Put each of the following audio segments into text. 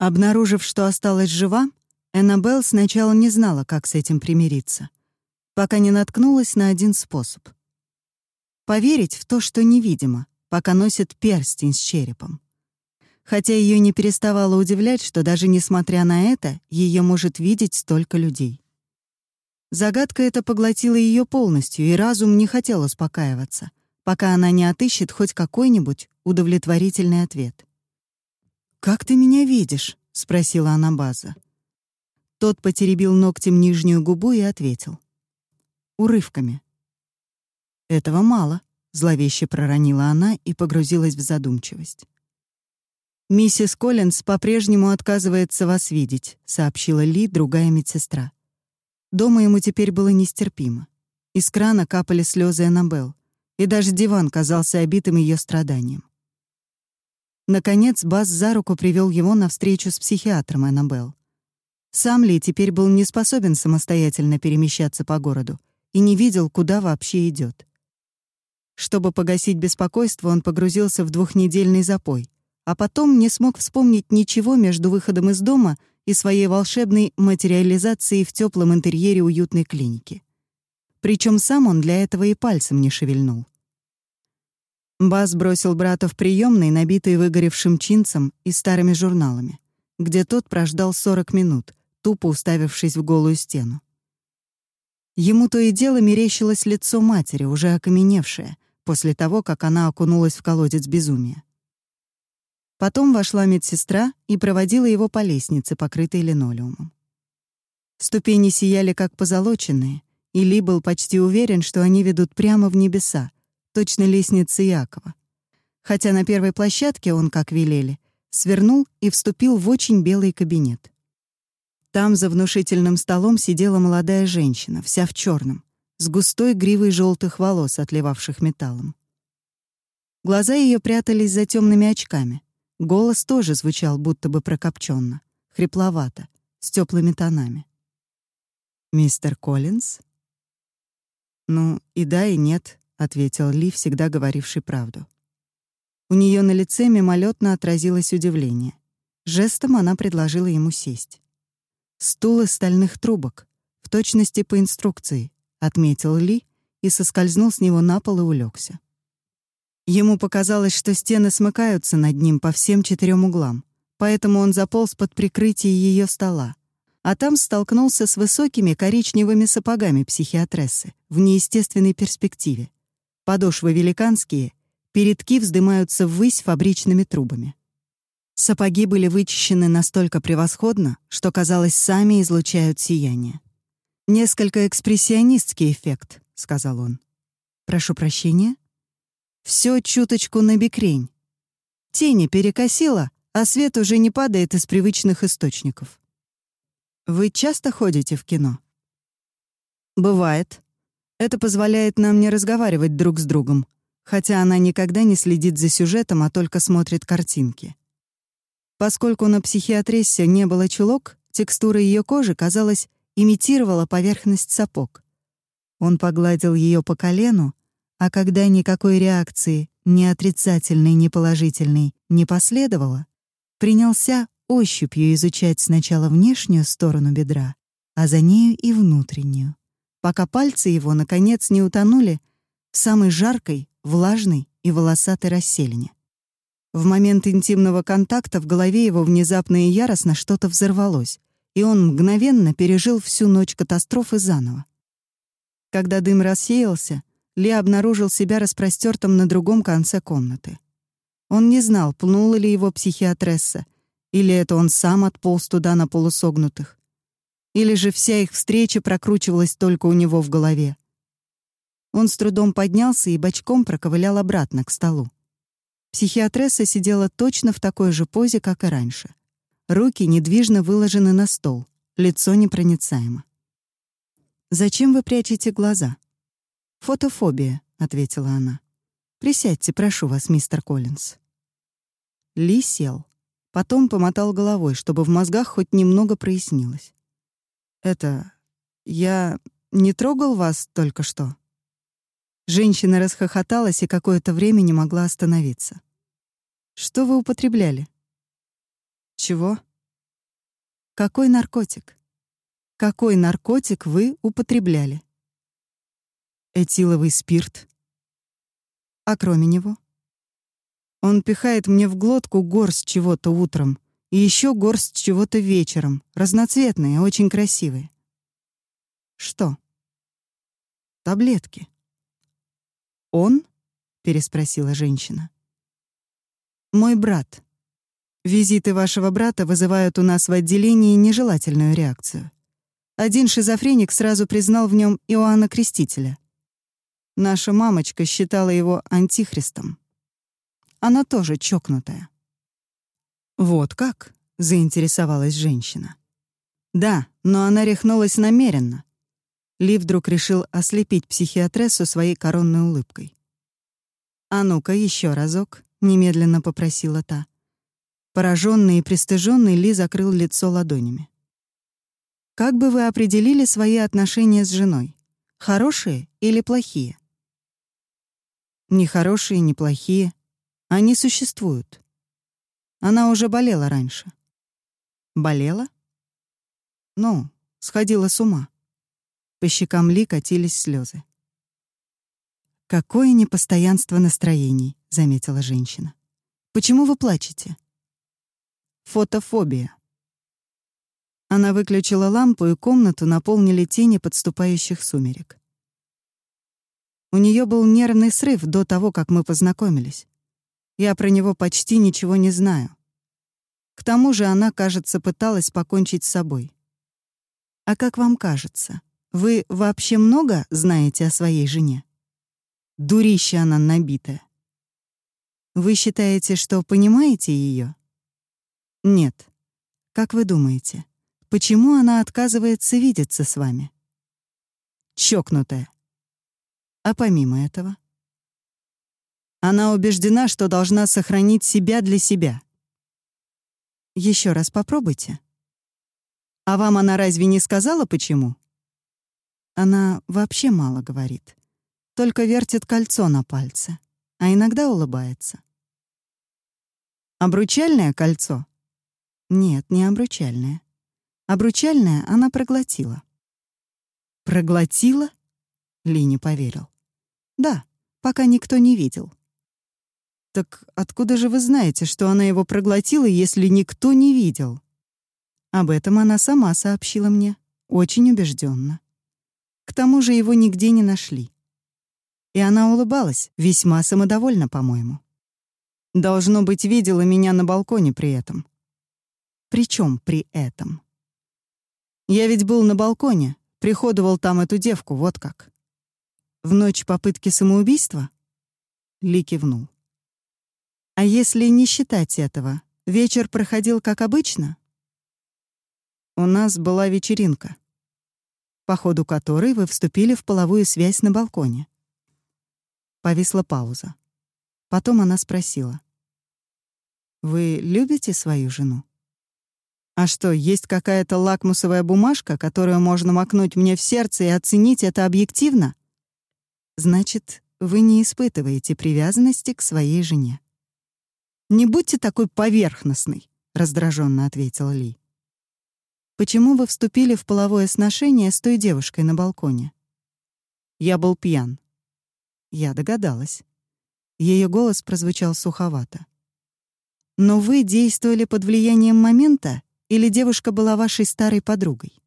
Обнаружив, что осталась жива, Эннабелл сначала не знала, как с этим примириться, пока не наткнулась на один способ. Поверить в то, что невидимо, пока носит перстень с черепом. Хотя ее не переставало удивлять, что даже несмотря на это, ее может видеть столько людей. Загадка эта поглотила ее полностью, и разум не хотел успокаиваться, пока она не отыщет хоть какой-нибудь удовлетворительный ответ. «Как ты меня видишь?» — спросила она База. Тот потеребил ногтем нижнюю губу и ответил. «Урывками». «Этого мало», — зловеще проронила она и погрузилась в задумчивость. «Миссис Коллинз по-прежнему отказывается вас видеть», — сообщила Ли, другая медсестра. Дома ему теперь было нестерпимо. Из крана капали слезы Эннабелл, и даже диван казался обитым ее страданием. Наконец, Бас за руку привел его на встречу с психиатром Эннабелл. Сам Ли теперь был не способен самостоятельно перемещаться по городу и не видел, куда вообще идет. Чтобы погасить беспокойство, он погрузился в двухнедельный запой, а потом не смог вспомнить ничего между выходом из дома и своей волшебной материализацией в теплом интерьере уютной клиники. Причем сам он для этого и пальцем не шевельнул. Бас бросил брата в приемной, набитый выгоревшим чинцем и старыми журналами, где тот прождал 40 минут, тупо уставившись в голую стену. Ему то и дело мерещилось лицо матери, уже окаменевшее, после того, как она окунулась в колодец безумия. Потом вошла медсестра и проводила его по лестнице, покрытой линолеумом. Ступени сияли как позолоченные, и Ли был почти уверен, что они ведут прямо в небеса, точно лестница Якова. Хотя на первой площадке он, как велели, свернул и вступил в очень белый кабинет. Там за внушительным столом сидела молодая женщина, вся в черном, с густой гривой желтых волос, отливавших металлом. Глаза ее прятались за темными очками. Голос тоже звучал будто бы прокопченно, хрипловато, с теплыми тонами. «Мистер Коллинз?» «Ну, и да, и нет», ответил Ли, всегда говоривший правду. У нее на лице мимолетно отразилось удивление. Жестом она предложила ему сесть. «Стул из стальных трубок, в точности по инструкции», — отметил Ли и соскользнул с него на пол и улегся. Ему показалось, что стены смыкаются над ним по всем четырем углам, поэтому он заполз под прикрытие ее стола, а там столкнулся с высокими коричневыми сапогами психиатрессы в неестественной перспективе. Подошвы великанские, передки вздымаются ввысь фабричными трубами. Сапоги были вычищены настолько превосходно, что, казалось, сами излучают сияние. «Несколько экспрессионистский эффект», — сказал он. «Прошу прощения?» Все чуточку набекрень. Тени перекосило, а свет уже не падает из привычных источников. Вы часто ходите в кино? Бывает. Это позволяет нам не разговаривать друг с другом, хотя она никогда не следит за сюжетом, а только смотрит картинки. Поскольку на психиатрессе не было чулок, текстура ее кожи, казалось, имитировала поверхность сапог. Он погладил ее по колену, а когда никакой реакции, ни отрицательной, ни положительной, не последовало, принялся ощупью изучать сначала внешнюю сторону бедра, а за нею и внутреннюю пока пальцы его, наконец, не утонули в самой жаркой, влажной и волосатой расселине. В момент интимного контакта в голове его внезапно и яростно что-то взорвалось, и он мгновенно пережил всю ночь катастрофы заново. Когда дым рассеялся, Ли обнаружил себя распростертым на другом конце комнаты. Он не знал, пнула ли его психиатресса, или это он сам отполз туда на полусогнутых. Или же вся их встреча прокручивалась только у него в голове. Он с трудом поднялся и бочком проковылял обратно к столу. Психиатресса сидела точно в такой же позе, как и раньше. Руки недвижно выложены на стол, лицо непроницаемо. «Зачем вы прячете глаза?» «Фотофобия», — ответила она. «Присядьте, прошу вас, мистер Коллинз». Ли сел. Потом помотал головой, чтобы в мозгах хоть немного прояснилось. Это... Я не трогал вас только что?» Женщина расхохоталась и какое-то время не могла остановиться. «Что вы употребляли?» «Чего?» Какой наркотик? Какой наркотик вы употребляли? Этиловый спирт. А кроме него? Он пихает мне в глотку горсть чего-то утром и еще горсть чего-то вечером, разноцветные, очень красивые. Что? Таблетки. Он? переспросила женщина. Мой брат. Визиты вашего брата вызывают у нас в отделении нежелательную реакцию. Один шизофреник сразу признал в нем Иоанна Крестителя. Наша мамочка считала его антихристом. Она тоже чокнутая. «Вот как?» — заинтересовалась женщина. «Да, но она рехнулась намеренно». Ли вдруг решил ослепить психиатрессу своей коронной улыбкой. «А ну-ка, еще разок», — немедленно попросила та. Пораженный и пристыженный Ли закрыл лицо ладонями. «Как бы вы определили свои отношения с женой? Хорошие или плохие?» «Ни хорошие, ни плохие. Они существуют. Она уже болела раньше. Болела? Ну, сходила с ума. По щекам Ли катились слезы. «Какое непостоянство настроений», — заметила женщина. «Почему вы плачете?» «Фотофобия». Она выключила лампу, и комнату наполнили тени подступающих сумерек. У нее был нервный срыв до того, как мы познакомились. Я про него почти ничего не знаю. К тому же она, кажется, пыталась покончить с собой. А как вам кажется, вы вообще много знаете о своей жене? Дурище она набитая. Вы считаете, что понимаете ее? Нет. Как вы думаете, почему она отказывается видеться с вами? Чокнутая. А помимо этого? Она убеждена, что должна сохранить себя для себя. Еще раз попробуйте. А вам она разве не сказала, почему? Она вообще мало говорит. Только вертит кольцо на пальце, а иногда улыбается. Обручальное кольцо? Нет, не обручальное. Обручальное она проглотила. Проглотила? Ли не поверил. Да, пока никто не видел. «Так откуда же вы знаете, что она его проглотила, если никто не видел?» Об этом она сама сообщила мне, очень убежденно. К тому же его нигде не нашли. И она улыбалась, весьма самодовольна, по-моему. Должно быть, видела меня на балконе при этом. Причем при этом? Я ведь был на балконе, приходовал там эту девку, вот как. В ночь попытки самоубийства? Ли кивнул. А если не считать этого, вечер проходил как обычно? У нас была вечеринка, по ходу которой вы вступили в половую связь на балконе. Повисла пауза. Потом она спросила. «Вы любите свою жену?» «А что, есть какая-то лакмусовая бумажка, которую можно макнуть мне в сердце и оценить это объективно?» «Значит, вы не испытываете привязанности к своей жене». «Не будьте такой поверхностной», — раздраженно ответила Ли. «Почему вы вступили в половое сношение с той девушкой на балконе?» «Я был пьян». Я догадалась. Ее голос прозвучал суховато. «Но вы действовали под влиянием момента, или девушка была вашей старой подругой?»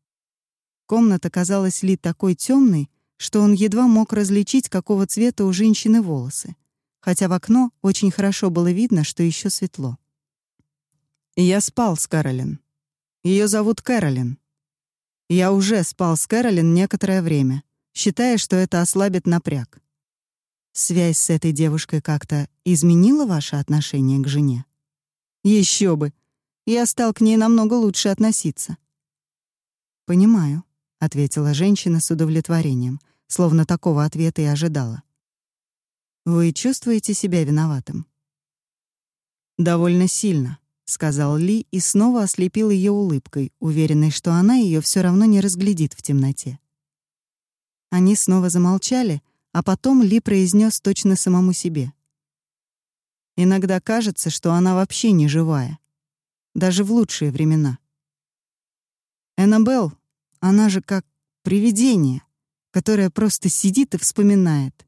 Комната казалась Ли такой темной, что он едва мог различить, какого цвета у женщины волосы хотя в окно очень хорошо было видно, что еще светло. Я спал с Кэролин. Ее зовут Кэролин. Я уже спал с Кэролин некоторое время, считая, что это ослабит напряг. Связь с этой девушкой как-то изменила ваше отношение к жене? Еще бы. Я стал к ней намного лучше относиться. Понимаю, ответила женщина с удовлетворением, словно такого ответа и ожидала. Вы чувствуете себя виноватым? Довольно сильно, сказал Ли и снова ослепил ее улыбкой, уверенный, что она ее все равно не разглядит в темноте. Они снова замолчали, а потом Ли произнес точно самому себе. Иногда кажется, что она вообще не живая, даже в лучшие времена. Эннабелл, она же как привидение, которое просто сидит и вспоминает.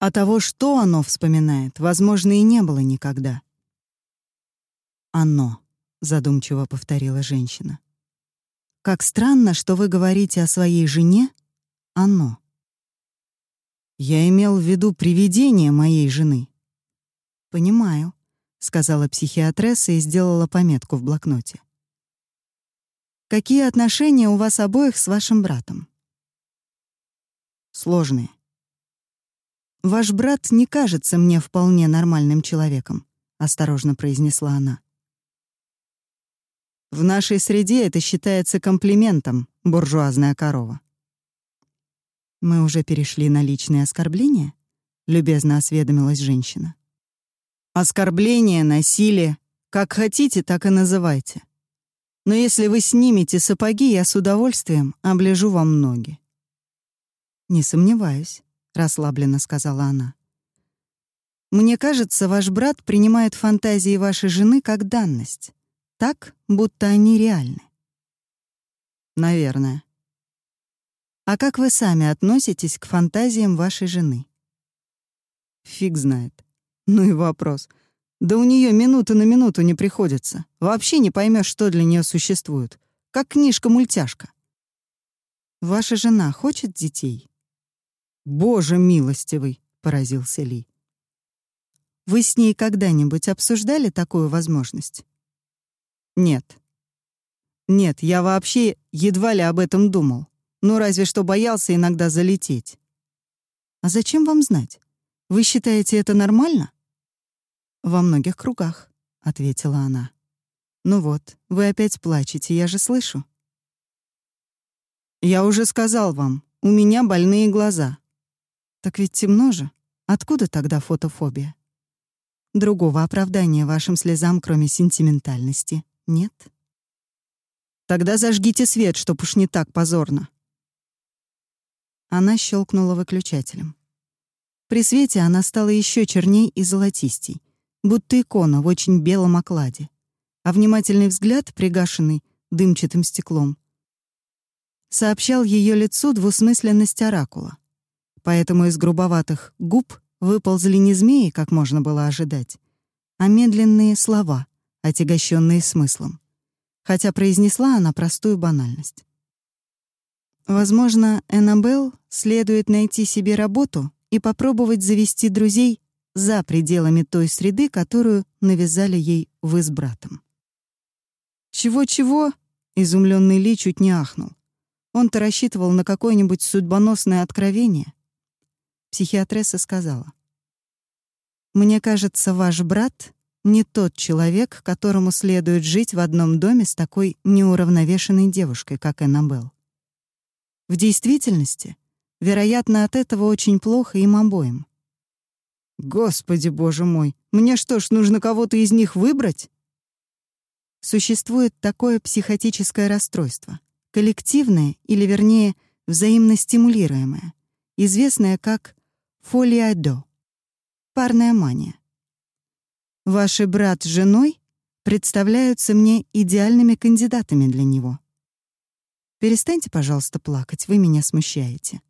А того, что оно вспоминает, возможно, и не было никогда. «Оно», — задумчиво повторила женщина. «Как странно, что вы говорите о своей жене «оно». Я имел в виду привидение моей жены. «Понимаю», — сказала психиатресса и сделала пометку в блокноте. «Какие отношения у вас обоих с вашим братом?» «Сложные. «Ваш брат не кажется мне вполне нормальным человеком», — осторожно произнесла она. «В нашей среде это считается комплиментом, буржуазная корова». «Мы уже перешли на личные оскорбления?» — любезно осведомилась женщина. «Оскорбление, насилие, как хотите, так и называйте. Но если вы снимете сапоги, я с удовольствием оближу вам ноги». «Не сомневаюсь», — расслабленно сказала она. «Мне кажется, ваш брат принимает фантазии вашей жены как данность, так, будто они реальны». «Наверное». «А как вы сами относитесь к фантазиям вашей жены?» «Фиг знает. Ну и вопрос. Да у нее минуты на минуту не приходится. Вообще не поймешь, что для нее существует. Как книжка-мультяшка». «Ваша жена хочет детей?» «Боже милостивый!» — поразился Ли. «Вы с ней когда-нибудь обсуждали такую возможность?» «Нет». «Нет, я вообще едва ли об этом думал. Ну, разве что боялся иногда залететь». «А зачем вам знать? Вы считаете это нормально?» «Во многих кругах», — ответила она. «Ну вот, вы опять плачете, я же слышу». «Я уже сказал вам, у меня больные глаза. Так ведь темно же. Откуда тогда фотофобия? Другого оправдания вашим слезам, кроме сентиментальности, нет? Тогда зажгите свет, чтоб уж не так позорно. Она щелкнула выключателем. При свете она стала еще черней и золотистей, будто икона в очень белом окладе, а внимательный взгляд, пригашенный дымчатым стеклом, сообщал ее лицу двусмысленность оракула. Поэтому из грубоватых губ выползли не змеи, как можно было ожидать, а медленные слова, отягощенные смыслом. Хотя произнесла она простую банальность. Возможно, Эннабелл следует найти себе работу и попробовать завести друзей за пределами той среды, которую навязали ей вы с братом. «Чего-чего?» — изумленный Ли чуть не ахнул. Он-то рассчитывал на какое-нибудь судьбоносное откровение, Психиатресса сказала. «Мне кажется, ваш брат не тот человек, которому следует жить в одном доме с такой неуравновешенной девушкой, как Эннабелл. В действительности, вероятно, от этого очень плохо им обоим. Господи, боже мой, мне что ж, нужно кого-то из них выбрать? Существует такое психотическое расстройство, коллективное или, вернее, взаимно стимулируемое, известное как Фолиадо. Парная мания. Ваши брат с женой представляются мне идеальными кандидатами для него. Перестаньте, пожалуйста, плакать, вы меня смущаете.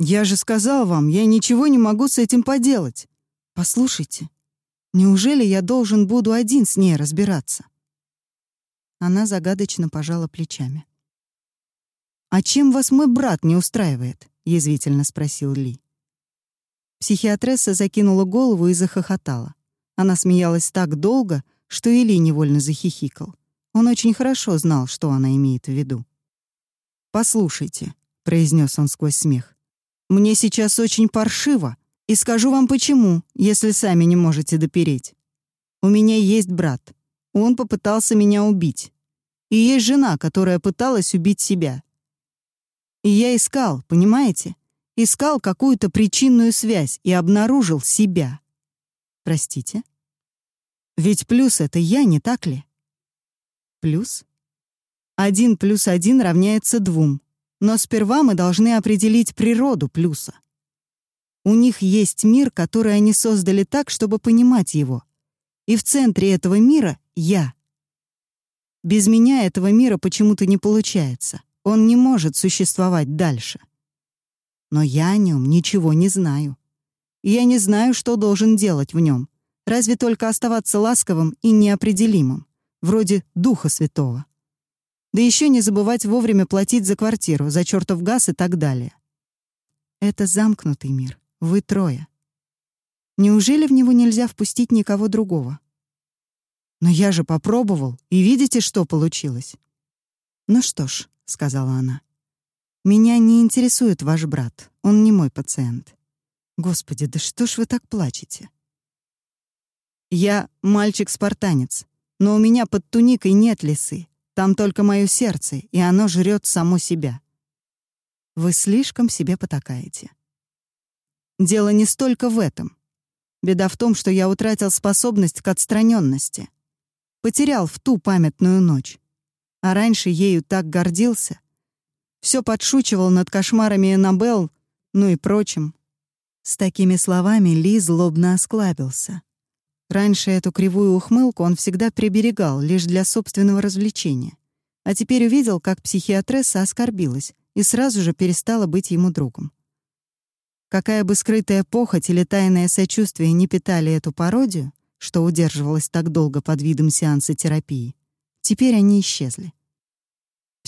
Я же сказал вам, я ничего не могу с этим поделать. Послушайте, неужели я должен буду один с ней разбираться? Она загадочно пожала плечами. «А чем вас мой брат не устраивает?» — язвительно спросил Ли. Психиатресса закинула голову и захохотала. Она смеялась так долго, что Или невольно захихикал. Он очень хорошо знал, что она имеет в виду. «Послушайте», — произнес он сквозь смех, «мне сейчас очень паршиво, и скажу вам почему, если сами не можете допереть. У меня есть брат. Он попытался меня убить. И есть жена, которая пыталась убить себя. И я искал, понимаете? Искал какую-то причинную связь и обнаружил себя. Простите? Ведь плюс — это я, не так ли? Плюс? Один плюс один равняется двум. Но сперва мы должны определить природу плюса. У них есть мир, который они создали так, чтобы понимать его. И в центре этого мира — я. Без меня этого мира почему-то не получается. Он не может существовать дальше. Но я о нем ничего не знаю. Я не знаю, что должен делать в нем. Разве только оставаться ласковым и неопределимым, вроде Духа Святого. Да еще не забывать вовремя платить за квартиру, за чертов газ и так далее. Это замкнутый мир. Вы трое. Неужели в него нельзя впустить никого другого? Но я же попробовал, и видите, что получилось. Ну что ж, сказала она. Меня не интересует ваш брат. Он не мой пациент. Господи, да что ж вы так плачете? Я мальчик-спартанец, но у меня под туникой нет лисы. Там только мое сердце, и оно жрет само себя. Вы слишком себе потакаете. Дело не столько в этом. Беда в том, что я утратил способность к отстраненности. Потерял в ту памятную ночь. А раньше ею так гордился. Все подшучивал над кошмарами Эннабелл, ну и прочим. С такими словами Ли злобно осклабился. Раньше эту кривую ухмылку он всегда приберегал лишь для собственного развлечения. А теперь увидел, как психиатресса оскорбилась и сразу же перестала быть ему другом. Какая бы скрытая похоть или тайное сочувствие не питали эту пародию, что удерживалось так долго под видом сеанса терапии, теперь они исчезли.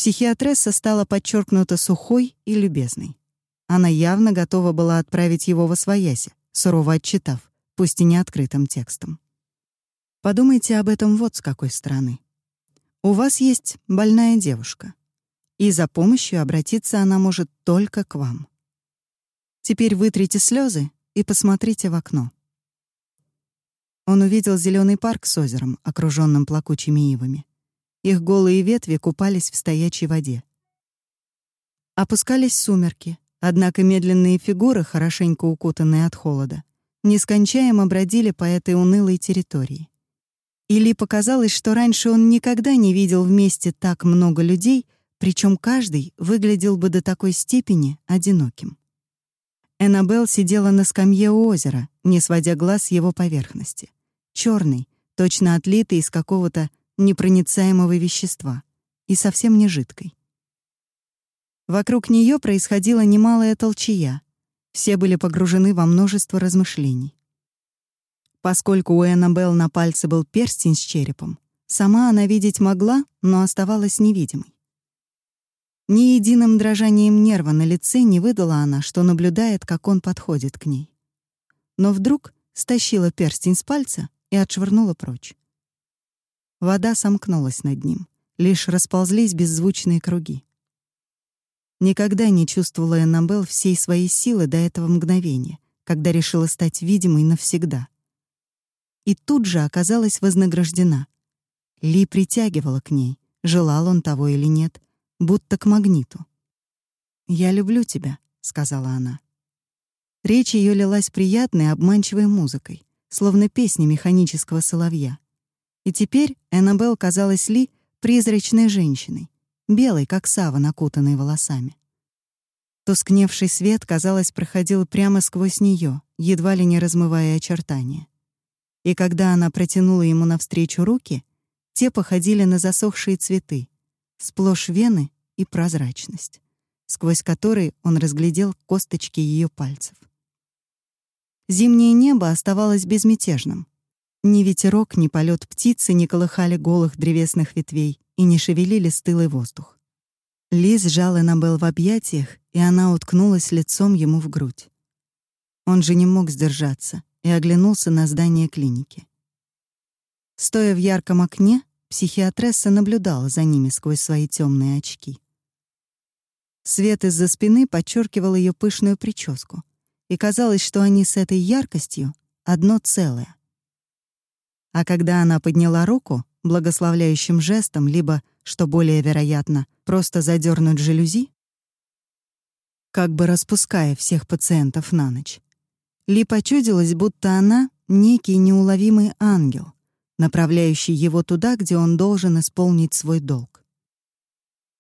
Психиатресса стала подчеркнуто сухой и любезной. Она явно готова была отправить его во свояси, сурово отчитав пусть и не открытым текстом. Подумайте об этом вот с какой стороны. У вас есть больная девушка, и за помощью обратиться она может только к вам. Теперь вытрите слезы и посмотрите в окно. Он увидел зеленый парк с озером, окруженным плакучими ивами. Их голые ветви купались в стоячей воде. Опускались сумерки, однако медленные фигуры, хорошенько укутанные от холода, нескончаемо бродили по этой унылой территории. Или показалось, что раньше он никогда не видел вместе так много людей, причем каждый выглядел бы до такой степени одиноким. Эннабелл сидела на скамье у озера, не сводя глаз с его поверхности. черный, точно отлитый из какого-то непроницаемого вещества и совсем не жидкой. Вокруг нее происходила немалая толчая, все были погружены во множество размышлений. Поскольку у Эннабелл на пальце был перстень с черепом, сама она видеть могла, но оставалась невидимой. Ни единым дрожанием нерва на лице не выдала она, что наблюдает, как он подходит к ней. Но вдруг стащила перстень с пальца и отшвырнула прочь. Вода сомкнулась над ним, лишь расползлись беззвучные круги. Никогда не чувствовала Эннабелл всей своей силы до этого мгновения, когда решила стать видимой навсегда. И тут же оказалась вознаграждена. Ли притягивала к ней, желал он того или нет, будто к магниту. «Я люблю тебя», — сказала она. Речь ее лилась приятной, обманчивой музыкой, словно песня механического соловья. И теперь Эннабелл казалась Ли призрачной женщиной, белой, как сава, накутанной волосами. Тускневший свет, казалось, проходил прямо сквозь нее, едва ли не размывая очертания. И когда она протянула ему навстречу руки, те походили на засохшие цветы, сплошь вены и прозрачность, сквозь которые он разглядел косточки ее пальцев. Зимнее небо оставалось безмятежным. Ни ветерок, ни полет птицы не колыхали голых древесных ветвей и не шевелили стылый воздух. Лиз сжал Эннабелл в объятиях, и она уткнулась лицом ему в грудь. Он же не мог сдержаться и оглянулся на здание клиники. Стоя в ярком окне, психиатресса наблюдала за ними сквозь свои темные очки. Свет из-за спины подчеркивал ее пышную прическу, и казалось, что они с этой яркостью одно целое. А когда она подняла руку, благословляющим жестом, либо, что более вероятно, просто задернуть жалюзи, как бы распуская всех пациентов на ночь. Ли почудилось, будто она — некий неуловимый ангел, направляющий его туда, где он должен исполнить свой долг.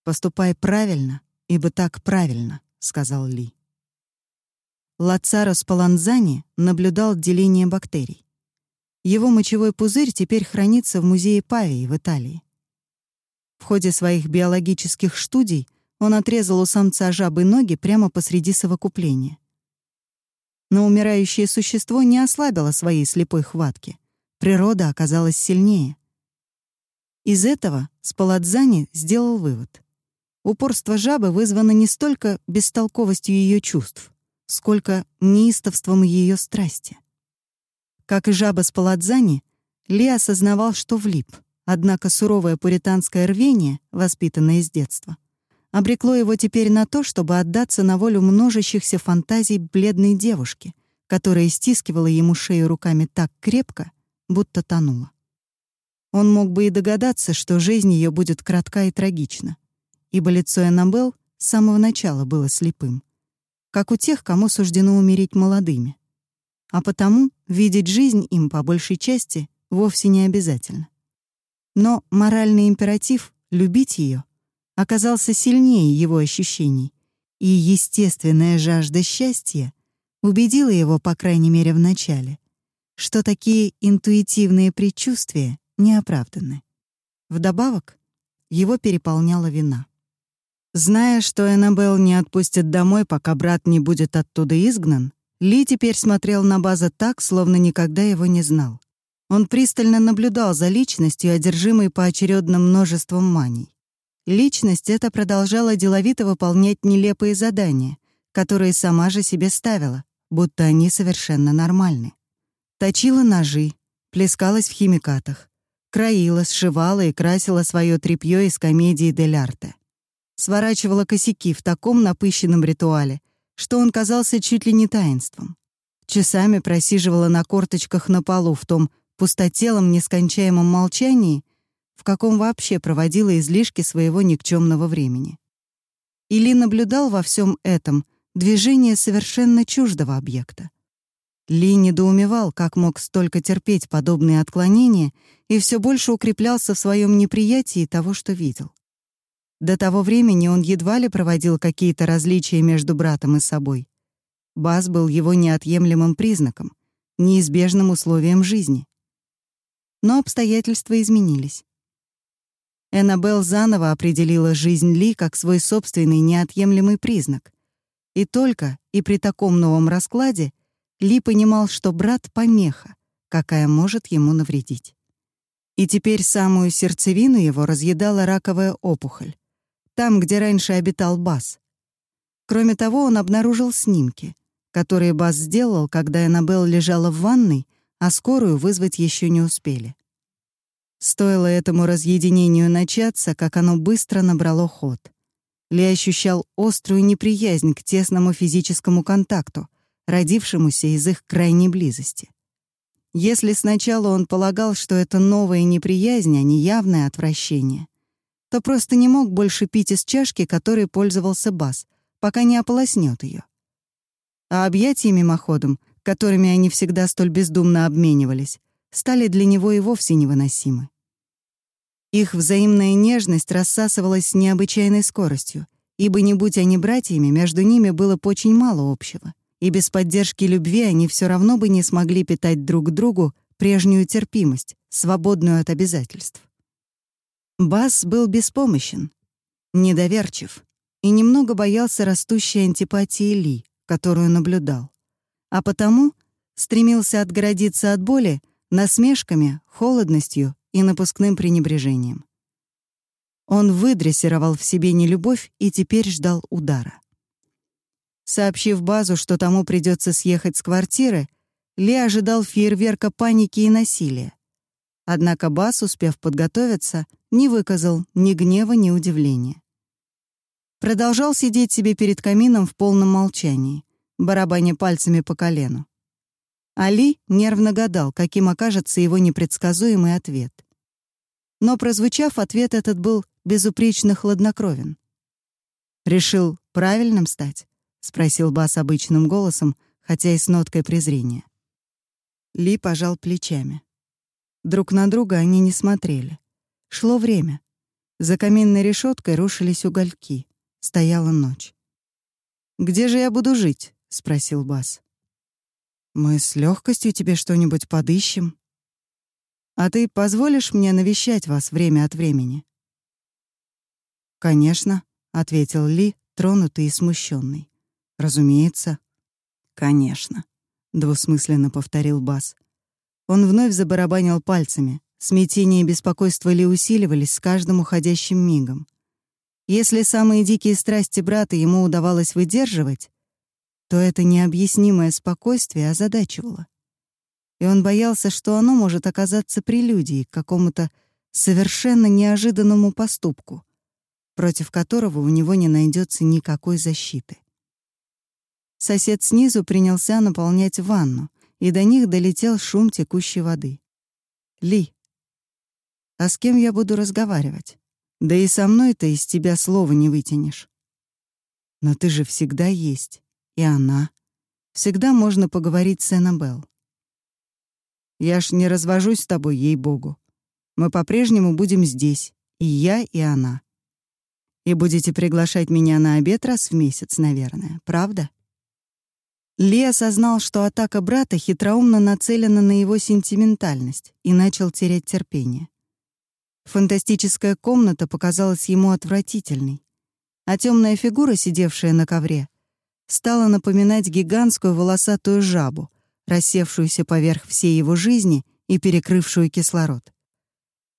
«Поступай правильно, ибо так правильно», — сказал Ли. Лацаро Спаланзани наблюдал деление бактерий. Его мочевой пузырь теперь хранится в музее Павии в Италии. В ходе своих биологических студий он отрезал у самца жабы ноги прямо посреди совокупления. Но умирающее существо не ослабило своей слепой хватки. Природа оказалась сильнее. Из этого Спаладзани сделал вывод. Упорство жабы вызвано не столько бестолковостью ее чувств, сколько неистовством ее страсти. Как и жаба Спаладзани, Ли осознавал, что влип, однако суровое пуританское рвение, воспитанное с детства, обрекло его теперь на то, чтобы отдаться на волю множащихся фантазий бледной девушки, которая стискивала ему шею руками так крепко, будто тонула. Он мог бы и догадаться, что жизнь ее будет кратка и трагична, ибо лицо Эннабелл с самого начала было слепым, как у тех, кому суждено умереть молодыми. А потому видеть жизнь им по большей части вовсе не обязательно. Но моральный императив — любить ее оказался сильнее его ощущений, и естественная жажда счастья убедила его, по крайней мере, в начале, что такие интуитивные предчувствия не оправданы. Вдобавок, его переполняла вина. Зная, что Эннабелл не отпустит домой, пока брат не будет оттуда изгнан, Ли теперь смотрел на База так, словно никогда его не знал. Он пристально наблюдал за личностью, одержимой поочередным множеством маний. Личность эта продолжала деловито выполнять нелепые задания, которые сама же себе ставила, будто они совершенно нормальны. Точила ножи, плескалась в химикатах, краила, сшивала и красила свое тряпье из комедии «Дель Арте». Сворачивала косяки в таком напыщенном ритуале, что он казался чуть ли не таинством. Часами просиживала на корточках на полу в том пустотелом нескончаемом молчании, в каком вообще проводила излишки своего никчемного времени. Или наблюдал во всем этом движение совершенно чуждого объекта. Ли недоумевал, как мог столько терпеть подобные отклонения, и все больше укреплялся в своем неприятии того, что видел. До того времени он едва ли проводил какие-то различия между братом и собой. Бас был его неотъемлемым признаком, неизбежным условием жизни. Но обстоятельства изменились. Эннабелл заново определила жизнь Ли как свой собственный неотъемлемый признак. И только, и при таком новом раскладе, ли понимал, что брат — помеха, какая может ему навредить. И теперь самую сердцевину его разъедала раковая опухоль, там, где раньше обитал Бас. Кроме того, он обнаружил снимки, которые Бас сделал, когда Эннабелл лежала в ванной, а скорую вызвать еще не успели. Стоило этому разъединению начаться, как оно быстро набрало ход. Ли ощущал острую неприязнь к тесному физическому контакту — родившемуся из их крайней близости. Если сначала он полагал, что это новая неприязнь, а не явное отвращение, то просто не мог больше пить из чашки, которой пользовался Бас, пока не ополоснет ее. А объятия мимоходом, которыми они всегда столь бездумно обменивались, стали для него и вовсе невыносимы. Их взаимная нежность рассасывалась с необычайной скоростью, ибо не будь они братьями, между ними было бы очень мало общего и без поддержки любви они все равно бы не смогли питать друг другу прежнюю терпимость, свободную от обязательств. Бас был беспомощен, недоверчив и немного боялся растущей антипатии Ли, которую наблюдал, а потому стремился отгородиться от боли насмешками, холодностью и напускным пренебрежением. Он выдрессировал в себе нелюбовь и теперь ждал удара. Сообщив Базу, что тому придется съехать с квартиры, Ли ожидал фейерверка паники и насилия. Однако Баз, успев подготовиться, не выказал ни гнева, ни удивления. Продолжал сидеть себе перед камином в полном молчании, барабаня пальцами по колену. Али нервно гадал, каким окажется его непредсказуемый ответ. Но, прозвучав, ответ этот был безупречно хладнокровен. Решил правильным стать. — спросил Бас обычным голосом, хотя и с ноткой презрения. Ли пожал плечами. Друг на друга они не смотрели. Шло время. За каминной решеткой рушились угольки. Стояла ночь. «Где же я буду жить?» — спросил Бас. «Мы с легкостью тебе что-нибудь подыщем. А ты позволишь мне навещать вас время от времени?» «Конечно», — ответил Ли, тронутый и смущенный. «Разумеется». «Конечно», — двусмысленно повторил Бас. Он вновь забарабанил пальцами. Смятение и беспокойство Ли усиливались с каждым уходящим мигом. Если самые дикие страсти брата ему удавалось выдерживать, то это необъяснимое спокойствие озадачивало. И он боялся, что оно может оказаться прелюдией к какому-то совершенно неожиданному поступку, против которого у него не найдется никакой защиты. Сосед снизу принялся наполнять ванну, и до них долетел шум текущей воды. «Ли, а с кем я буду разговаривать? Да и со мной-то из тебя слова не вытянешь. Но ты же всегда есть, и она. Всегда можно поговорить с Эннабелл. Я ж не развожусь с тобой, ей-богу. Мы по-прежнему будем здесь, и я, и она. И будете приглашать меня на обед раз в месяц, наверное, правда? Ли осознал, что атака брата хитроумно нацелена на его сентиментальность и начал терять терпение. Фантастическая комната показалась ему отвратительной, а темная фигура, сидевшая на ковре, стала напоминать гигантскую волосатую жабу, рассевшуюся поверх всей его жизни и перекрывшую кислород.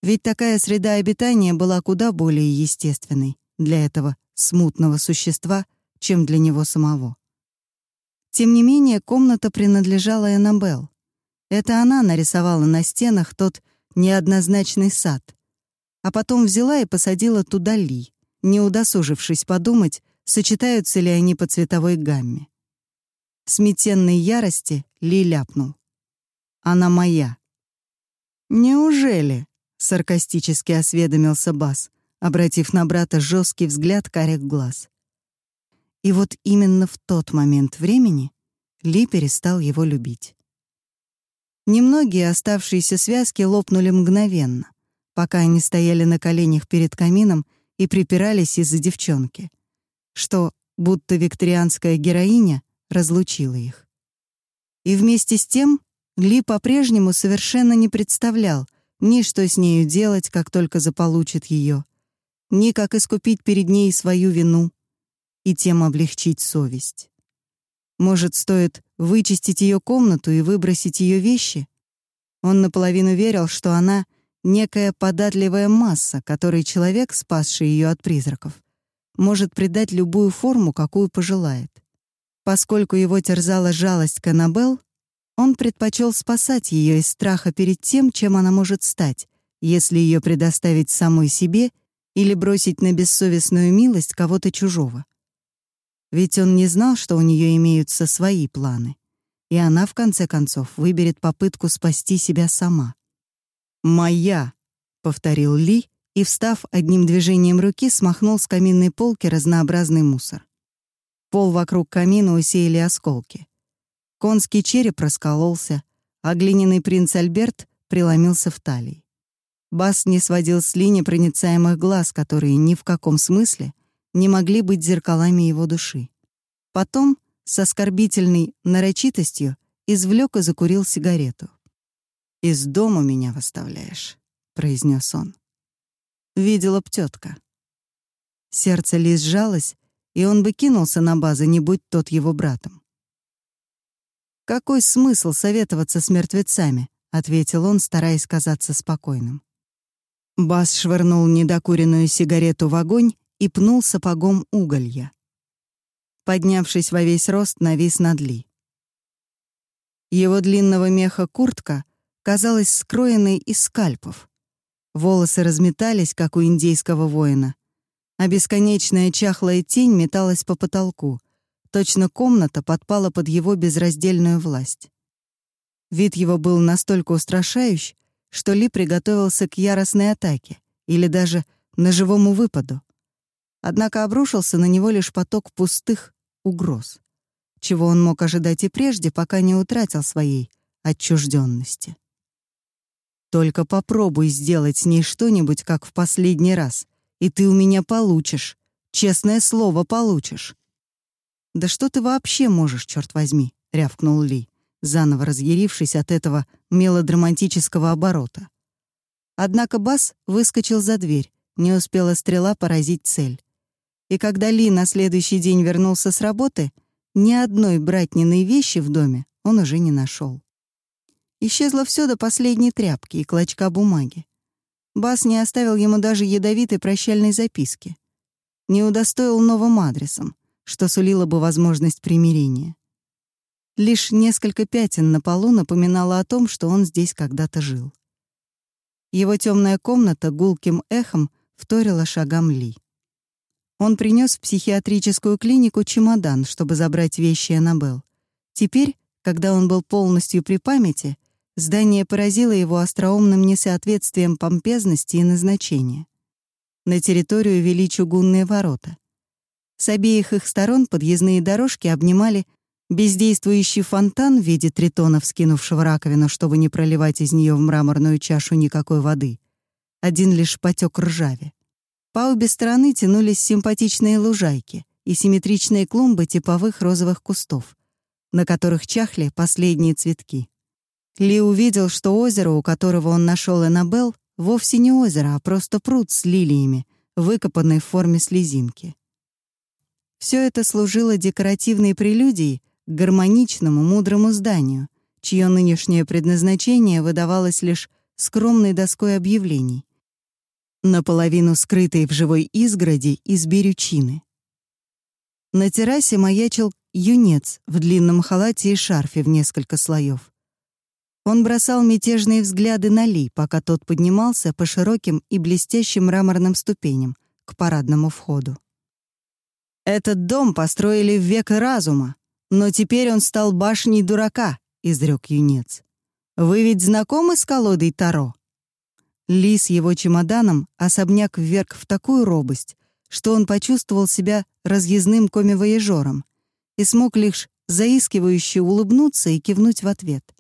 Ведь такая среда обитания была куда более естественной для этого смутного существа, чем для него самого. Тем не менее, комната принадлежала Эннабелл. Это она нарисовала на стенах тот неоднозначный сад, а потом взяла и посадила туда Ли, не удосужившись подумать, сочетаются ли они по цветовой гамме. Сметенной ярости Ли ляпнул. «Она моя». «Неужели?» — саркастически осведомился Бас, обратив на брата жесткий взгляд карих глаз. И вот именно в тот момент времени Ли перестал его любить. Немногие оставшиеся связки лопнули мгновенно, пока они стояли на коленях перед камином и припирались из-за девчонки, что, будто викторианская героиня, разлучила их. И вместе с тем Ли по-прежнему совершенно не представлял ни что с нею делать, как только заполучит ее, ни как искупить перед ней свою вину и тем облегчить совесть. Может, стоит вычистить ее комнату и выбросить ее вещи? Он наполовину верил, что она — некая податливая масса, которой человек, спасший ее от призраков, может придать любую форму, какую пожелает. Поскольку его терзала жалость к Аннабелл, он предпочел спасать ее из страха перед тем, чем она может стать, если ее предоставить самой себе или бросить на бессовестную милость кого-то чужого. Ведь он не знал, что у нее имеются свои планы, и она, в конце концов, выберет попытку спасти себя сама. «Моя», — повторил Ли и, встав одним движением руки, смахнул с каминной полки разнообразный мусор. Пол вокруг камина усеяли осколки. Конский череп раскололся, а глиняный принц Альберт преломился в талии. Бас не сводил с Ли непроницаемых глаз, которые ни в каком смысле не могли быть зеркалами его души. Потом, с оскорбительной нарочитостью, извлек и закурил сигарету. «Из дома меня выставляешь», — произнес он. Видела б. Сердце Ли сжалось, и он бы кинулся на базы, не будь тот его братом. «Какой смысл советоваться с мертвецами?» — ответил он, стараясь казаться спокойным. Бас швырнул недокуренную сигарету в огонь и пнул сапогом уголья. Поднявшись во весь рост, навис над Ли. Его длинного меха куртка казалась скроенной из скальпов. Волосы разметались, как у индейского воина, а бесконечная чахлая тень металась по потолку. Точно комната подпала под его безраздельную власть. Вид его был настолько устрашающий, что Ли приготовился к яростной атаке или даже ножевому выпаду. Однако обрушился на него лишь поток пустых угроз, чего он мог ожидать и прежде, пока не утратил своей отчужденности. Только попробуй сделать с ней что-нибудь, как в последний раз, и ты у меня получишь. Честное слово, получишь. Да что ты вообще можешь, черт возьми, рявкнул Ли, заново разъярившись от этого мелодраматического оборота. Однако Бас выскочил за дверь не успела стрела поразить цель. И когда Ли на следующий день вернулся с работы, ни одной братниной вещи в доме он уже не нашел. Исчезло все до последней тряпки и клочка бумаги. Бас не оставил ему даже ядовитой прощальной записки. Не удостоил новым адресом, что сулило бы возможность примирения. Лишь несколько пятен на полу напоминало о том, что он здесь когда-то жил. Его темная комната гулким эхом вторила шагам Ли. Он принес в психиатрическую клинику чемодан, чтобы забрать вещи Аннабелл. Теперь, когда он был полностью при памяти, здание поразило его остроумным несоответствием помпезности и назначения. На территорию вели чугунные ворота. С обеих их сторон подъездные дорожки обнимали Бездействующий фонтан в виде тритона, вскинувшего раковину, чтобы не проливать из нее в мраморную чашу никакой воды. Один лишь потек ржаве. По обе стороны тянулись симпатичные лужайки и симметричные клумбы типовых розовых кустов, на которых чахли последние цветки. Ли увидел, что озеро, у которого он нашел Эннабелл, вовсе не озеро, а просто пруд с лилиями, выкопанный в форме слезинки. Все это служило декоративной прелюдией к гармоничному, мудрому зданию, чье нынешнее предназначение выдавалось лишь скромной доской объявлений, наполовину скрытой в живой изгороди из берючины. На террасе маячил юнец в длинном халате и шарфе в несколько слоев. Он бросал мятежные взгляды на Ли, пока тот поднимался по широким и блестящим мраморным ступеням к парадному входу. «Этот дом построили в век разума», «Но теперь он стал башней дурака», — изрек юнец. «Вы ведь знакомы с колодой Таро?» Ли с его чемоданом особняк вверг в такую робость, что он почувствовал себя разъездным комивояжером и смог лишь заискивающе улыбнуться и кивнуть в ответ.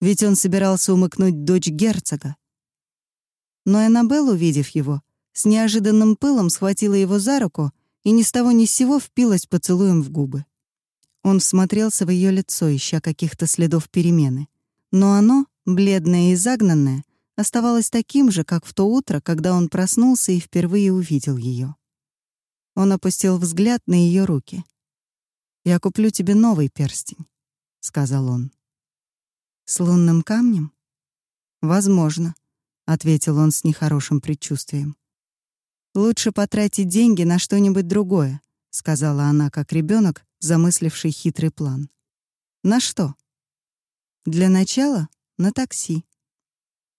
Ведь он собирался умыкнуть дочь герцога. Но Эннабелл, увидев его, с неожиданным пылом схватила его за руку и ни с того ни с сего впилась поцелуем в губы. Он всмотрелся в ее лицо, ища каких-то следов перемены. Но оно, бледное и загнанное, оставалось таким же, как в то утро, когда он проснулся и впервые увидел ее. Он опустил взгляд на ее руки. «Я куплю тебе новый перстень», — сказал он. «С лунным камнем?» «Возможно», — ответил он с нехорошим предчувствием. «Лучше потратить деньги на что-нибудь другое», — сказала она, как ребенок, замысливший хитрый план. На что? Для начала — на такси.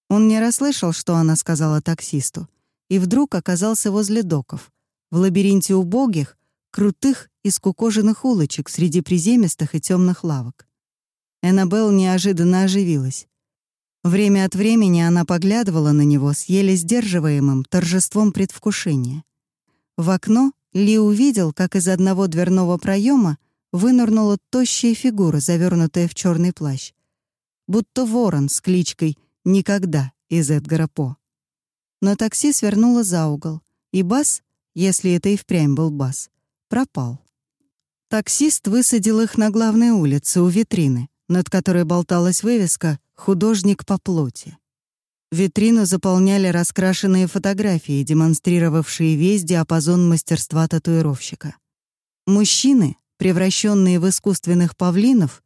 Он не расслышал, что она сказала таксисту, и вдруг оказался возле доков, в лабиринте убогих, крутых и скукоженных улочек среди приземистых и темных лавок. Эннабелл неожиданно оживилась. Время от времени она поглядывала на него с еле сдерживаемым торжеством предвкушения. В окно ли увидел, как из одного дверного проема вынырнула тощая фигура, завернутая в черный плащ. Будто ворон с кличкой «Никогда» из Эдгара По. Но такси свернуло за угол, и бас, если это и впрямь был бас, пропал. Таксист высадил их на главной улице у витрины, над которой болталась вывеска «Художник по плоти». Витрину заполняли раскрашенные фотографии, демонстрировавшие весь диапазон мастерства татуировщика. Мужчины, превращенные в искусственных павлинов,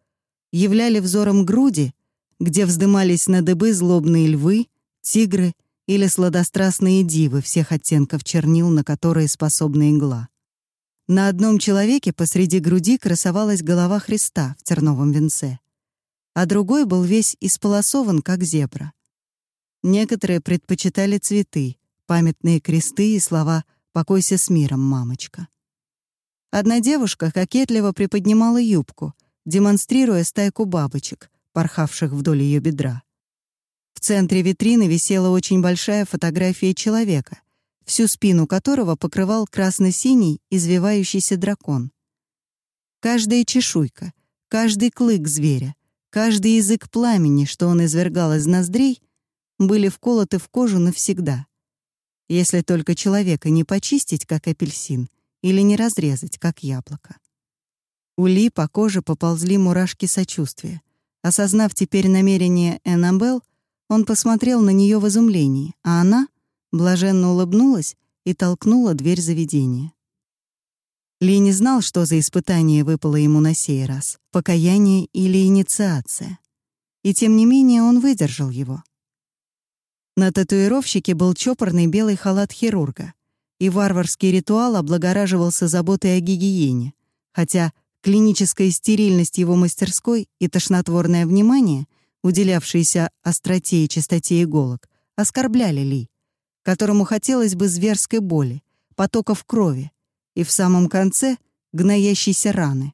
являли взором груди, где вздымались на дыбы злобные львы, тигры или сладострастные дивы всех оттенков чернил, на которые способна игла. На одном человеке посреди груди красовалась голова Христа в терновом венце, а другой был весь исполосован, как зебра. Некоторые предпочитали цветы, памятные кресты и слова «Покойся с миром, мамочка». Одна девушка кокетливо приподнимала юбку, демонстрируя стайку бабочек, порхавших вдоль ее бедра. В центре витрины висела очень большая фотография человека, всю спину которого покрывал красно-синий извивающийся дракон. Каждая чешуйка, каждый клык зверя, каждый язык пламени, что он извергал из ноздрей, были вколоты в кожу навсегда. Если только человека не почистить, как апельсин, или не разрезать, как яблоко. У Ли по коже поползли мурашки сочувствия. Осознав теперь намерение Эннабелл, он посмотрел на нее в изумлении, а она блаженно улыбнулась и толкнула дверь заведения. Ли не знал, что за испытание выпало ему на сей раз — покаяние или инициация. И тем не менее он выдержал его. На татуировщике был чопорный белый халат хирурга, и варварский ритуал облагораживался заботой о гигиене, хотя клиническая стерильность его мастерской и тошнотворное внимание, уделявшееся остроте и чистоте иголок, оскорбляли Ли, которому хотелось бы зверской боли, потоков крови и в самом конце гноящейся раны.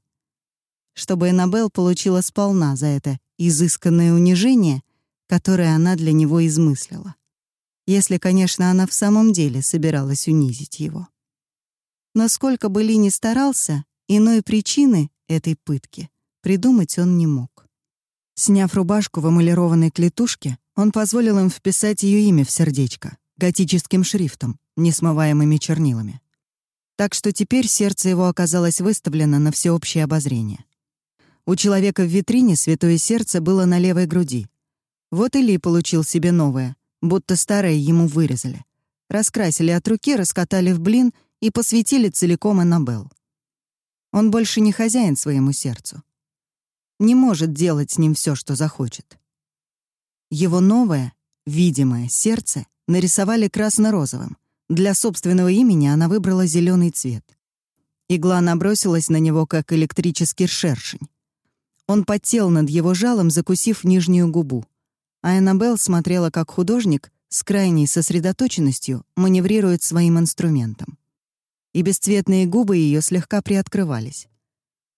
Чтобы Эннабелл получила сполна за это изысканное унижение, которое она для него измыслила. Если, конечно, она в самом деле собиралась унизить его. Но сколько бы Ли ни старался, иной причины этой пытки придумать он не мог. Сняв рубашку в эмалированной клетушке, он позволил им вписать ее имя в сердечко, готическим шрифтом, несмываемыми чернилами. Так что теперь сердце его оказалось выставлено на всеобщее обозрение. У человека в витрине святое сердце было на левой груди. Вот и Ли получил себе новое, будто старое ему вырезали. Раскрасили от руки, раскатали в блин и посвятили целиком Аннабелл. Он больше не хозяин своему сердцу. Не может делать с ним все, что захочет. Его новое, видимое сердце нарисовали красно-розовым. Для собственного имени она выбрала зеленый цвет. Игла набросилась на него, как электрический шершень. Он потел над его жалом, закусив нижнюю губу. А Эннабелл смотрела, как художник с крайней сосредоточенностью маневрирует своим инструментом. И бесцветные губы ее слегка приоткрывались.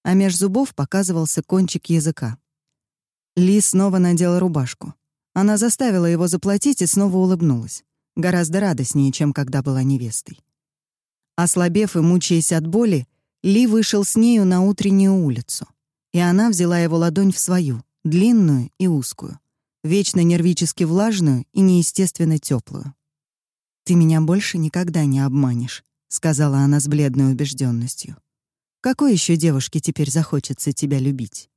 А меж зубов показывался кончик языка. Ли снова надела рубашку. Она заставила его заплатить и снова улыбнулась. Гораздо радостнее, чем когда была невестой. Ослабев и мучаясь от боли, Ли вышел с нею на утреннюю улицу. И она взяла его ладонь в свою, длинную и узкую, вечно нервически влажную и неестественно теплую. «Ты меня больше никогда не обманешь», — сказала она с бледной убежденностью. «Какой еще девушке теперь захочется тебя любить?»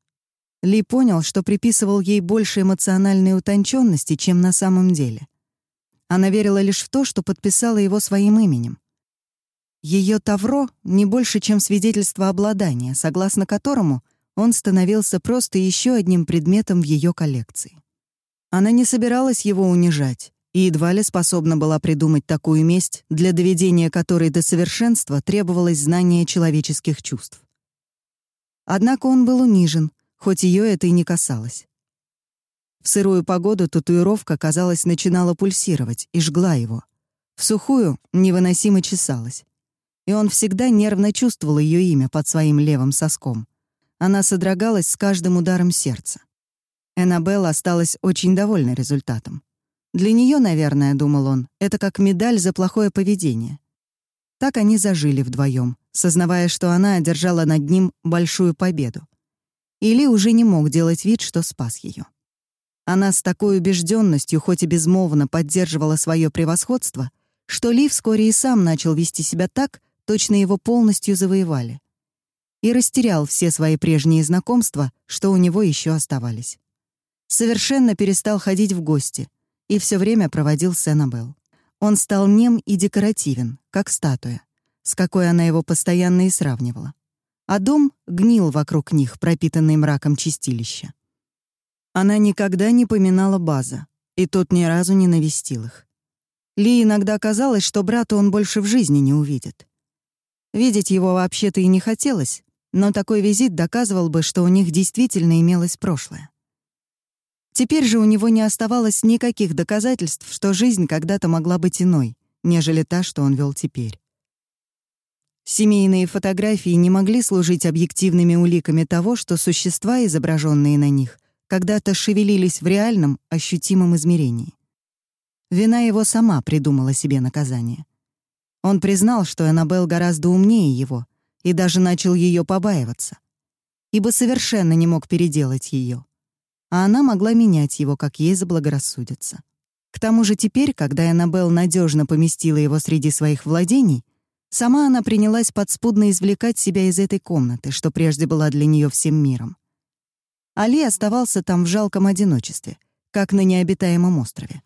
Ли понял, что приписывал ей больше эмоциональной утонченности, чем на самом деле. Она верила лишь в то, что подписала его своим именем. Ее тавро не больше, чем свидетельство обладания, согласно которому он становился просто еще одним предметом в ее коллекции. Она не собиралась его унижать и едва ли способна была придумать такую месть, для доведения которой до совершенства требовалось знание человеческих чувств. Однако он был унижен, хоть ее это и не касалось. В сырую погоду татуировка, казалось, начинала пульсировать и жгла его. В сухую невыносимо чесалась. И он всегда нервно чувствовал ее имя под своим левым соском. Она содрогалась с каждым ударом сердца. Эннабелла осталась очень довольна результатом. Для нее, наверное, думал он, это как медаль за плохое поведение. Так они зажили вдвоем, сознавая, что она одержала над ним большую победу. Или уже не мог делать вид, что спас ее. Она с такой убежденностью, хоть и безмолвно поддерживала свое превосходство, что Ли вскоре и сам начал вести себя так, точно его полностью завоевали. И растерял все свои прежние знакомства, что у него еще оставались. Совершенно перестал ходить в гости и все время проводил с Эннабелл. Он стал нем и декоративен, как статуя, с какой она его постоянно и сравнивала а дом гнил вокруг них, пропитанный мраком чистилища. Она никогда не поминала База, и тот ни разу не навестил их. Ли иногда казалось, что брата он больше в жизни не увидит. Видеть его вообще-то и не хотелось, но такой визит доказывал бы, что у них действительно имелось прошлое. Теперь же у него не оставалось никаких доказательств, что жизнь когда-то могла быть иной, нежели та, что он вел теперь. Семейные фотографии не могли служить объективными уликами того, что существа, изображенные на них, когда-то шевелились в реальном, ощутимом измерении. Вина его сама придумала себе наказание. Он признал, что Эннабелл гораздо умнее его, и даже начал ее побаиваться, ибо совершенно не мог переделать ее, а она могла менять его, как ей заблагорассудится. К тому же теперь, когда Эннабелл надежно поместила его среди своих владений, Сама она принялась подспудно извлекать себя из этой комнаты, что прежде была для нее всем миром. Али оставался там в жалком одиночестве, как на необитаемом острове.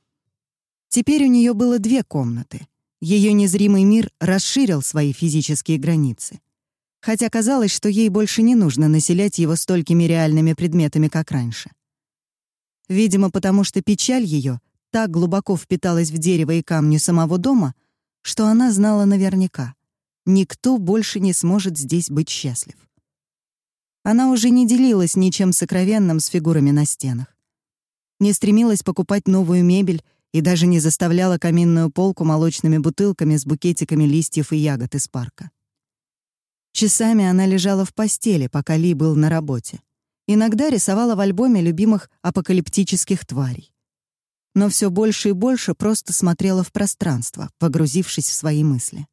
Теперь у нее было две комнаты. Ее незримый мир расширил свои физические границы. Хотя казалось, что ей больше не нужно населять его столькими реальными предметами, как раньше. Видимо, потому что печаль ее так глубоко впиталась в дерево и камни самого дома, что она знала наверняка — никто больше не сможет здесь быть счастлив. Она уже не делилась ничем сокровенным с фигурами на стенах. Не стремилась покупать новую мебель и даже не заставляла каминную полку молочными бутылками с букетиками листьев и ягод из парка. Часами она лежала в постели, пока Ли был на работе. Иногда рисовала в альбоме любимых апокалиптических тварей. Но все больше и больше просто смотрела в пространство, погрузившись в свои мысли.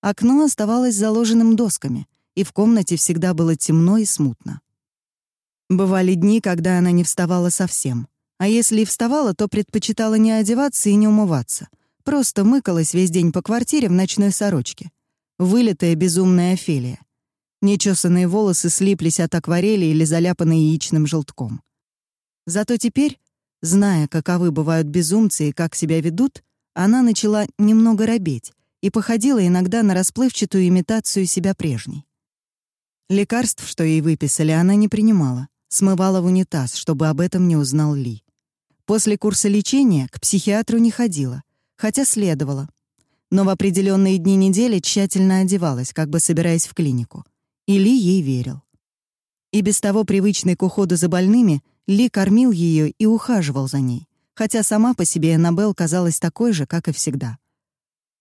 Окно оставалось заложенным досками, и в комнате всегда было темно и смутно. Бывали дни, когда она не вставала совсем. А если и вставала, то предпочитала не одеваться и не умываться. Просто мыкалась весь день по квартире в ночной сорочке. Вылитая безумная Офелия. Нечесанные волосы слиплись от акварели или заляпаны яичным желтком. Зато теперь, зная, каковы бывают безумцы и как себя ведут, она начала немного робеть и походила иногда на расплывчатую имитацию себя прежней. Лекарств, что ей выписали, она не принимала, смывала в унитаз, чтобы об этом не узнал Ли. После курса лечения к психиатру не ходила, хотя следовало. Но в определенные дни недели тщательно одевалась, как бы собираясь в клинику. И Ли ей верил. И без того привычный к уходу за больными, Ли кормил ее и ухаживал за ней, хотя сама по себе Эннабелл казалась такой же, как и всегда.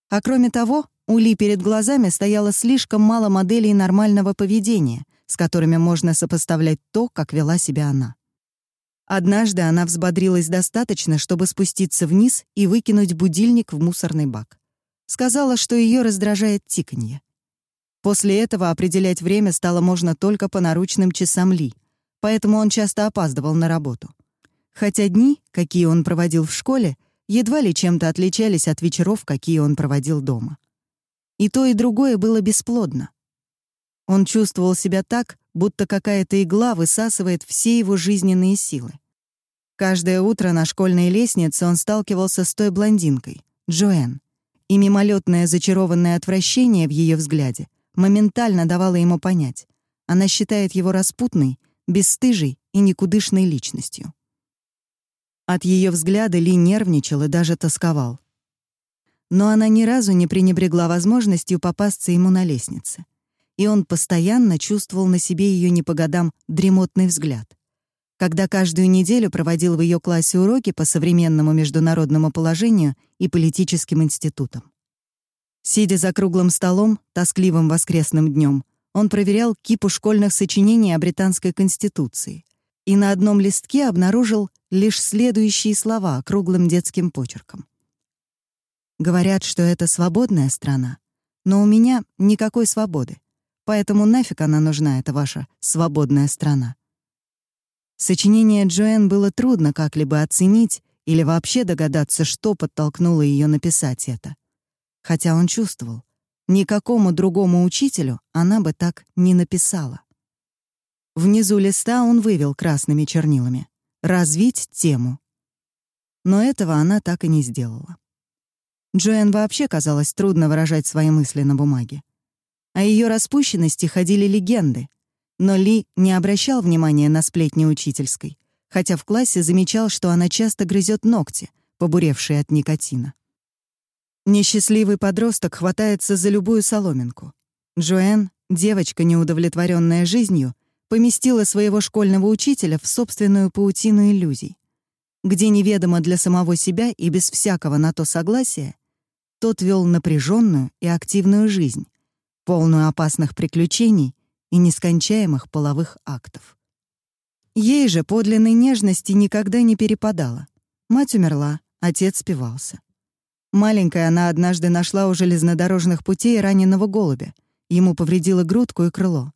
А кроме того, у Ли перед глазами стояло слишком мало моделей нормального поведения, с которыми можно сопоставлять то, как вела себя она. Однажды она взбодрилась достаточно, чтобы спуститься вниз и выкинуть будильник в мусорный бак. Сказала, что ее раздражает тиканье. После этого определять время стало можно только по наручным часам Ли, поэтому он часто опаздывал на работу. Хотя дни, какие он проводил в школе, едва ли чем-то отличались от вечеров, какие он проводил дома. И то, и другое было бесплодно. Он чувствовал себя так, будто какая-то игла высасывает все его жизненные силы. Каждое утро на школьной лестнице он сталкивался с той блондинкой, Джоэн, и мимолетное зачарованное отвращение в ее взгляде моментально давала ему понять. Она считает его распутной, бесстыжей и никудышной личностью. От ее взгляда Ли нервничал и даже тосковал. Но она ни разу не пренебрегла возможностью попасться ему на лестнице. И он постоянно чувствовал на себе ее не по годам дремотный взгляд. Когда каждую неделю проводил в ее классе уроки по современному международному положению и политическим институтам. Сидя за круглым столом, тоскливым воскресным днем, он проверял кипу школьных сочинений о британской конституции и на одном листке обнаружил лишь следующие слова круглым детским почерком. «Говорят, что это свободная страна, но у меня никакой свободы, поэтому нафиг она нужна, эта ваша свободная страна». Сочинение Джоэн было трудно как-либо оценить или вообще догадаться, что подтолкнуло ее написать это хотя он чувствовал, никакому другому учителю она бы так не написала. Внизу листа он вывел красными чернилами «Развить тему». Но этого она так и не сделала. Джоэн вообще казалось трудно выражать свои мысли на бумаге. О ее распущенности ходили легенды, но Ли не обращал внимания на сплетни учительской, хотя в классе замечал, что она часто грызет ногти, побуревшие от никотина. Несчастливый подросток хватается за любую соломинку. Джоэн, девочка, неудовлетворенная жизнью, поместила своего школьного учителя в собственную паутину иллюзий, где неведомо для самого себя и без всякого на то согласия, тот вел напряженную и активную жизнь, полную опасных приключений и нескончаемых половых актов. Ей же подлинной нежности никогда не перепадало. Мать умерла, отец спивался. Маленькая она однажды нашла у железнодорожных путей раненого голубя. Ему повредило грудку и крыло.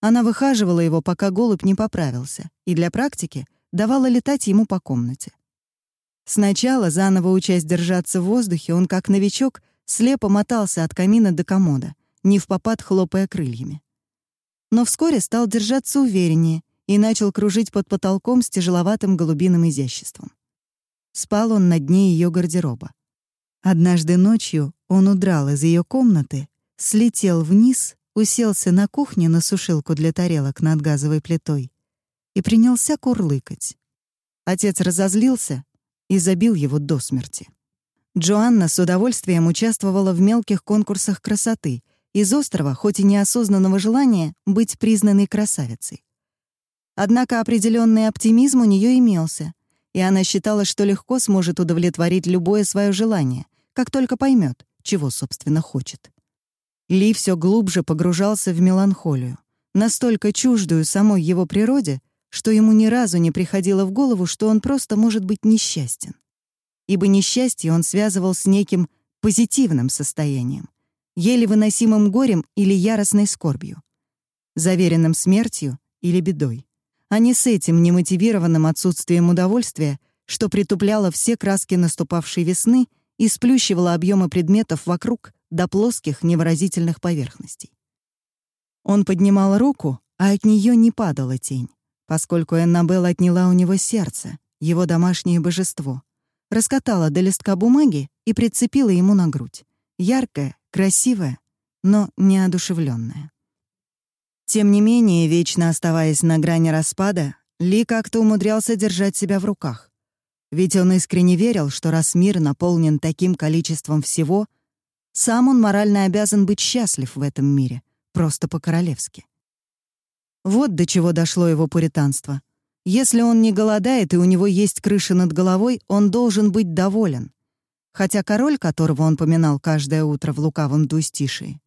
Она выхаживала его, пока голубь не поправился, и для практики давала летать ему по комнате. Сначала, заново учась держаться в воздухе, он, как новичок, слепо мотался от камина до комода, не в попад хлопая крыльями. Но вскоре стал держаться увереннее и начал кружить под потолком с тяжеловатым голубиным изяществом. спал он на дне ее гардероба. Однажды ночью он удрал из ее комнаты, слетел вниз, уселся на кухне на сушилку для тарелок над газовой плитой и принялся курлыкать. Отец разозлился и забил его до смерти. Джоанна с удовольствием участвовала в мелких конкурсах красоты из острова, хоть и неосознанного желания быть признанной красавицей. Однако определенный оптимизм у нее имелся, и она считала, что легко сможет удовлетворить любое свое желание, как только поймет, чего, собственно, хочет. Ли все глубже погружался в меланхолию, настолько чуждую самой его природе, что ему ни разу не приходило в голову, что он просто может быть несчастен. Ибо несчастье он связывал с неким позитивным состоянием, еле выносимым горем или яростной скорбью, заверенным смертью или бедой, а не с этим немотивированным отсутствием удовольствия, что притупляло все краски наступавшей весны и сплющивало объемы предметов вокруг до плоских невыразительных поверхностей. Он поднимал руку, а от нее не падала тень поскольку Эннабелл отняла у него сердце, его домашнее божество, раскатала до листка бумаги и прицепила ему на грудь. Яркая, красивая, но неодушевленная. Тем не менее, вечно оставаясь на грани распада, Ли как-то умудрялся держать себя в руках. Ведь он искренне верил, что раз мир наполнен таким количеством всего, сам он морально обязан быть счастлив в этом мире, просто по-королевски. Вот до чего дошло его пуританство. Если он не голодает и у него есть крыша над головой, он должен быть доволен. Хотя король, которого он поминал каждое утро в лукавом двустишии,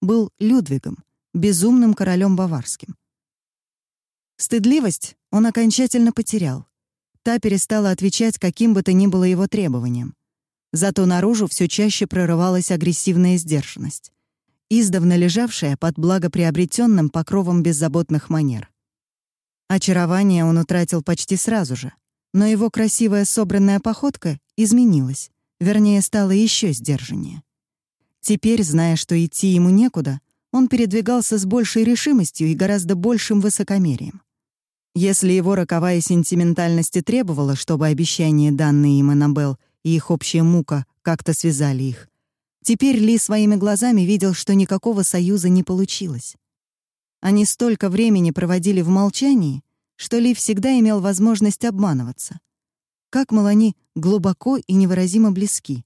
был Людвигом, безумным королем баварским. Стыдливость он окончательно потерял. Та перестала отвечать каким бы то ни было его требованиям. Зато наружу все чаще прорывалась агрессивная сдержанность издавна лежавшая под благоприобретенным покровом беззаботных манер. Очарование он утратил почти сразу же, но его красивая собранная походка изменилась, вернее, стала еще сдержаннее. Теперь, зная, что идти ему некуда, он передвигался с большей решимостью и гораздо большим высокомерием. Если его роковая сентиментальность и требовала, чтобы обещания, данные им Аннабелл, и их общая мука как-то связали их, Теперь Ли своими глазами видел, что никакого союза не получилось. Они столько времени проводили в молчании, что Ли всегда имел возможность обманываться. Как, мол, они глубоко и невыразимо близки.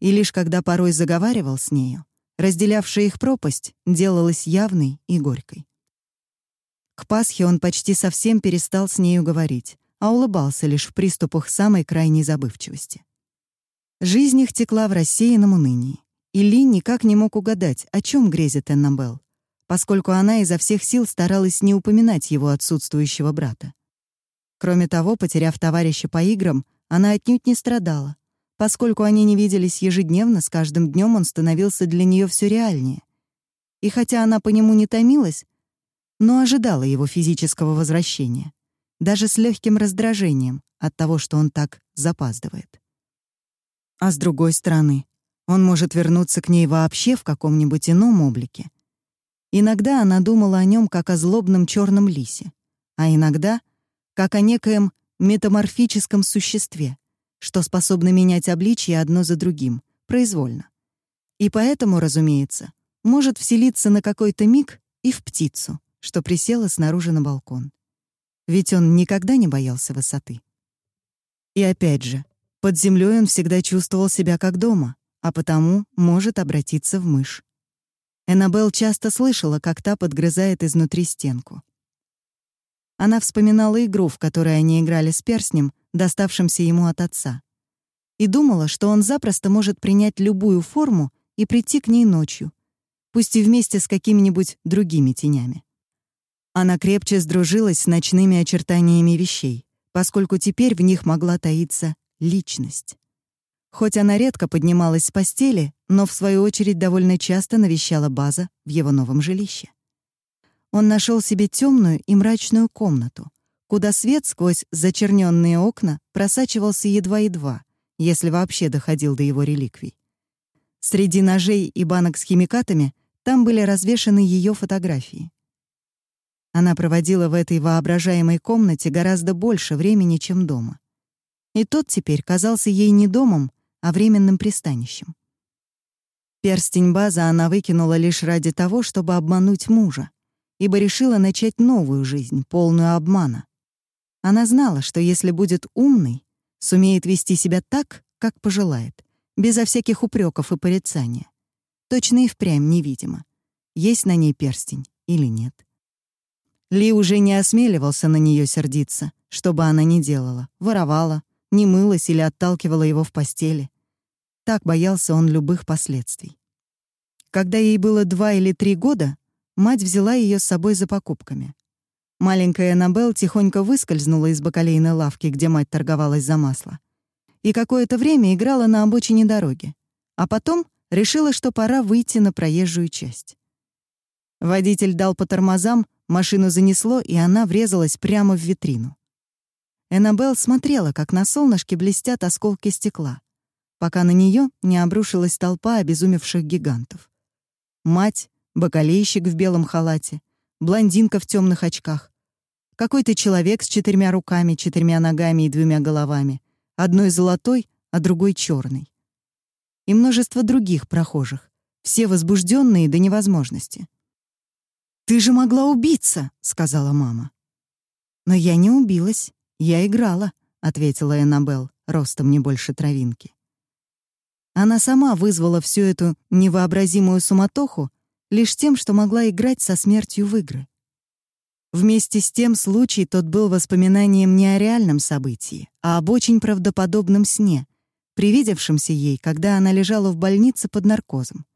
И лишь когда порой заговаривал с нею, разделявшая их пропасть делалась явной и горькой. К Пасхе он почти совсем перестал с нею говорить, а улыбался лишь в приступах самой крайней забывчивости. Жизнь их текла в рассеянном унынии. И Ли никак не мог угадать, о чем грезит Эннабелл, поскольку она изо всех сил старалась не упоминать его отсутствующего брата. Кроме того, потеряв товарища по играм, она отнюдь не страдала. Поскольку они не виделись ежедневно, с каждым днем он становился для нее все реальнее. И хотя она по нему не томилась, но ожидала его физического возвращения, даже с легким раздражением от того, что он так запаздывает. А с другой стороны, он может вернуться к ней вообще в каком-нибудь ином облике. Иногда она думала о нем как о злобном черном лисе, а иногда — как о некоем метаморфическом существе, что способно менять обличье одно за другим, произвольно. И поэтому, разумеется, может вселиться на какой-то миг и в птицу, что присела снаружи на балкон. Ведь он никогда не боялся высоты. И опять же, под землей он всегда чувствовал себя как дома, а потому может обратиться в мышь. Эннабелл часто слышала, как та подгрызает изнутри стенку. Она вспоминала игру, в которой они играли с перстнем, доставшимся ему от отца, и думала, что он запросто может принять любую форму и прийти к ней ночью, пусть и вместе с какими-нибудь другими тенями. Она крепче сдружилась с ночными очертаниями вещей, поскольку теперь в них могла таиться личность. Хоть она редко поднималась с постели, но в свою очередь довольно часто навещала База в его новом жилище. Он нашел себе темную и мрачную комнату, куда свет сквозь зачерненные окна просачивался едва-едва, если вообще доходил до его реликвий. Среди ножей и банок с химикатами там были развешаны ее фотографии. Она проводила в этой воображаемой комнате гораздо больше времени, чем дома и тот теперь казался ей не домом, а временным пристанищем. Перстень база она выкинула лишь ради того, чтобы обмануть мужа, ибо решила начать новую жизнь, полную обмана. Она знала, что если будет умной, сумеет вести себя так, как пожелает, безо всяких упреков и порицания. Точно и впрямь невидимо, есть на ней перстень или нет. Ли уже не осмеливался на нее сердиться, что бы она ни делала, воровала, не мылась или отталкивала его в постели. Так боялся он любых последствий. Когда ей было два или три года, мать взяла ее с собой за покупками. Маленькая Эннабелл тихонько выскользнула из бакалейной лавки, где мать торговалась за масло, и какое-то время играла на обочине дороги, а потом решила, что пора выйти на проезжую часть. Водитель дал по тормозам, машину занесло, и она врезалась прямо в витрину. Эннабелл смотрела, как на солнышке блестят осколки стекла, пока на нее не обрушилась толпа обезумевших гигантов. Мать, бакалейщик в белом халате, блондинка в темных очках, какой-то человек с четырьмя руками, четырьмя ногами и двумя головами, одной золотой, а другой черной. И множество других прохожих, все возбужденные до невозможности. «Ты же могла убиться!» — сказала мама. «Но я не убилась. «Я играла», — ответила Эннабелл, ростом не больше травинки. Она сама вызвала всю эту невообразимую суматоху лишь тем, что могла играть со смертью в игры. Вместе с тем случай тот был воспоминанием не о реальном событии, а об очень правдоподобном сне, привидевшемся ей, когда она лежала в больнице под наркозом.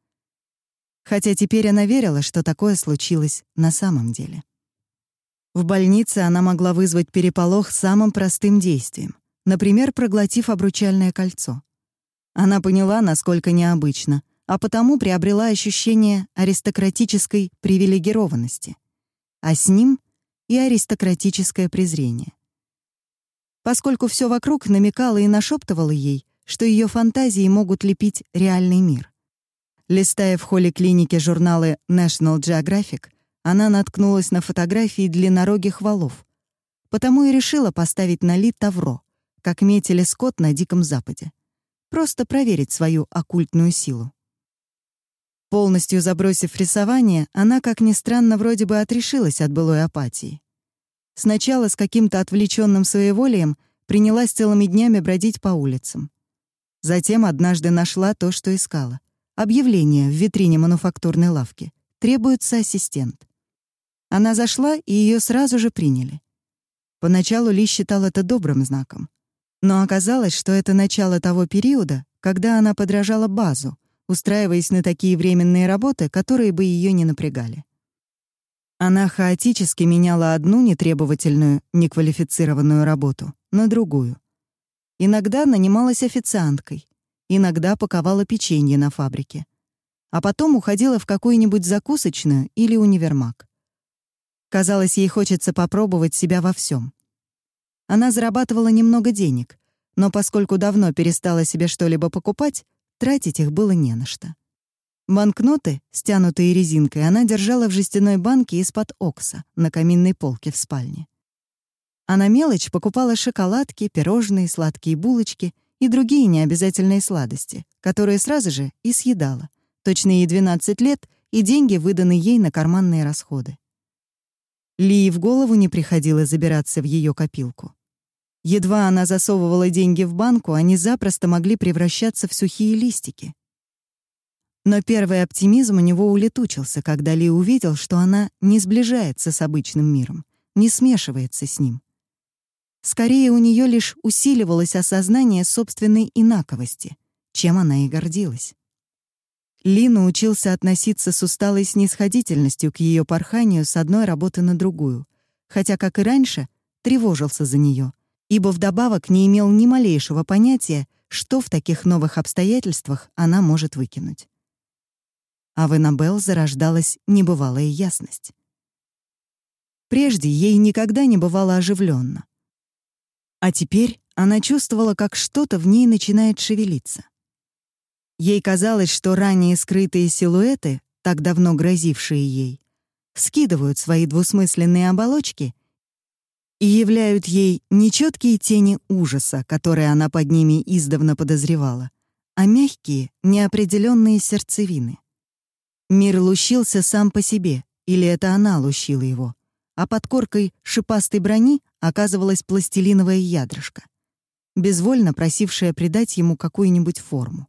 Хотя теперь она верила, что такое случилось на самом деле. В больнице она могла вызвать переполох самым простым действием, например, проглотив обручальное кольцо. Она поняла, насколько необычно, а потому приобрела ощущение аристократической привилегированности, а с ним и аристократическое презрение. Поскольку все вокруг намекало и нашептывало ей, что ее фантазии могут лепить реальный мир. Листая в холле клиники журналы National Geographic, она наткнулась на фотографии длиннорогих валов. Потому и решила поставить на Ли тавро, как метили скот на Диком Западе. Просто проверить свою оккультную силу. Полностью забросив рисование, она, как ни странно, вроде бы отрешилась от былой апатии. Сначала с каким-то отвлеченным своеволием принялась целыми днями бродить по улицам. Затем однажды нашла то, что искала. Объявление в витрине мануфактурной лавки. Требуется ассистент. Она зашла, и ее сразу же приняли. Поначалу Ли считал это добрым знаком. Но оказалось, что это начало того периода, когда она подражала базу, устраиваясь на такие временные работы, которые бы ее не напрягали. Она хаотически меняла одну нетребовательную, неквалифицированную работу на другую. Иногда нанималась официанткой, иногда паковала печенье на фабрике, а потом уходила в какую-нибудь закусочную или универмаг. Казалось, ей хочется попробовать себя во всем. Она зарабатывала немного денег, но поскольку давно перестала себе что-либо покупать, тратить их было не на что. Банкноты, стянутые резинкой, она держала в жестяной банке из-под окса на каминной полке в спальне. А на мелочь покупала шоколадки, пирожные, сладкие булочки и другие необязательные сладости, которые сразу же и съедала. Точно ей 12 лет, и деньги выданы ей на карманные расходы. Ли в голову не приходило забираться в ее копилку. Едва она засовывала деньги в банку, они запросто могли превращаться в сухие листики. Но первый оптимизм у него улетучился, когда Ли увидел, что она не сближается с обычным миром, не смешивается с ним. Скорее, у нее лишь усиливалось осознание собственной инаковости, чем она и гордилась. Ли научился относиться с усталой снисходительностью к ее порханию с одной работы на другую, хотя, как и раньше, тревожился за нее, ибо вдобавок не имел ни малейшего понятия, что в таких новых обстоятельствах она может выкинуть. А в Эннабелл зарождалась небывалая ясность. Прежде ей никогда не бывало оживленно, А теперь она чувствовала, как что-то в ней начинает шевелиться. Ей казалось, что ранее скрытые силуэты, так давно грозившие ей, скидывают свои двусмысленные оболочки и являют ей не четкие тени ужаса, которые она под ними издавна подозревала, а мягкие, неопределенные сердцевины. Мир лущился сам по себе, или это она лущила его, а под коркой шипастой брони оказывалась пластилиновая ядрышко, безвольно просившая придать ему какую-нибудь форму.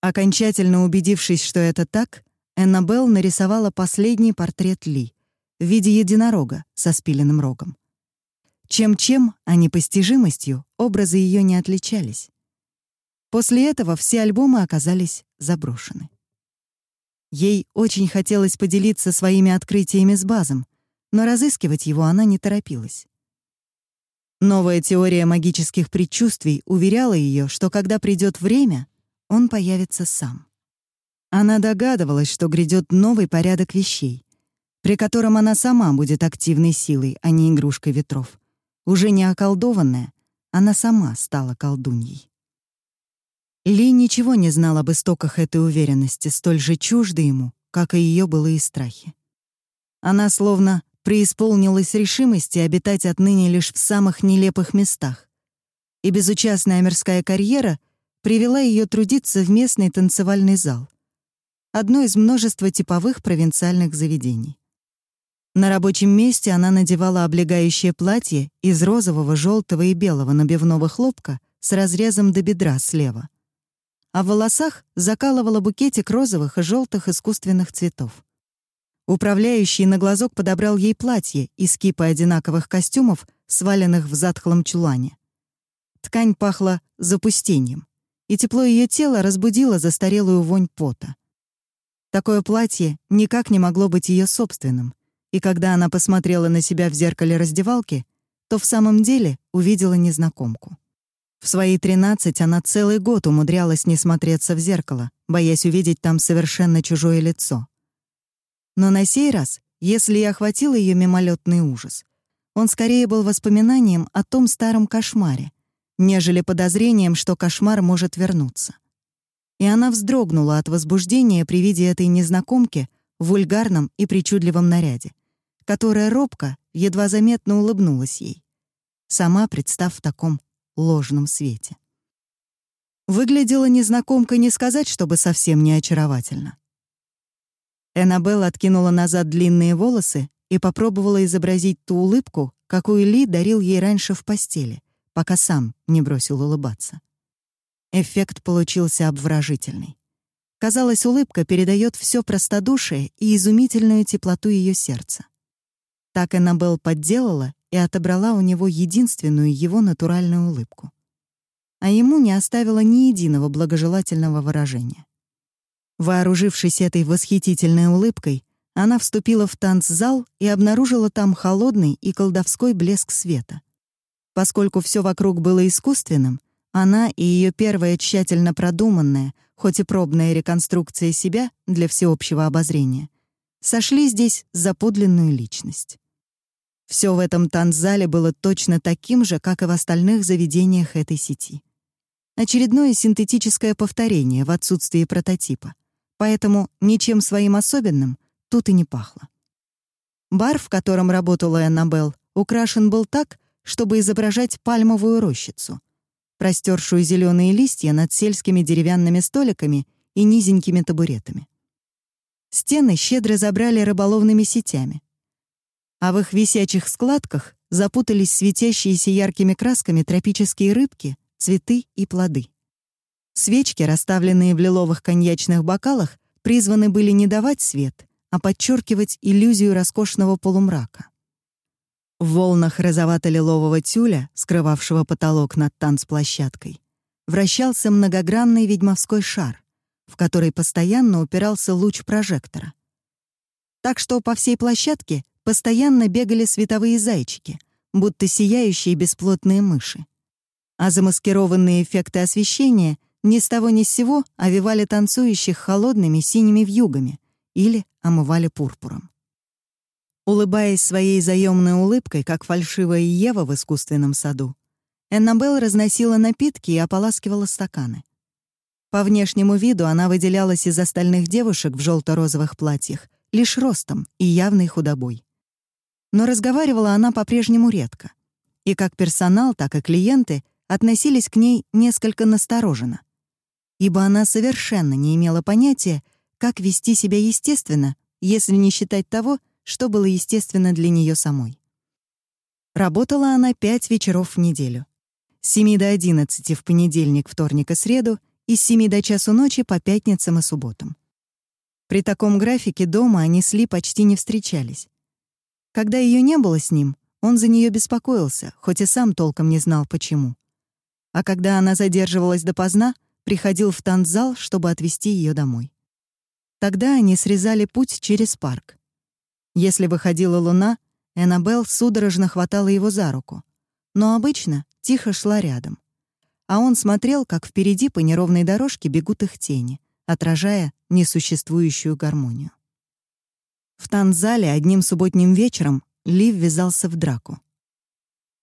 Окончательно убедившись, что это так, Эннабелл нарисовала последний портрет Ли в виде единорога со спиленным рогом. Чем-чем, а непостижимостью, образы ее не отличались. После этого все альбомы оказались заброшены. Ей очень хотелось поделиться своими открытиями с Базом, но разыскивать его она не торопилась. Новая теория магических предчувствий уверяла ее, что когда придет время, он появится сам. Она догадывалась, что грядет новый порядок вещей, при котором она сама будет активной силой, а не игрушкой ветров. Уже не околдованная, она сама стала колдуньей. Ли ничего не знал об истоках этой уверенности, столь же чужды ему, как и ее былые страхи. Она словно преисполнилась решимости обитать отныне лишь в самых нелепых местах. И безучастная мирская карьера привела ее трудиться в местный танцевальный зал, одно из множества типовых провинциальных заведений. На рабочем месте она надевала облегающее платье из розового, желтого и белого набивного хлопка с разрезом до бедра слева а в волосах закалывала букетик розовых и желтых искусственных цветов. Управляющий на глазок подобрал ей платье из кипа одинаковых костюмов, сваленных в затхлом чулане. Ткань пахла запустением, и тепло ее тела разбудило застарелую вонь пота. Такое платье никак не могло быть ее собственным, и когда она посмотрела на себя в зеркале раздевалки, то в самом деле увидела незнакомку. В свои 13 она целый год умудрялась не смотреться в зеркало, боясь увидеть там совершенно чужое лицо. Но на сей раз, если и охватил ее мимолетный ужас, он скорее был воспоминанием о том старом кошмаре, нежели подозрением, что кошмар может вернуться. И она вздрогнула от возбуждения при виде этой незнакомки в вульгарном и причудливом наряде, которая робко, едва заметно улыбнулась ей, сама представ в таком ложном свете. Выглядела незнакомка не сказать, чтобы совсем не очаровательно. Эннабелл откинула назад длинные волосы и попробовала изобразить ту улыбку, какую Ли дарил ей раньше в постели, пока сам не бросил улыбаться. Эффект получился обворожительный. Казалось, улыбка передает все простодушие и изумительную теплоту ее сердца. Так Эннабелл подделала и отобрала у него единственную его натуральную улыбку. А ему не оставила ни единого благожелательного выражения. Вооружившись этой восхитительной улыбкой, она вступила в танцзал и обнаружила там холодный и колдовской блеск света. Поскольку все вокруг было искусственным, она и ее первая тщательно продуманная, хоть и пробная реконструкция себя для всеобщего обозрения, сошли здесь за подлинную личность. Все в этом танцзале было точно таким же, как и в остальных заведениях этой сети. Очередное синтетическое повторение в отсутствии прототипа. Поэтому ничем своим особенным тут и не пахло. Бар, в котором работала Эннабелл, украшен был так, чтобы изображать пальмовую рощицу, простершую зеленые листья над сельскими деревянными столиками и низенькими табуретами. Стены щедро забрали рыболовными сетями, а в их висячих складках запутались светящиеся яркими красками тропические рыбки, цветы и плоды. Свечки, расставленные в лиловых коньячных бокалах, призваны были не давать свет, а подчеркивать иллюзию роскошного полумрака. В волнах розовато-лилового тюля, скрывавшего потолок над танцплощадкой, вращался многогранный ведьмовской шар, в который постоянно упирался луч прожектора. Так что по всей площадке постоянно бегали световые зайчики, будто сияющие бесплотные мыши. А замаскированные эффекты освещения ни с того ни с сего овивали танцующих холодными синими вьюгами или омывали пурпуром. Улыбаясь своей заемной улыбкой, как фальшивая Ева в искусственном саду, Эннабелл разносила напитки и ополаскивала стаканы. По внешнему виду она выделялась из остальных девушек в желто розовых платьях лишь ростом и явной худобой. Но разговаривала она по-прежнему редко. И как персонал, так и клиенты относились к ней несколько настороженно, ибо она совершенно не имела понятия, как вести себя естественно, если не считать того, что было естественно для нее самой. Работала она пять вечеров в неделю. С 7 до 11 в понедельник, вторник и среду и с 7 до часу ночи по пятницам и субботам. При таком графике дома они с Ли почти не встречались. Когда ее не было с ним, он за нее беспокоился, хоть и сам толком не знал, почему. А когда она задерживалась допоздна, приходил в танцзал, чтобы отвезти ее домой. Тогда они срезали путь через парк. Если выходила луна, Эннабелл судорожно хватала его за руку, но обычно тихо шла рядом. А он смотрел, как впереди по неровной дорожке бегут их тени, отражая несуществующую гармонию. В танцзале одним субботним вечером Лив ввязался в драку.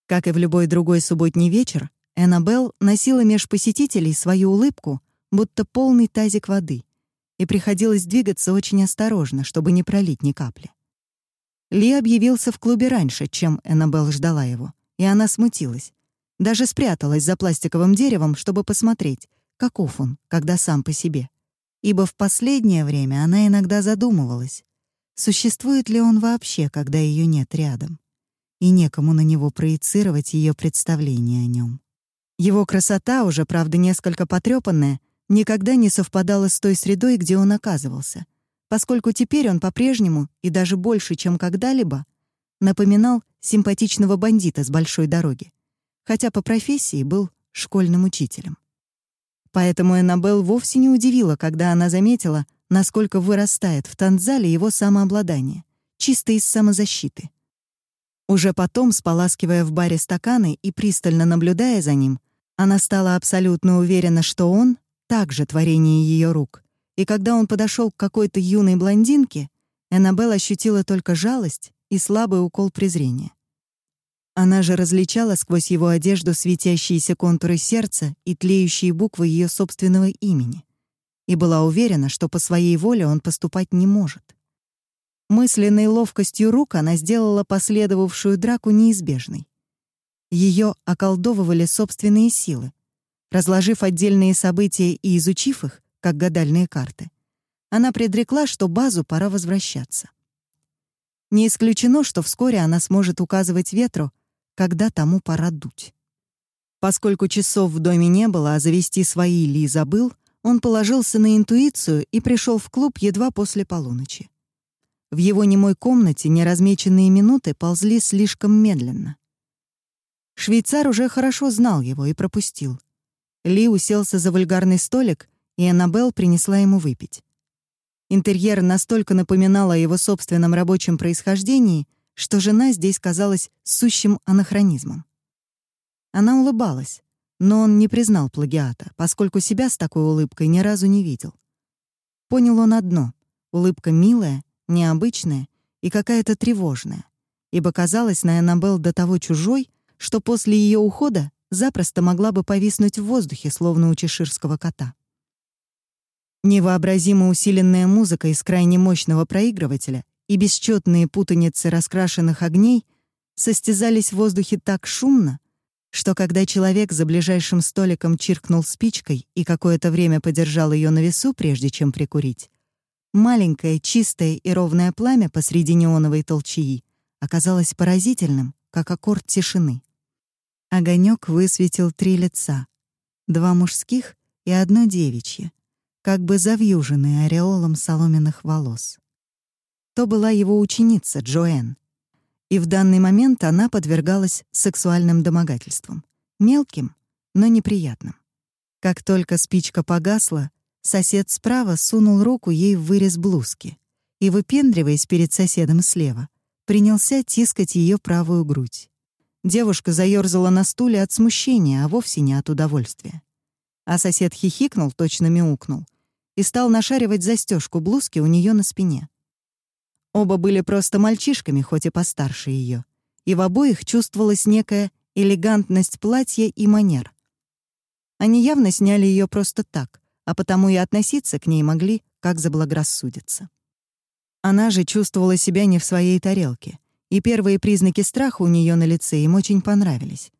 Как и в любой другой субботний вечер, Эннабелл носила меж посетителей свою улыбку, будто полный тазик воды, и приходилось двигаться очень осторожно, чтобы не пролить ни капли. Ли объявился в клубе раньше, чем Эннабелл ждала его, и она смутилась. Даже спряталась за пластиковым деревом, чтобы посмотреть, каков он, когда сам по себе. Ибо в последнее время она иногда задумывалась, существует ли он вообще, когда ее нет рядом, и некому на него проецировать ее представление о нем. Его красота, уже, правда, несколько потрепанная, никогда не совпадала с той средой, где он оказывался, поскольку теперь он по-прежнему, и даже больше, чем когда-либо, напоминал симпатичного бандита с большой дороги, хотя по профессии был школьным учителем. Поэтому Эннабелл вовсе не удивила, когда она заметила, насколько вырастает в танцзале его самообладание, чисто из самозащиты. Уже потом, споласкивая в баре стаканы и пристально наблюдая за ним, она стала абсолютно уверена, что он — также творение ее рук, и когда он подошел к какой-то юной блондинке, Эннабелл ощутила только жалость и слабый укол презрения. Она же различала сквозь его одежду светящиеся контуры сердца и тлеющие буквы ее собственного имени и была уверена, что по своей воле он поступать не может. Мысленной ловкостью рук она сделала последовавшую драку неизбежной. Ее околдовывали собственные силы. Разложив отдельные события и изучив их, как гадальные карты, она предрекла, что базу пора возвращаться. Не исключено, что вскоре она сможет указывать ветру, когда тому пора дуть. Поскольку часов в доме не было, а завести свои Ли забыл, он положился на интуицию и пришел в клуб едва после полуночи. В его немой комнате неразмеченные минуты ползли слишком медленно. Швейцар уже хорошо знал его и пропустил. Ли уселся за вульгарный столик, и Аннабелл принесла ему выпить. Интерьер настолько напоминал о его собственном рабочем происхождении, что жена здесь казалась сущим анахронизмом. Она улыбалась, но он не признал плагиата, поскольку себя с такой улыбкой ни разу не видел. Понял он одно — улыбка милая, необычная и какая-то тревожная, ибо казалась на Эннабелл до того чужой, что после ее ухода запросто могла бы повиснуть в воздухе, словно у чеширского кота. Невообразимо усиленная музыка из крайне мощного проигрывателя и бесчетные путаницы раскрашенных огней состязались в воздухе так шумно, что когда человек за ближайшим столиком чиркнул спичкой и какое-то время подержал ее на весу, прежде чем прикурить, маленькое, чистое и ровное пламя посреди неоновой толчии оказалось поразительным, как аккорд тишины. Огонек высветил три лица, два мужских и одно девичье, как бы завьюженные ореолом соломенных волос. То была его ученица Джоэн, и в данный момент она подвергалась сексуальным домогательствам. Мелким, но неприятным. Как только спичка погасла, сосед справа сунул руку ей в вырез блузки и, выпендриваясь перед соседом слева, принялся тискать ее правую грудь. Девушка заёрзала на стуле от смущения, а вовсе не от удовольствия. А сосед хихикнул, точно мяукнул, и стал нашаривать застежку блузки у нее на спине. Оба были просто мальчишками, хоть и постарше ее, и в обоих чувствовалась некая элегантность платья и манер. Они явно сняли ее просто так, а потому и относиться к ней могли, как заблагорассудится. Она же чувствовала себя не в своей тарелке, и первые признаки страха у нее на лице им очень понравились.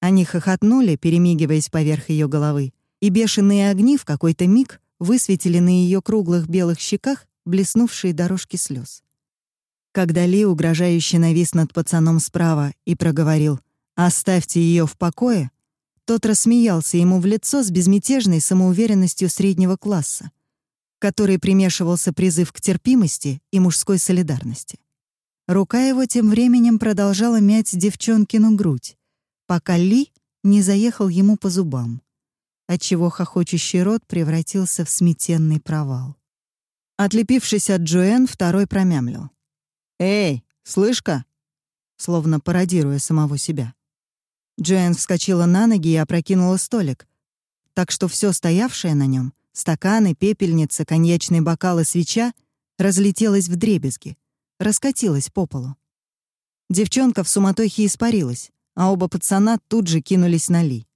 Они хохотнули, перемигиваясь поверх ее головы, и бешеные огни в какой-то миг высветили на ее круглых белых щеках блеснувшие дорожки слез. Когда Ли угрожающе навис над пацаном справа и проговорил «Оставьте ее в покое», тот рассмеялся ему в лицо с безмятежной самоуверенностью среднего класса, который примешивался призыв к терпимости и мужской солидарности. Рука его тем временем продолжала мять девчонкину грудь, пока Ли не заехал ему по зубам, отчего хохочущий рот превратился в сметенный провал. Отлепившись от Джоэн, второй промямлил. «Эй, слышь-ка!» Словно пародируя самого себя. Джоэн вскочила на ноги и опрокинула столик, так что все стоявшее на нем — стаканы, пепельницы, коньячные бокалы, свеча — разлетелось в дребезги, раскатилось по полу. Девчонка в суматохе испарилась, а оба пацана тут же кинулись на Ли.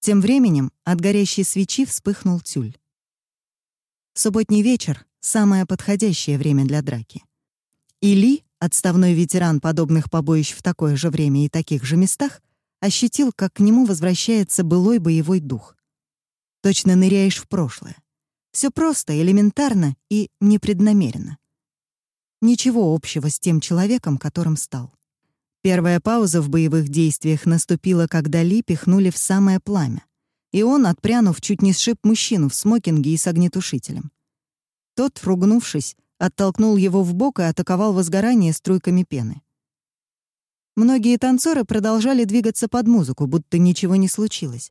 Тем временем от горящей свечи вспыхнул тюль. Субботний вечер — самое подходящее время для драки. И Ли, отставной ветеран подобных побоищ в такое же время и таких же местах, ощутил, как к нему возвращается былой боевой дух. Точно ныряешь в прошлое. Все просто, элементарно и непреднамеренно. Ничего общего с тем человеком, которым стал. Первая пауза в боевых действиях наступила, когда Ли пихнули в самое пламя, и он, отпрянув, чуть не сшиб мужчину в смокинге и с огнетушителем. Тот, ругнувшись, оттолкнул его в бок и атаковал возгорание струйками пены. Многие танцоры продолжали двигаться под музыку, будто ничего не случилось.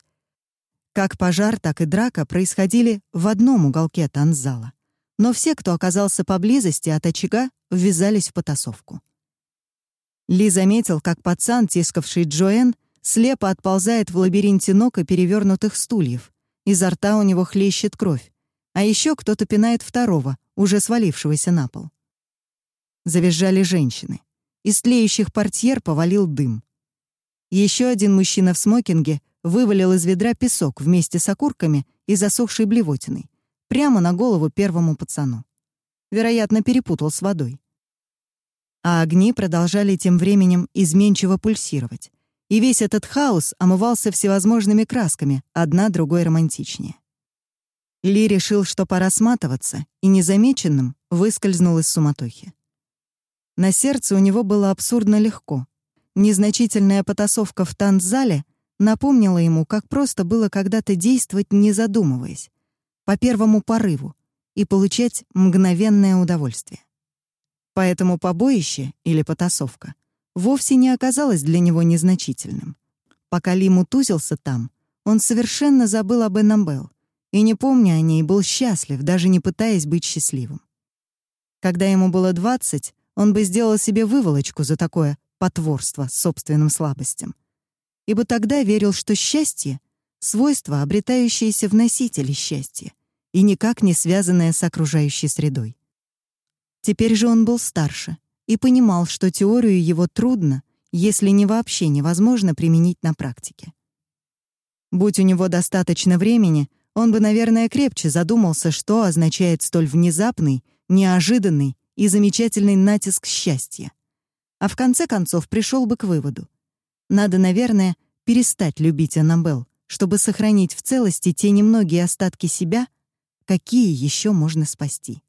Как пожар, так и драка происходили в одном уголке танцзала. Но все, кто оказался поблизости от очага, ввязались в потасовку. Ли заметил, как пацан, тискавший Джоэн, слепо отползает в лабиринте ног и перевернутых стульев. Изо рта у него хлещет кровь. А еще кто-то пинает второго, уже свалившегося на пол. Завизжали женщины. Из тлеющих портьер повалил дым. Еще один мужчина в смокинге вывалил из ведра песок вместе с окурками и засохшей блевотиной прямо на голову первому пацану. Вероятно, перепутал с водой а огни продолжали тем временем изменчиво пульсировать. И весь этот хаос омывался всевозможными красками, одна другой романтичнее. Ли решил, что пора сматываться, и незамеченным выскользнул из суматохи. На сердце у него было абсурдно легко. Незначительная потасовка в танцзале напомнила ему, как просто было когда-то действовать, не задумываясь, по первому порыву, и получать мгновенное удовольствие. Поэтому побоище или потасовка вовсе не оказалось для него незначительным. Пока Лим утузился там, он совершенно забыл об Эннабелл и, не помня о ней, был счастлив, даже не пытаясь быть счастливым. Когда ему было 20, он бы сделал себе выволочку за такое потворство собственным слабостям. Ибо тогда верил, что счастье — свойство, обретающееся в носителе счастья и никак не связанное с окружающей средой. Теперь же он был старше и понимал, что теорию его трудно, если не вообще невозможно применить на практике. Будь у него достаточно времени, он бы, наверное, крепче задумался, что означает столь внезапный, неожиданный и замечательный натиск счастья. А в конце концов пришел бы к выводу. Надо, наверное, перестать любить Аннабелл, чтобы сохранить в целости те немногие остатки себя, какие еще можно спасти.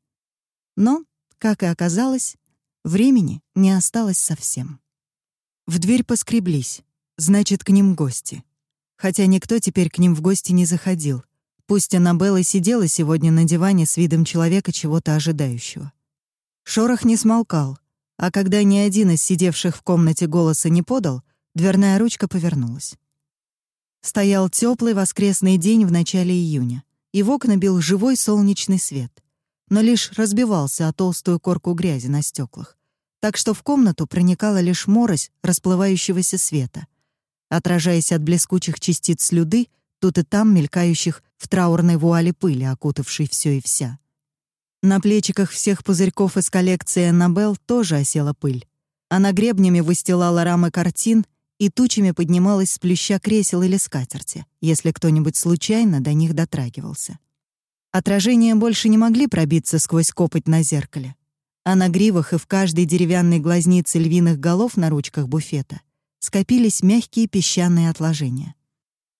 Но как и оказалось, времени не осталось совсем. В дверь поскреблись, значит, к ним гости. Хотя никто теперь к ним в гости не заходил. Пусть Аннабелла сидела сегодня на диване с видом человека чего-то ожидающего. Шорох не смолкал, а когда ни один из сидевших в комнате голоса не подал, дверная ручка повернулась. Стоял теплый воскресный день в начале июня, и в окна бил живой солнечный свет но лишь разбивался о толстую корку грязи на стеклах, так что в комнату проникала лишь морось расплывающегося света, отражаясь от блескучих частиц слюды, тут и там мелькающих в траурной вуале пыли, окутавшей все и вся. На плечиках всех пузырьков из коллекции Эннабелл тоже осела пыль. Она гребнями выстилала рамы картин и тучами поднималась с плюща кресел или скатерти, если кто-нибудь случайно до них дотрагивался. Отражения больше не могли пробиться сквозь копоть на зеркале. А на гривах и в каждой деревянной глазнице львиных голов на ручках буфета скопились мягкие песчаные отложения.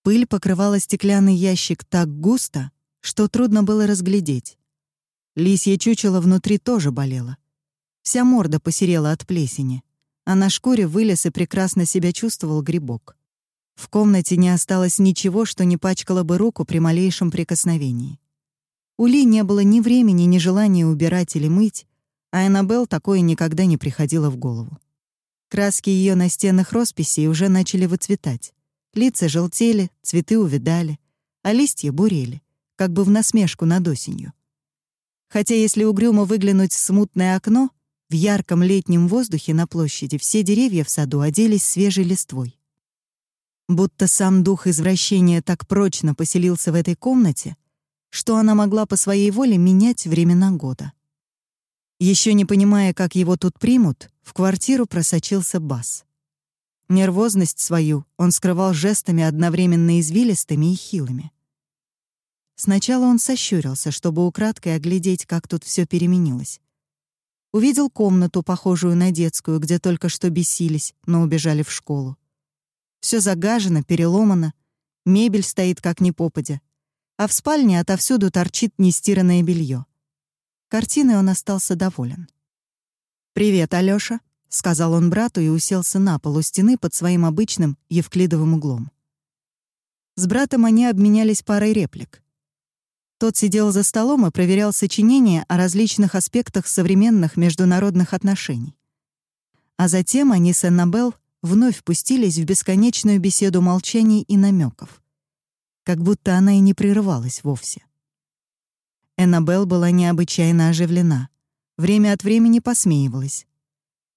Пыль покрывала стеклянный ящик так густо, что трудно было разглядеть. Лисье чучело внутри тоже болело. Вся морда посерела от плесени, а на шкуре вылез и прекрасно себя чувствовал грибок. В комнате не осталось ничего, что не пачкало бы руку при малейшем прикосновении. У Ли не было ни времени, ни желания убирать или мыть, а Эннабелл такое никогда не приходило в голову. Краски ее настенных росписей уже начали выцветать. Лица желтели, цветы увидали, а листья бурели, как бы в насмешку над осенью. Хотя если угрюмо выглянуть в смутное окно, в ярком летнем воздухе на площади все деревья в саду оделись свежей листвой. Будто сам дух извращения так прочно поселился в этой комнате, что она могла по своей воле менять времена года. Еще не понимая, как его тут примут, в квартиру просочился бас. Нервозность свою он скрывал жестами одновременно извилистыми и хилыми. Сначала он сощурился, чтобы украдкой оглядеть, как тут все переменилось. Увидел комнату, похожую на детскую, где только что бесились, но убежали в школу. Все загажено, переломано, мебель стоит как ни попадя, а в спальне отовсюду торчит нестиранное белье. Картиной он остался доволен. «Привет, Алёша», — сказал он брату и уселся на пол у стены под своим обычным евклидовым углом. С братом они обменялись парой реплик. Тот сидел за столом и проверял сочинения о различных аспектах современных международных отношений. А затем они с Эннабелл вновь пустились в бесконечную беседу молчаний и намеков, как будто она и не прерывалась вовсе. Эннабелл была необычайно оживлена, время от времени посмеивалась,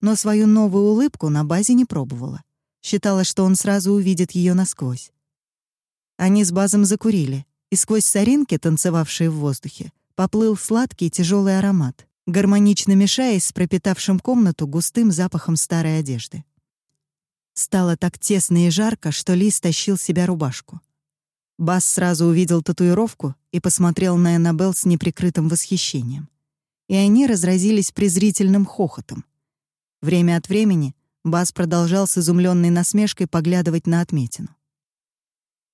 но свою новую улыбку на базе не пробовала, считала, что он сразу увидит ее насквозь. Они с базом закурили — и сквозь соринки, танцевавшие в воздухе, поплыл сладкий тяжелый аромат, гармонично мешаясь с пропитавшим комнату густым запахом старой одежды. Стало так тесно и жарко, что Ли стащил себя рубашку. Бас сразу увидел татуировку и посмотрел на Эннабелл с неприкрытым восхищением. И они разразились презрительным хохотом. Время от времени Бас продолжал с изумленной насмешкой поглядывать на отметину.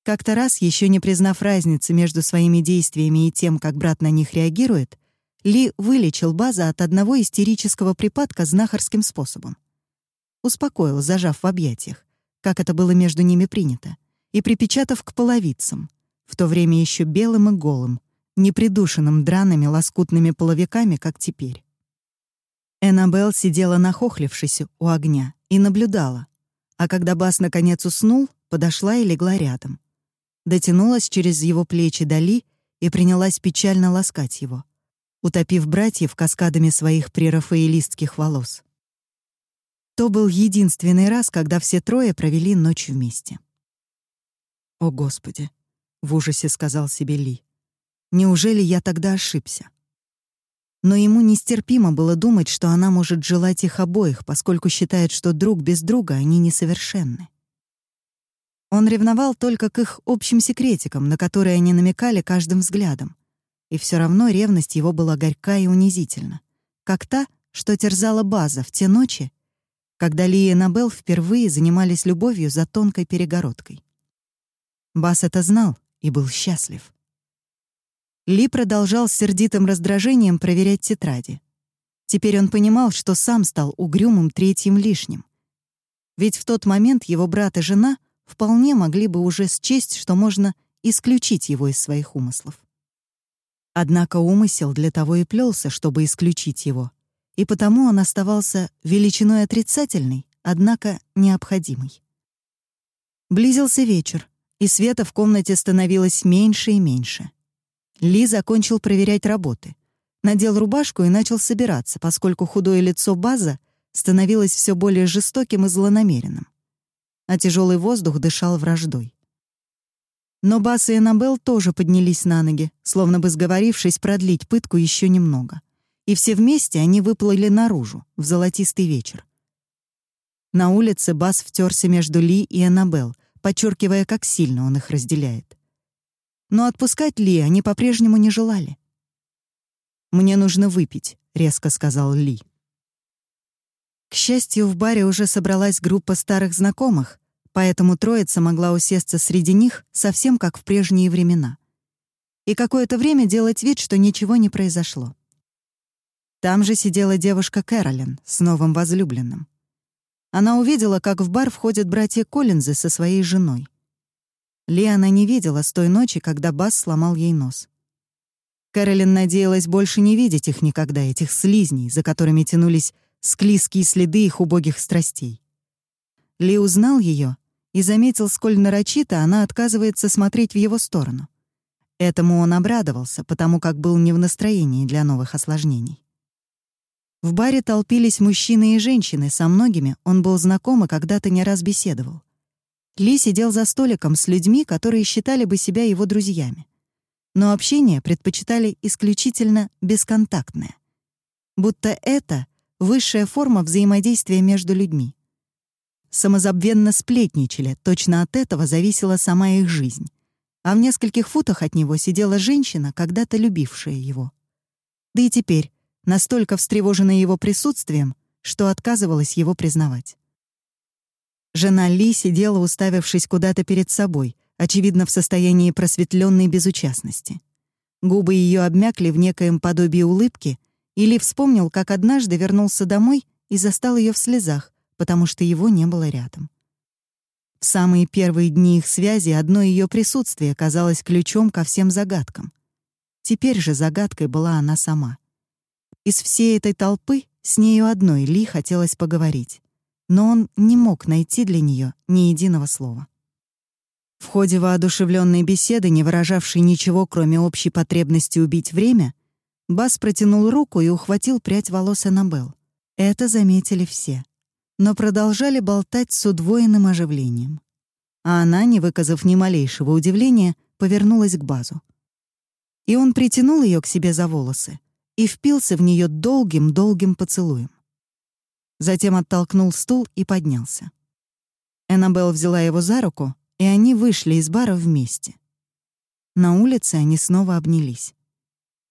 Как-то раз, еще не признав разницы между своими действиями и тем, как брат на них реагирует, Ли вылечил База от одного истерического припадка знахарским способом. Успокоил, зажав в объятиях, как это было между ними принято, и припечатав к половицам, в то время еще белым и голым, не придушенным драными лоскутными половиками, как теперь. Эннабелл сидела нахохлившись у огня и наблюдала, а когда Бас наконец уснул, подошла и легла рядом дотянулась через его плечи Дали и принялась печально ласкать его, утопив братьев каскадами своих прерафаэлистских волос. То был единственный раз, когда все трое провели ночь вместе. «О, Господи!» — в ужасе сказал себе Ли. «Неужели я тогда ошибся?» Но ему нестерпимо было думать, что она может желать их обоих, поскольку считает, что друг без друга они несовершенны. Он ревновал только к их общим секретикам, на которые они намекали каждым взглядом. И все равно ревность его была горька и унизительна. Как та, что терзала База в те ночи, когда Ли и Набел впервые занимались любовью за тонкой перегородкой. Баз это знал и был счастлив. Ли продолжал с сердитым раздражением проверять тетради. Теперь он понимал, что сам стал угрюмым третьим лишним. Ведь в тот момент его брат и жена — вполне могли бы уже счесть, что можно исключить его из своих умыслов. Однако умысел для того и плелся, чтобы исключить его, и потому он оставался величиной отрицательной, однако необходимой. Близился вечер, и света в комнате становилось меньше и меньше. Ли закончил проверять работы, надел рубашку и начал собираться, поскольку худое лицо База становилось все более жестоким и злонамеренным а тяжелый воздух дышал враждой. Но Бас и Эннабелл тоже поднялись на ноги, словно бы сговорившись продлить пытку еще немного. И все вместе они выплыли наружу, в золотистый вечер. На улице Бас втерся между Ли и Эннабелл, подчеркивая, как сильно он их разделяет. Но отпускать Ли они по-прежнему не желали. «Мне нужно выпить», — резко сказал Ли. К счастью, в баре уже собралась группа старых знакомых, поэтому троица могла усесться среди них совсем как в прежние времена. И какое-то время делать вид, что ничего не произошло. Там же сидела девушка Кэролин с новым возлюбленным. Она увидела, как в бар входят братья Коллинзы со своей женой. Ли она не видела с той ночи, когда Бас сломал ей нос. Кэролин надеялась больше не видеть их никогда, этих слизней, за которыми тянулись склизкие следы их убогих страстей. Ли узнал ее и заметил, сколь нарочито она отказывается смотреть в его сторону. Этому он обрадовался, потому как был не в настроении для новых осложнений. В баре толпились мужчины и женщины, со многими он был знаком и когда-то не раз беседовал. Ли сидел за столиком с людьми, которые считали бы себя его друзьями. Но общение предпочитали исключительно бесконтактное. Будто это высшая форма взаимодействия между людьми. Самозабвенно сплетничали, точно от этого зависела сама их жизнь. А в нескольких футах от него сидела женщина, когда-то любившая его. Да и теперь настолько встревоженная его присутствием, что отказывалась его признавать. Жена Ли сидела, уставившись куда-то перед собой, очевидно, в состоянии просветленной безучастности. Губы ее обмякли в некоем подобии улыбки — или вспомнил, как однажды вернулся домой и застал ее в слезах, потому что его не было рядом. В самые первые дни их связи одно ее присутствие казалось ключом ко всем загадкам. Теперь же загадкой была она сама. Из всей этой толпы с нею одной Ли хотелось поговорить, но он не мог найти для нее ни единого слова. В ходе воодушевленной беседы, не выражавшей ничего, кроме общей потребности убить время, Бас протянул руку и ухватил прядь волос Эннабелл. Это заметили все. Но продолжали болтать с удвоенным оживлением. А она, не выказав ни малейшего удивления, повернулась к Базу. И он притянул ее к себе за волосы и впился в нее долгим-долгим поцелуем. Затем оттолкнул стул и поднялся. Эннабелл взяла его за руку, и они вышли из бара вместе. На улице они снова обнялись.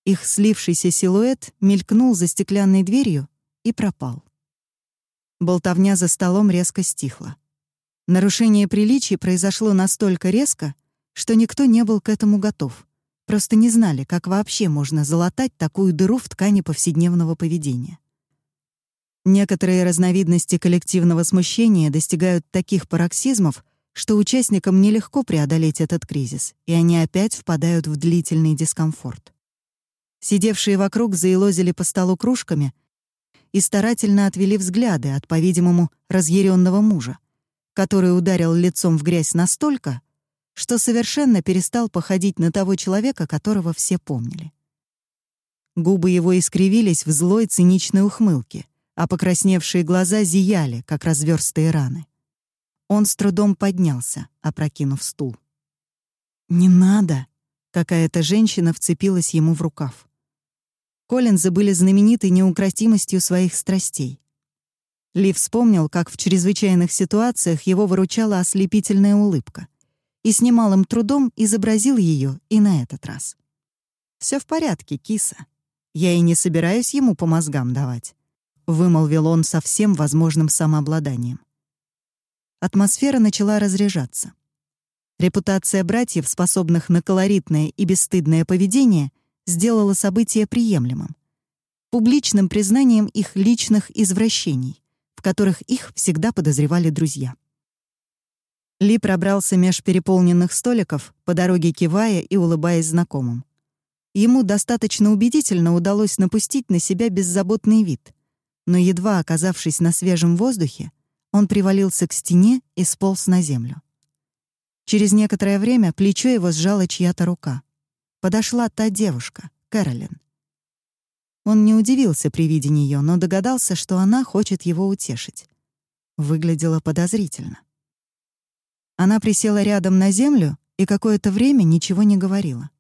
Их слившийся силуэт мелькнул за стеклянной дверью и пропал. Болтовня за столом резко стихла. Нарушение приличий произошло настолько резко, что никто не был к этому готов. Просто не знали, как вообще можно залатать такую дыру в ткани повседневного поведения. Некоторые разновидности коллективного смущения достигают таких пароксизмов, что участникам нелегко преодолеть этот кризис, и они опять впадают в длительный дискомфорт. Сидевшие вокруг заилозили по столу кружками и старательно отвели взгляды от, по-видимому, разъяренного мужа, который ударил лицом в грязь настолько, что совершенно перестал походить на того человека, которого все помнили. Губы его искривились в злой циничной ухмылке, а покрасневшие глаза зияли, как разверстые раны. Он с трудом поднялся, опрокинув стул. «Не надо!» — какая-то женщина вцепилась ему в рукав. Коллинзы были знамениты неукротимостью своих страстей. Ли вспомнил, как в чрезвычайных ситуациях его выручала ослепительная улыбка, и с немалым трудом изобразил ее и на этот раз. Все в порядке, киса. Я и не собираюсь ему по мозгам давать», — вымолвил он со всем возможным самообладанием. Атмосфера начала разряжаться. Репутация братьев, способных на колоритное и бесстыдное поведение, сделало событие приемлемым, публичным признанием их личных извращений, в которых их всегда подозревали друзья. Ли пробрался меж переполненных столиков, по дороге кивая и улыбаясь знакомым. Ему достаточно убедительно удалось напустить на себя беззаботный вид, но едва оказавшись на свежем воздухе, он привалился к стене и сполз на землю. Через некоторое время плечо его сжала чья-то рука подошла та девушка, Кэролин. Он не удивился при виде нее, но догадался, что она хочет его утешить. Выглядела подозрительно. Она присела рядом на землю и какое-то время ничего не говорила.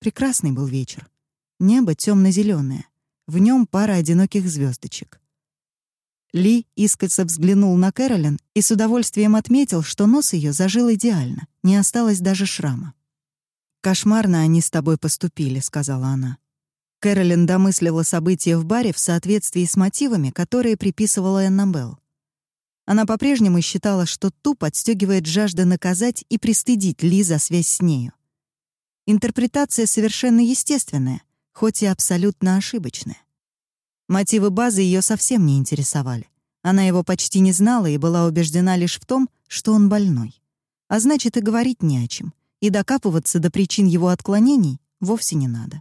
Прекрасный был вечер. Небо темно зеленое в нем пара одиноких звездочек. Ли искоса взглянул на Кэролин и с удовольствием отметил, что нос ее зажил идеально, не осталось даже шрама. «Кошмарно они с тобой поступили», — сказала она. Кэролин домыслила события в баре в соответствии с мотивами, которые приписывала Эннабелл. Она по-прежнему считала, что Ту подстегивает жажда наказать и пристыдить Ли за связь с нею. Интерпретация совершенно естественная, хоть и абсолютно ошибочная. Мотивы базы ее совсем не интересовали. Она его почти не знала и была убеждена лишь в том, что он больной. А значит, и говорить не о чем, и докапываться до причин его отклонений вовсе не надо.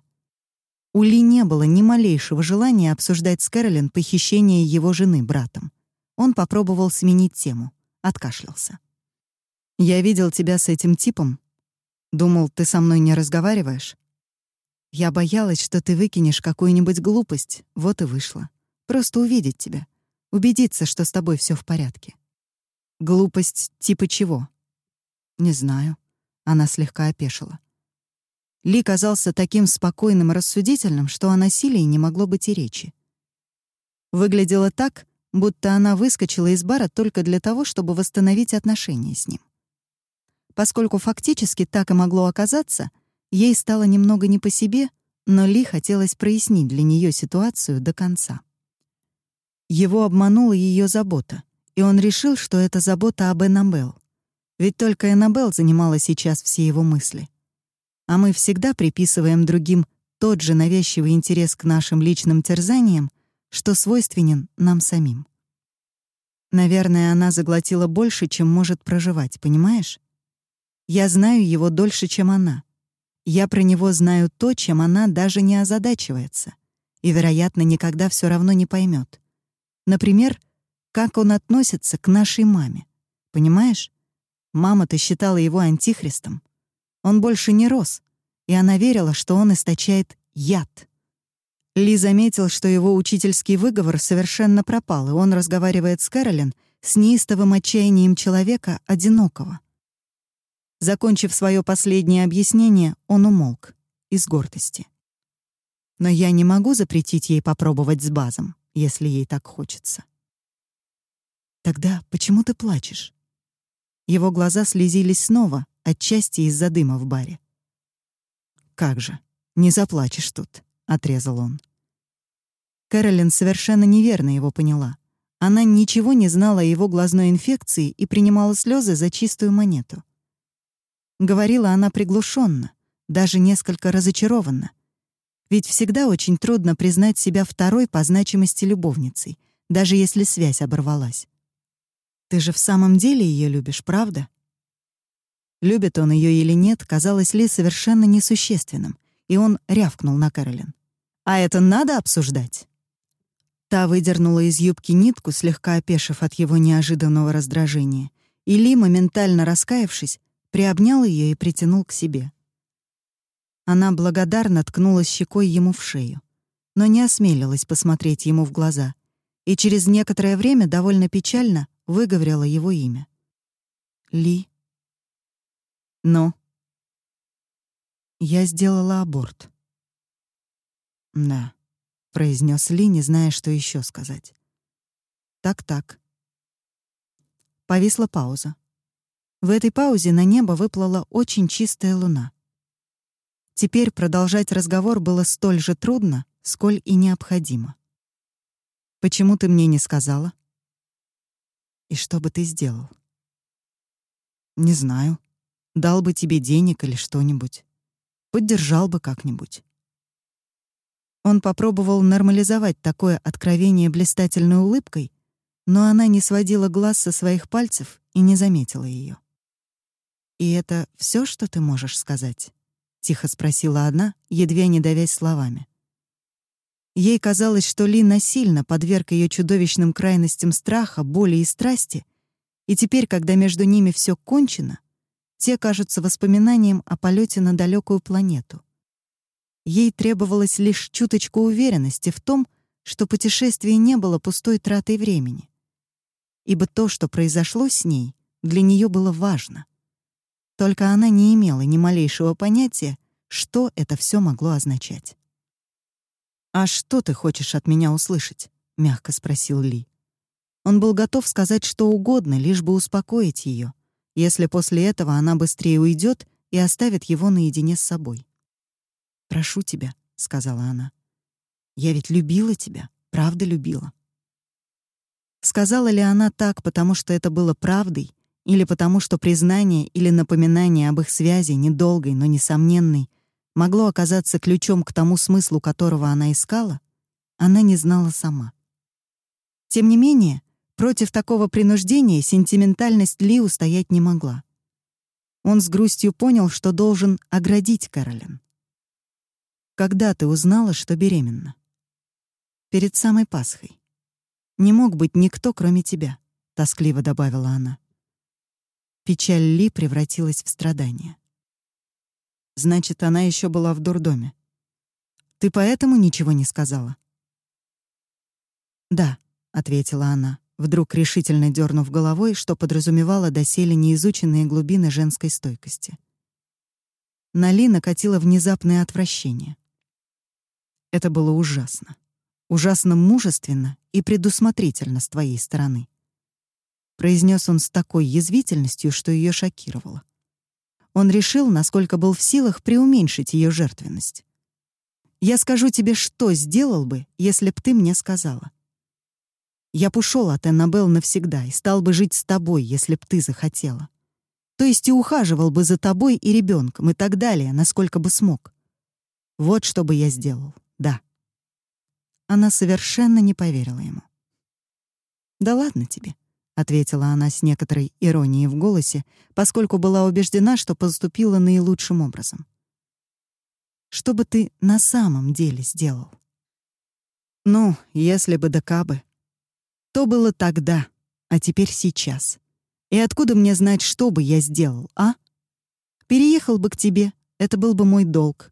У Ли не было ни малейшего желания обсуждать с Кэролин похищение его жены братом. Он попробовал сменить тему, откашлялся. «Я видел тебя с этим типом. Думал, ты со мной не разговариваешь. Я боялась, что ты выкинешь какую-нибудь глупость, вот и вышла. Просто увидеть тебя, убедиться, что с тобой все в порядке. Глупость типа чего? Не знаю. Она слегка опешила. Ли казался таким спокойным и рассудительным, что о насилии не могло быть и речи. Выглядело так, будто она выскочила из бара только для того, чтобы восстановить отношения с ним. Поскольку фактически так и могло оказаться, ей стало немного не по себе, но Ли хотелось прояснить для нее ситуацию до конца. Его обманула ее забота, и он решил, что это забота об Эннабелл. Ведь только Эннабелл занимала сейчас все его мысли. А мы всегда приписываем другим тот же навязчивый интерес к нашим личным терзаниям, что свойственен нам самим. Наверное, она заглотила больше, чем может проживать, понимаешь? Я знаю его дольше, чем она. Я про него знаю то, чем она даже не озадачивается. И, вероятно, никогда все равно не поймет. Например, как он относится к нашей маме. Понимаешь? Мама-то считала его антихристом. Он больше не рос, и она верила, что он источает яд. Ли заметил, что его учительский выговор совершенно пропал, и он разговаривает с Кэролин с неистовым отчаянием человека, одинокого. Закончив свое последнее объяснение, он умолк из гордости. Но я не могу запретить ей попробовать с базом, если ей так хочется. Тогда почему ты плачешь? Его глаза слезились снова, отчасти из-за дыма в баре. Как же, не заплачешь тут. — отрезал он. Кэролин совершенно неверно его поняла. Она ничего не знала о его глазной инфекции и принимала слезы за чистую монету. Говорила она приглушенно, даже несколько разочарованно. Ведь всегда очень трудно признать себя второй по значимости любовницей, даже если связь оборвалась. Ты же в самом деле ее любишь, правда? Любит он ее или нет, казалось Ли совершенно несущественным, и он рявкнул на Кэролин. «А это надо обсуждать?» Та выдернула из юбки нитку, слегка опешив от его неожиданного раздражения, и Ли, моментально раскаявшись, приобнял ее и притянул к себе. Она благодарно ткнулась щекой ему в шею, но не осмелилась посмотреть ему в глаза, и через некоторое время довольно печально выговорила его имя. «Ли». «Но», я сделала аборт. Да, произнес Ли, не зная, что еще сказать. Так-так. Повисла пауза. В этой паузе на небо выплыла очень чистая луна. Теперь продолжать разговор было столь же трудно, сколь и необходимо. Почему ты мне не сказала? И что бы ты сделал? Не знаю. Дал бы тебе денег или что-нибудь. Поддержал бы как-нибудь. Он попробовал нормализовать такое откровение блистательной улыбкой, но она не сводила глаз со своих пальцев и не заметила ее. «И это все, что ты можешь сказать?» — тихо спросила она, едва не давясь словами. Ей казалось, что Ли насильно подверг ее чудовищным крайностям страха, боли и страсти, и теперь, когда между ними все кончено, те кажутся воспоминанием о полете на далекую планету. Ей требовалось лишь чуточку уверенности в том, что путешествие не было пустой тратой времени. Ибо то, что произошло с ней, для нее было важно. Только она не имела ни малейшего понятия, что это все могло означать. «А что ты хочешь от меня услышать?» — мягко спросил Ли. Он был готов сказать что угодно, лишь бы успокоить ее — если после этого она быстрее уйдет и оставит его наедине с собой. «Прошу тебя», — сказала она, Я ведь любила тебя, правда любила. Сказала ли она так, потому что это было правдой, или потому что признание или напоминание об их связи, недолгой, но несомненной, могло оказаться ключом к тому смыслу, которого она искала, она не знала сама. Тем не менее, против такого принуждения сентиментальность Ли устоять не могла. Он с грустью понял, что должен оградить Кэролин. «Когда ты узнала, что беременна?» «Перед самой Пасхой. Не мог быть никто, кроме тебя», — тоскливо добавила она. Печаль Ли превратилась в страдание. Значит, она еще была в дурдоме. Ты поэтому ничего не сказала? Да, ответила она, вдруг решительно дернув головой, что подразумевало доселе неизученные глубины женской стойкости. На Ли накатило внезапное отвращение. Это было ужасно. Ужасно мужественно и предусмотрительно с твоей стороны. Произнес он с такой язвительностью, что ее шокировало. Он решил, насколько был в силах преуменьшить ее жертвенность. «Я скажу тебе, что сделал бы, если б ты мне сказала. Я б ушел от Эннабелл навсегда и стал бы жить с тобой, если б ты захотела. То есть и ухаживал бы за тобой и ребенком и так далее, насколько бы смог. Вот что бы я сделал, да». Она совершенно не поверила ему. «Да ладно тебе», — ответила она с некоторой иронией в голосе, поскольку была убеждена, что поступила наилучшим образом. «Что бы ты на самом деле сделал?» «Ну, если бы да кабы. То было тогда, а теперь сейчас. И откуда мне знать, что бы я сделал, а? Переехал бы к тебе, это был бы мой долг.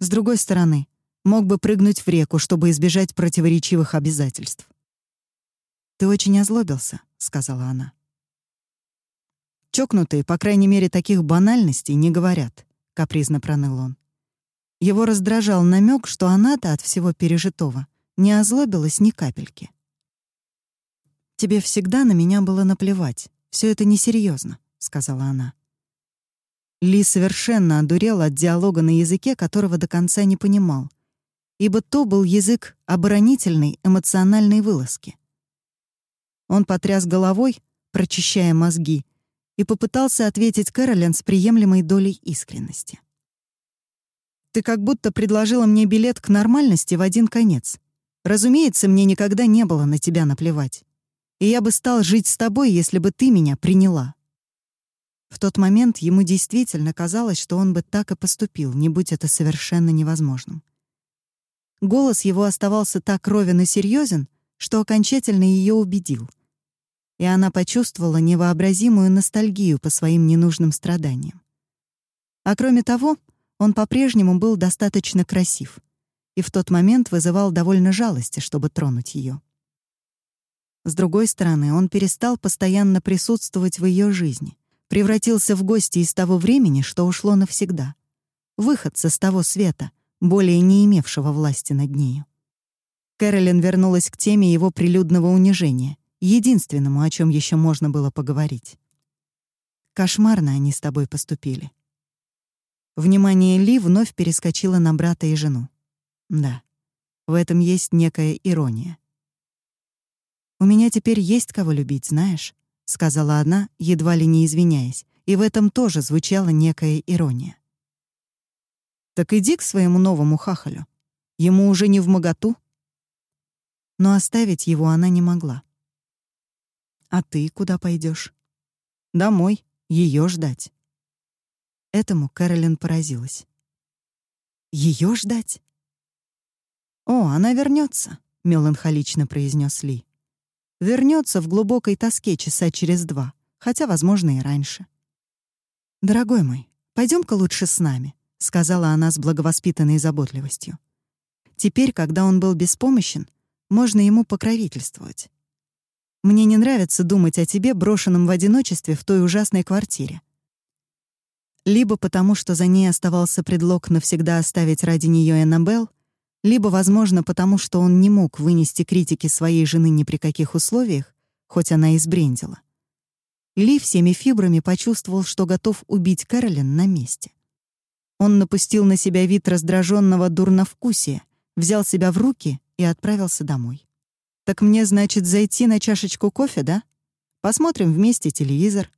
С другой стороны, мог бы прыгнуть в реку, чтобы избежать противоречивых обязательств. Ты очень озлобился, сказала она. Чокнутые, по крайней мере, таких банальностей не говорят, капризно проныл он. Его раздражал намек, что она-то от всего пережитого не озлобилась ни капельки. Тебе всегда на меня было наплевать. Все это несерьезно, сказала она. Ли совершенно одурел от диалога на языке, которого до конца не понимал, ибо то был язык оборонительной эмоциональной вылазки. Он потряс головой, прочищая мозги, и попытался ответить Кэролин с приемлемой долей искренности. «Ты как будто предложила мне билет к нормальности в один конец. Разумеется, мне никогда не было на тебя наплевать. И я бы стал жить с тобой, если бы ты меня приняла». В тот момент ему действительно казалось, что он бы так и поступил, не будь это совершенно невозможным. Голос его оставался так ровен и серьезен, что окончательно ее убедил — и она почувствовала невообразимую ностальгию по своим ненужным страданиям. А кроме того, он по-прежнему был достаточно красив и в тот момент вызывал довольно жалости, чтобы тронуть ее. С другой стороны, он перестал постоянно присутствовать в ее жизни, превратился в гостя из того времени, что ушло навсегда, выходца с того света, более не имевшего власти над нею. Кэролин вернулась к теме его прилюдного унижения, единственному, о чем еще можно было поговорить. Кошмарно они с тобой поступили. Внимание Ли вновь перескочило на брата и жену. Да, в этом есть некая ирония. «У меня теперь есть кого любить, знаешь», — сказала она, едва ли не извиняясь, и в этом тоже звучала некая ирония. «Так иди к своему новому хахалю. Ему уже не в моготу». Но оставить его она не могла. А ты куда пойдешь? Домой, ее ждать. Этому Кэролин поразилась. Ее ждать? О, она вернется, меланхолично произнес Ли. Вернется в глубокой тоске часа через два, хотя, возможно, и раньше. Дорогой мой, пойдем-ка лучше с нами, сказала она с благовоспитанной заботливостью. Теперь, когда он был беспомощен, можно ему покровительствовать. Мне не нравится думать о тебе, брошенном в одиночестве в той ужасной квартире. Либо потому, что за ней оставался предлог навсегда оставить ради нее Эннабелл, либо, возможно, потому, что он не мог вынести критики своей жены ни при каких условиях, хоть она и сбрендила. Ли всеми фибрами почувствовал, что готов убить Кэролин на месте. Он напустил на себя вид раздраженного дурновкусия, взял себя в руки и отправился домой. «Так мне, значит, зайти на чашечку кофе, да? Посмотрим вместе телевизор.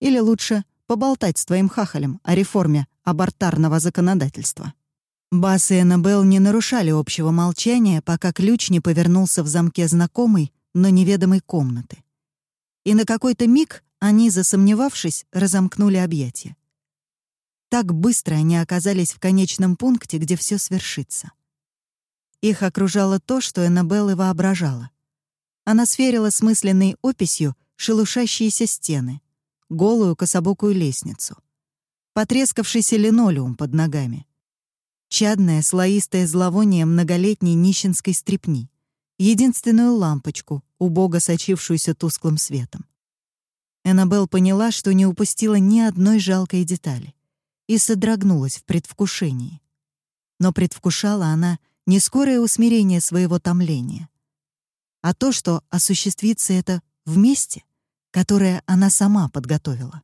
Или лучше поболтать с твоим хахалем о реформе абортарного законодательства». Бас и Эннабелл не нарушали общего молчания, пока ключ не повернулся в замке знакомой, но неведомой комнаты. И на какой-то миг они, засомневавшись, разомкнули объятия. Так быстро они оказались в конечном пункте, где все свершится. Их окружало то, что Эннабелл и воображала. Она сверила с мысленной описью шелушащиеся стены, голую кособокую лестницу, потрескавшийся линолеум под ногами, чадное слоистое зловоние многолетней нищенской стрепни, единственную лампочку, убого сочившуюся тусклым светом. Эннабелл поняла, что не упустила ни одной жалкой детали и содрогнулась в предвкушении. Но предвкушала она не скорое усмирение своего томления, а то, что осуществится это вместе, которое она сама подготовила.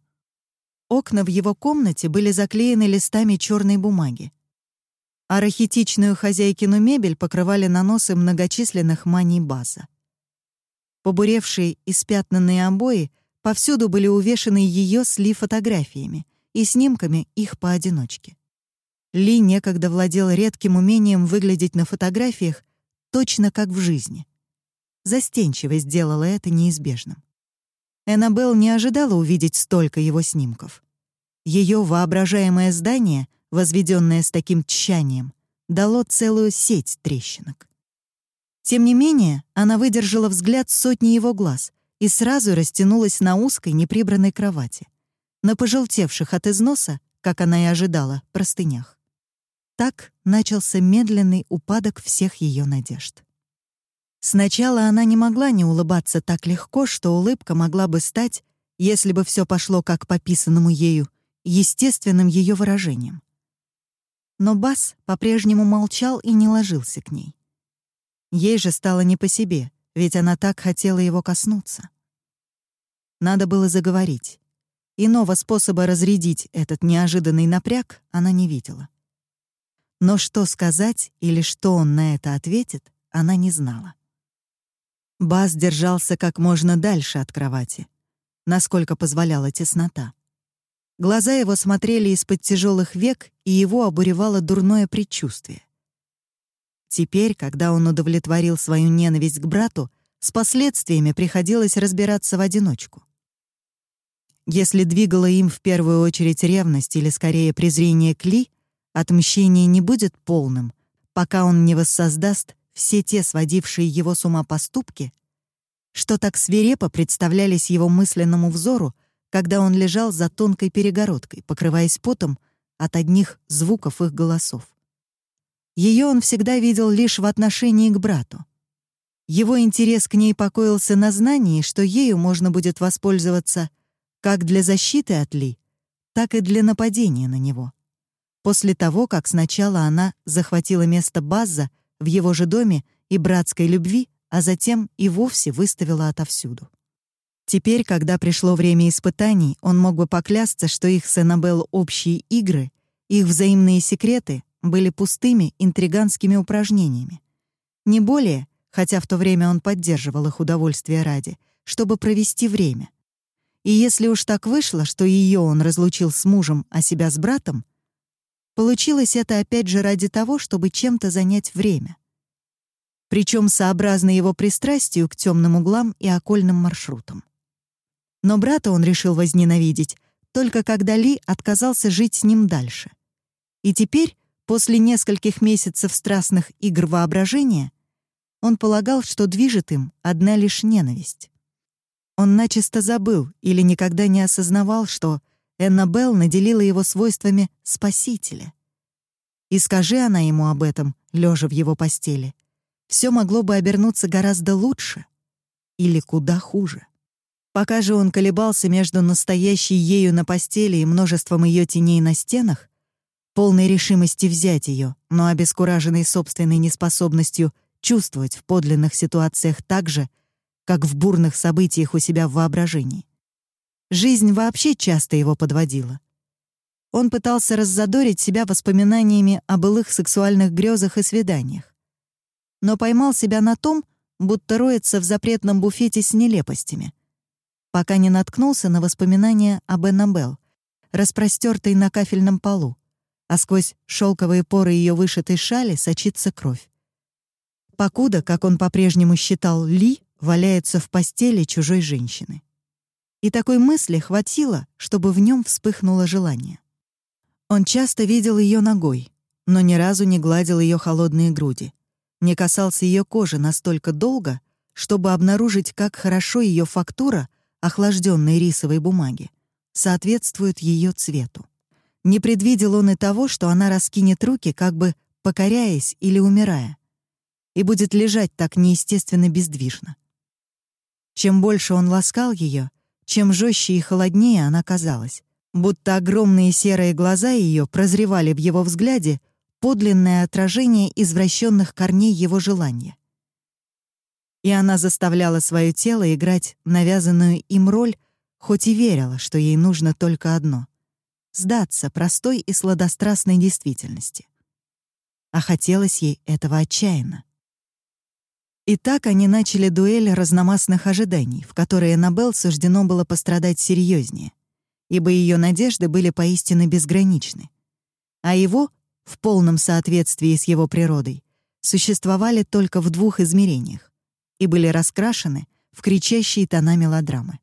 Окна в его комнате были заклеены листами черной бумаги, а рахитичную хозяйкину мебель покрывали наносы многочисленных маний база. Побуревшие и спятнанные обои повсюду были увешаны ее сли фотографиями и снимками их поодиночке. Ли некогда владел редким умением выглядеть на фотографиях точно как в жизни. Застенчивость сделала это неизбежным. Эннабелл не ожидала увидеть столько его снимков. Ее воображаемое здание, возведенное с таким тщанием, дало целую сеть трещинок. Тем не менее, она выдержала взгляд сотни его глаз и сразу растянулась на узкой неприбранной кровати, на пожелтевших от износа, как она и ожидала, простынях. Так начался медленный упадок всех ее надежд. Сначала она не могла не улыбаться так легко, что улыбка могла бы стать, если бы все пошло как по писанному ею, естественным ее выражением. Но Бас по-прежнему молчал и не ложился к ней. Ей же стало не по себе, ведь она так хотела его коснуться. Надо было заговорить. Иного способа разрядить этот неожиданный напряг она не видела. Но что сказать или что он на это ответит, она не знала. Бас держался как можно дальше от кровати, насколько позволяла теснота. Глаза его смотрели из-под тяжелых век, и его обуревало дурное предчувствие. Теперь, когда он удовлетворил свою ненависть к брату, с последствиями приходилось разбираться в одиночку. Если двигала им в первую очередь ревность или скорее презрение к Ли, отмщение не будет полным, пока он не воссоздаст все те сводившие его с ума поступки, что так свирепо представлялись его мысленному взору, когда он лежал за тонкой перегородкой, покрываясь потом от одних звуков их голосов. Ее он всегда видел лишь в отношении к брату. Его интерес к ней покоился на знании, что ею можно будет воспользоваться как для защиты от Ли, так и для нападения на него. После того, как сначала она захватила место База в его же доме и братской любви, а затем и вовсе выставила отовсюду. Теперь, когда пришло время испытаний, он мог бы поклясться, что их с Эннабелл общие игры, их взаимные секреты были пустыми интриганскими упражнениями. Не более, хотя в то время он поддерживал их удовольствие ради, чтобы провести время. И если уж так вышло, что ее он разлучил с мужем, а себя с братом, получилось это опять же ради того, чтобы чем-то занять время — причем сообразно его пристрастию к темным углам и окольным маршрутам. Но брата он решил возненавидеть только когда Ли отказался жить с ним дальше. И теперь, после нескольких месяцев страстных игр воображения, он полагал, что движет им одна лишь ненависть. Он начисто забыл или никогда не осознавал, что Эннабелл наделила его свойствами спасителя. И скажи она ему об этом, лежа в его постели — все могло бы обернуться гораздо лучше или куда хуже. Пока же он колебался между настоящей ею на постели и множеством ее теней на стенах, полной решимости взять ее, но обескураженной собственной неспособностью чувствовать в подлинных ситуациях так же, как в бурных событиях у себя в воображении. Жизнь вообще часто его подводила. Он пытался раззадорить себя воспоминаниями о былых сексуальных грезах и свиданиях но поймал себя на том, будто роется в запретном буфете с нелепостями, пока не наткнулся на воспоминания об Эннабелл, распростертой на кафельном полу, а сквозь шелковые поры ее вышитой шали сочится кровь. Покуда, как он по-прежнему считал, Ли валяется в постели чужой женщины. И такой мысли хватило, чтобы в нем вспыхнуло желание. Он часто видел ее ногой, но ни разу не гладил ее холодные груди, не касался ее кожи настолько долго, чтобы обнаружить, как хорошо ее фактура охлажденной рисовой бумаги соответствует ее цвету. Не предвидел он и того, что она раскинет руки, как бы покоряясь или умирая, и будет лежать так неестественно бездвижно. Чем больше он ласкал ее, чем жестче и холоднее она казалась, будто огромные серые глаза ее прозревали в его взгляде подлинное отражение извращенных корней его желания. И она заставляла свое тело играть навязанную им роль, хоть и верила, что ей нужно только одно — сдаться простой и сладострастной действительности. А хотелось ей этого отчаянно. И так они начали дуэль разномастных ожиданий, в которой Эннабелл суждено было пострадать серьезнее, ибо ее надежды были поистине безграничны. А его в полном соответствии с его природой, существовали только в двух измерениях и были раскрашены в кричащие тона мелодрамы.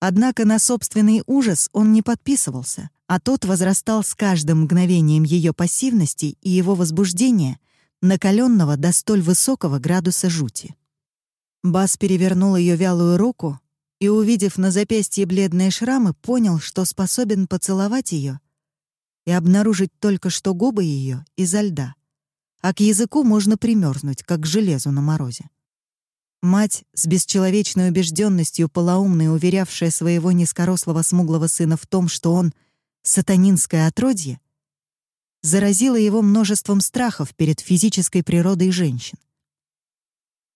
Однако на собственный ужас он не подписывался, а тот возрастал с каждым мгновением ее пассивности и его возбуждения, накаленного до столь высокого градуса жути. Бас перевернул ее вялую руку и, увидев на запястье бледные шрамы, понял, что способен поцеловать ее и обнаружить только что губы ее изо льда, а к языку можно примерзнуть, как к железу на морозе. Мать, с бесчеловечной убежденностью полоумной, уверявшая своего низкорослого смуглого сына в том, что он — сатанинское отродье, заразила его множеством страхов перед физической природой женщин.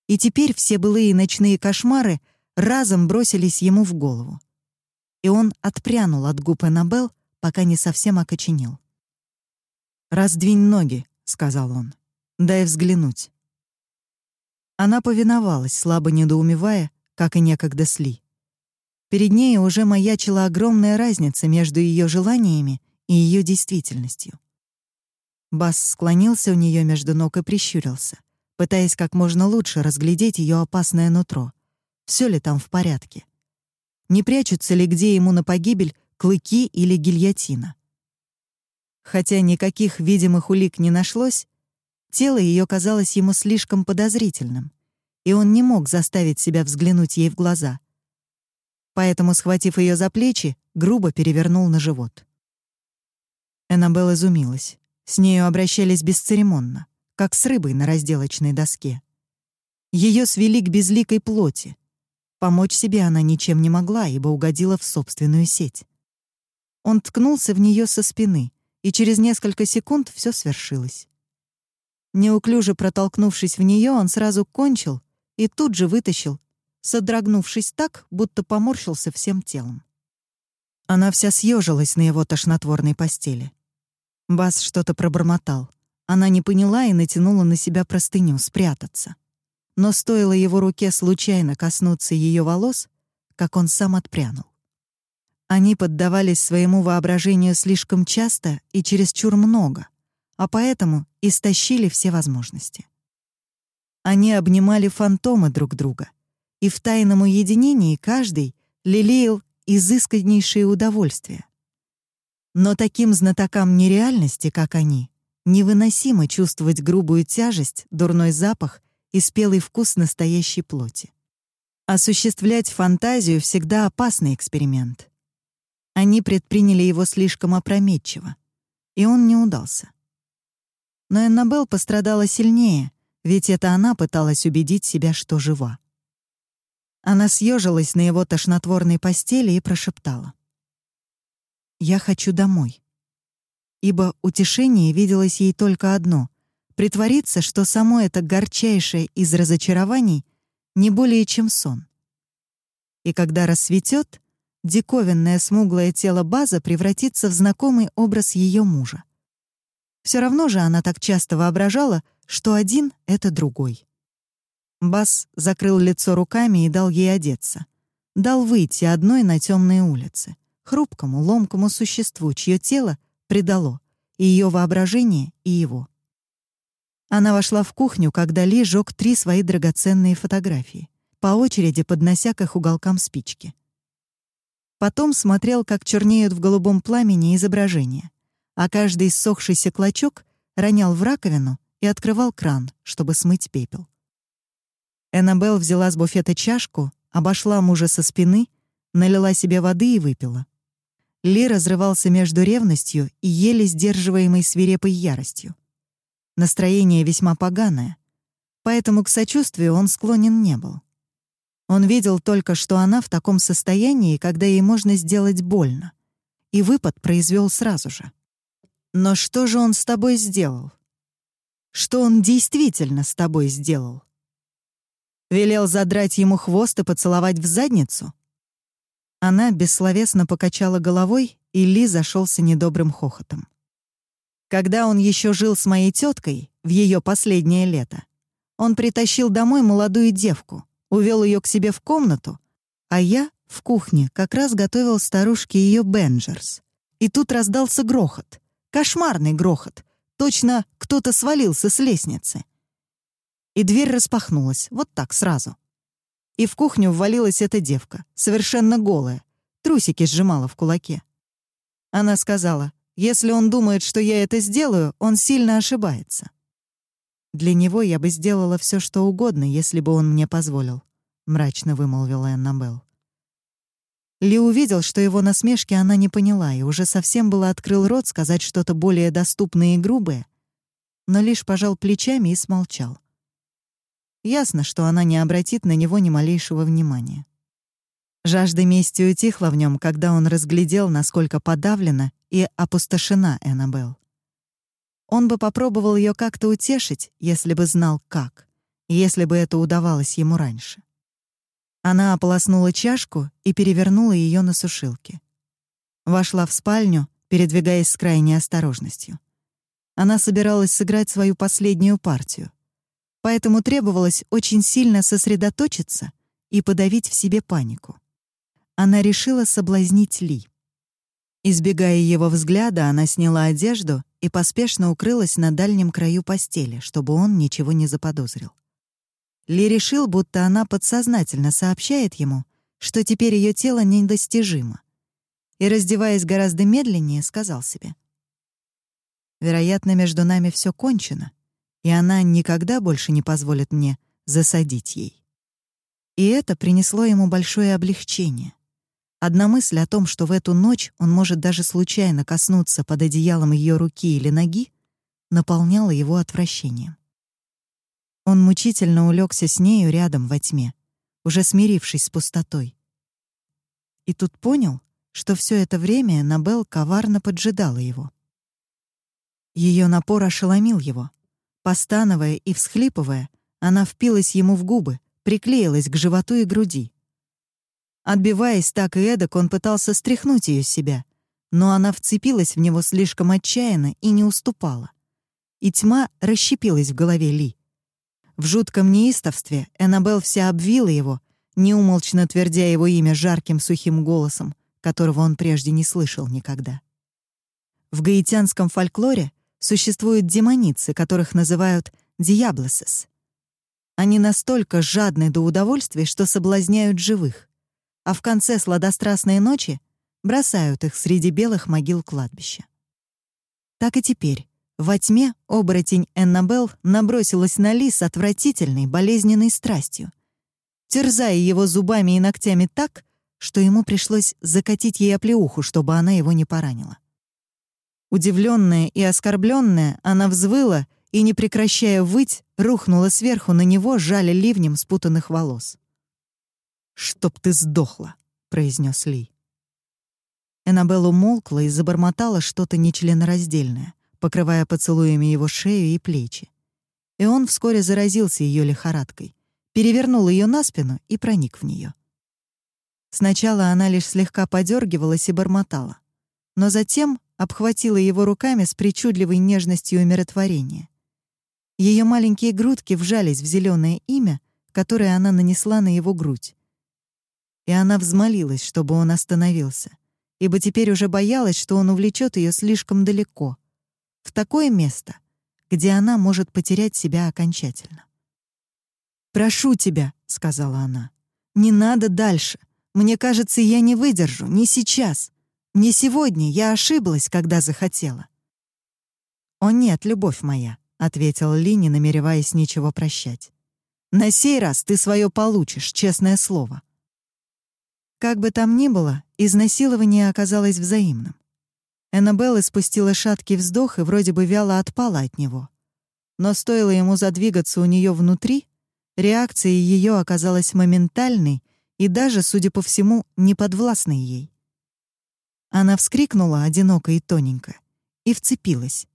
И теперь все былые ночные кошмары разом бросились ему в голову. И он отпрянул от губ Эннабелл, пока не совсем окоченел. «Раздвинь ноги», — сказал он. «Дай взглянуть». Она повиновалась, слабо недоумевая, как и некогда Сли. Перед ней уже маячила огромная разница между ее желаниями и ее действительностью. Бас склонился у нее между ног и прищурился, пытаясь как можно лучше разглядеть ее опасное нутро. Все ли там в порядке? Не прячутся ли где ему на погибель клыки или гильотина. Хотя никаких видимых улик не нашлось, тело ее казалось ему слишком подозрительным, и он не мог заставить себя взглянуть ей в глаза. Поэтому, схватив ее за плечи, грубо перевернул на живот. Эннабелл изумилась. С нею обращались бесцеремонно, как с рыбой на разделочной доске. Ее свели к безликой плоти. Помочь себе она ничем не могла, ибо угодила в собственную сеть. Он ткнулся в нее со спины, и через несколько секунд все свершилось. Неуклюже протолкнувшись в нее, он сразу кончил и тут же вытащил, содрогнувшись так, будто поморщился всем телом. Она вся съежилась на его тошнотворной постели. Бас что-то пробормотал. Она не поняла и натянула на себя простыню, спрятаться. Но стоило его руке случайно коснуться ее волос, как он сам отпрянул. Они поддавались своему воображению слишком часто и чересчур много, а поэтому истощили все возможности. Они обнимали фантомы друг друга, и в тайном уединении каждый лелеял изысканнейшие удовольствия. Но таким знатокам нереальности, как они, невыносимо чувствовать грубую тяжесть, дурной запах и спелый вкус настоящей плоти. Осуществлять фантазию всегда опасный эксперимент. Они предприняли его слишком опрометчиво, и он не удался. Но Эннабелл пострадала сильнее, ведь это она пыталась убедить себя, что жива. Она съежилась на его тошнотворной постели и прошептала. «Я хочу домой». Ибо утешение виделось ей только одно — притвориться, что само это горчайшее из разочарований не более чем сон. И когда рассветет, диковинное смуглое тело База превратится в знакомый образ ее мужа. Все равно же она так часто воображала, что один — это другой. Бас закрыл лицо руками и дал ей одеться. Дал выйти одной на темные улицы, хрупкому, ломкому существу, чье тело предало и ее воображение, и его. Она вошла в кухню, когда Ли жег три свои драгоценные фотографии, по очереди поднося к их уголкам спички. Потом смотрел, как чернеют в голубом пламени изображения, а каждый ссохшийся клочок ронял в раковину и открывал кран, чтобы смыть пепел. Эннабелл взяла с буфета чашку, обошла мужа со спины, налила себе воды и выпила. Ли разрывался между ревностью и еле сдерживаемой свирепой яростью. Настроение весьма поганое, поэтому к сочувствию он склонен не был. Он видел только, что она в таком состоянии, когда ей можно сделать больно, и выпад произвел сразу же. Но что же он с тобой сделал? Что он действительно с тобой сделал? Велел задрать ему хвост и поцеловать в задницу? Она бессловесно покачала головой, и Ли зашелся недобрым хохотом. Когда он еще жил с моей теткой в ее последнее лето, он притащил домой молодую девку, увел ее к себе в комнату, а я в кухне как раз готовил старушке ее бенджерс. И тут раздался грохот. Кошмарный грохот. Точно кто-то свалился с лестницы. И дверь распахнулась, вот так сразу. И в кухню ввалилась эта девка, совершенно голая, трусики сжимала в кулаке. Она сказала, если он думает, что я это сделаю, он сильно ошибается. Для него я бы сделала все, что угодно, если бы он мне позволил, мрачно вымолвила Эннабелл. Ли увидел, что его насмешки она не поняла, и уже совсем было открыл рот сказать что-то более доступное и грубое, но лишь пожал плечами и смолчал. Ясно, что она не обратит на него ни малейшего внимания. Жажда мести утихла в нем, когда он разглядел, насколько подавлена и опустошена Эннабелл. Он бы попробовал ее как-то утешить, если бы знал, как, если бы это удавалось ему раньше. Она ополоснула чашку и перевернула ее на сушилке. Вошла в спальню, передвигаясь с крайней осторожностью. Она собиралась сыграть свою последнюю партию, поэтому требовалось очень сильно сосредоточиться и подавить в себе панику она решила соблазнить Ли. Избегая его взгляда, она сняла одежду и поспешно укрылась на дальнем краю постели, чтобы он ничего не заподозрил. Ли решил, будто она подсознательно сообщает ему, что теперь ее тело недостижимо. И, раздеваясь гораздо медленнее, сказал себе. «Вероятно, между нами все кончено, и она никогда больше не позволит мне засадить ей». И это принесло ему большое облегчение. Одна мысль о том, что в эту ночь он может даже случайно коснуться под одеялом ее руки или ноги, наполняла его отвращением. Он мучительно улегся с нею рядом во тьме, уже смирившись с пустотой. И тут понял, что все это время Набел коварно поджидала его. Ее напор ошеломил его. Постановая и всхлипывая, она впилась ему в губы, приклеилась к животу и груди. Отбиваясь так и эдак, он пытался стряхнуть ее с себя, но она вцепилась в него слишком отчаянно и не уступала. И тьма расщепилась в голове Ли. В жутком неистовстве Эннабелл вся обвила его, неумолчно твердя его имя жарким сухим голосом, которого он прежде не слышал никогда. В гаитянском фольклоре существуют демоницы, которых называют «диаблесес». Они настолько жадны до удовольствия, что соблазняют живых а в конце сладострастной ночи бросают их среди белых могил кладбища. Так и теперь. Во тьме оборотень Эннабелл набросилась на Ли с отвратительной, болезненной страстью, терзая его зубами и ногтями так, что ему пришлось закатить ей оплеуху, чтобы она его не поранила. Удивленная и оскорбленная, она взвыла и, не прекращая выть, рухнула сверху на него, жаля ливнем спутанных волос. «Чтоб ты сдохла», — произнес Ли. Эннабелл умолкла и забормотала что-то нечленораздельное, покрывая поцелуями его шею и плечи. И он вскоре заразился ее лихорадкой, перевернул ее на спину и проник в нее. Сначала она лишь слегка подергивалась и бормотала, но затем обхватила его руками с причудливой нежностью умиротворения. Ее маленькие грудки вжались в зеленое имя, которое она нанесла на его грудь. И она взмолилась, чтобы он остановился, ибо теперь уже боялась, что он увлечет ее слишком далеко, в такое место, где она может потерять себя окончательно. «Прошу тебя», — сказала она, — «не надо дальше. Мне кажется, я не выдержу, не сейчас. Не сегодня, я ошиблась, когда захотела». «О нет, любовь моя», — ответил Ли, не намереваясь ничего прощать. «На сей раз ты свое получишь, честное слово». Как бы там ни было, изнасилование оказалось взаимным. Эннабелла спустила шаткий вздох и вроде бы вяло отпала от него. Но стоило ему задвигаться у нее внутри, реакция ее оказалась моментальной и даже, судя по всему, неподвластной ей. Она вскрикнула одиноко и тоненько и вцепилась,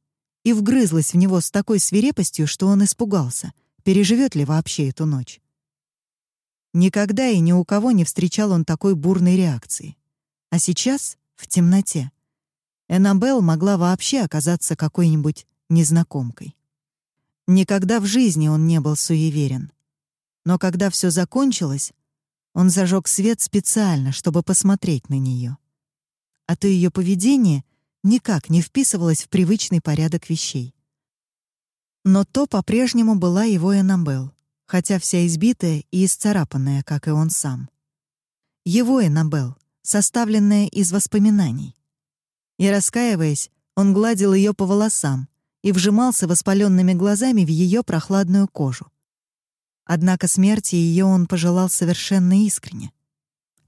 и вгрызлась в него с такой свирепостью, что он испугался, переживет ли вообще эту ночь. Никогда и ни у кого не встречал он такой бурной реакции. А сейчас, в темноте, Эннабелл могла вообще оказаться какой-нибудь незнакомкой. Никогда в жизни он не был суеверен. Но когда все закончилось, он зажег свет специально, чтобы посмотреть на нее. А то ее поведение никак не вписывалось в привычный порядок вещей. Но то по-прежнему была его Эннабелл, хотя вся избитая и исцарапанная, как и он сам. Его Эннабелл, составленная из воспоминаний. И раскаиваясь, он гладил ее по волосам и вжимался воспаленными глазами в ее прохладную кожу. Однако смерти ее он пожелал совершенно искренне.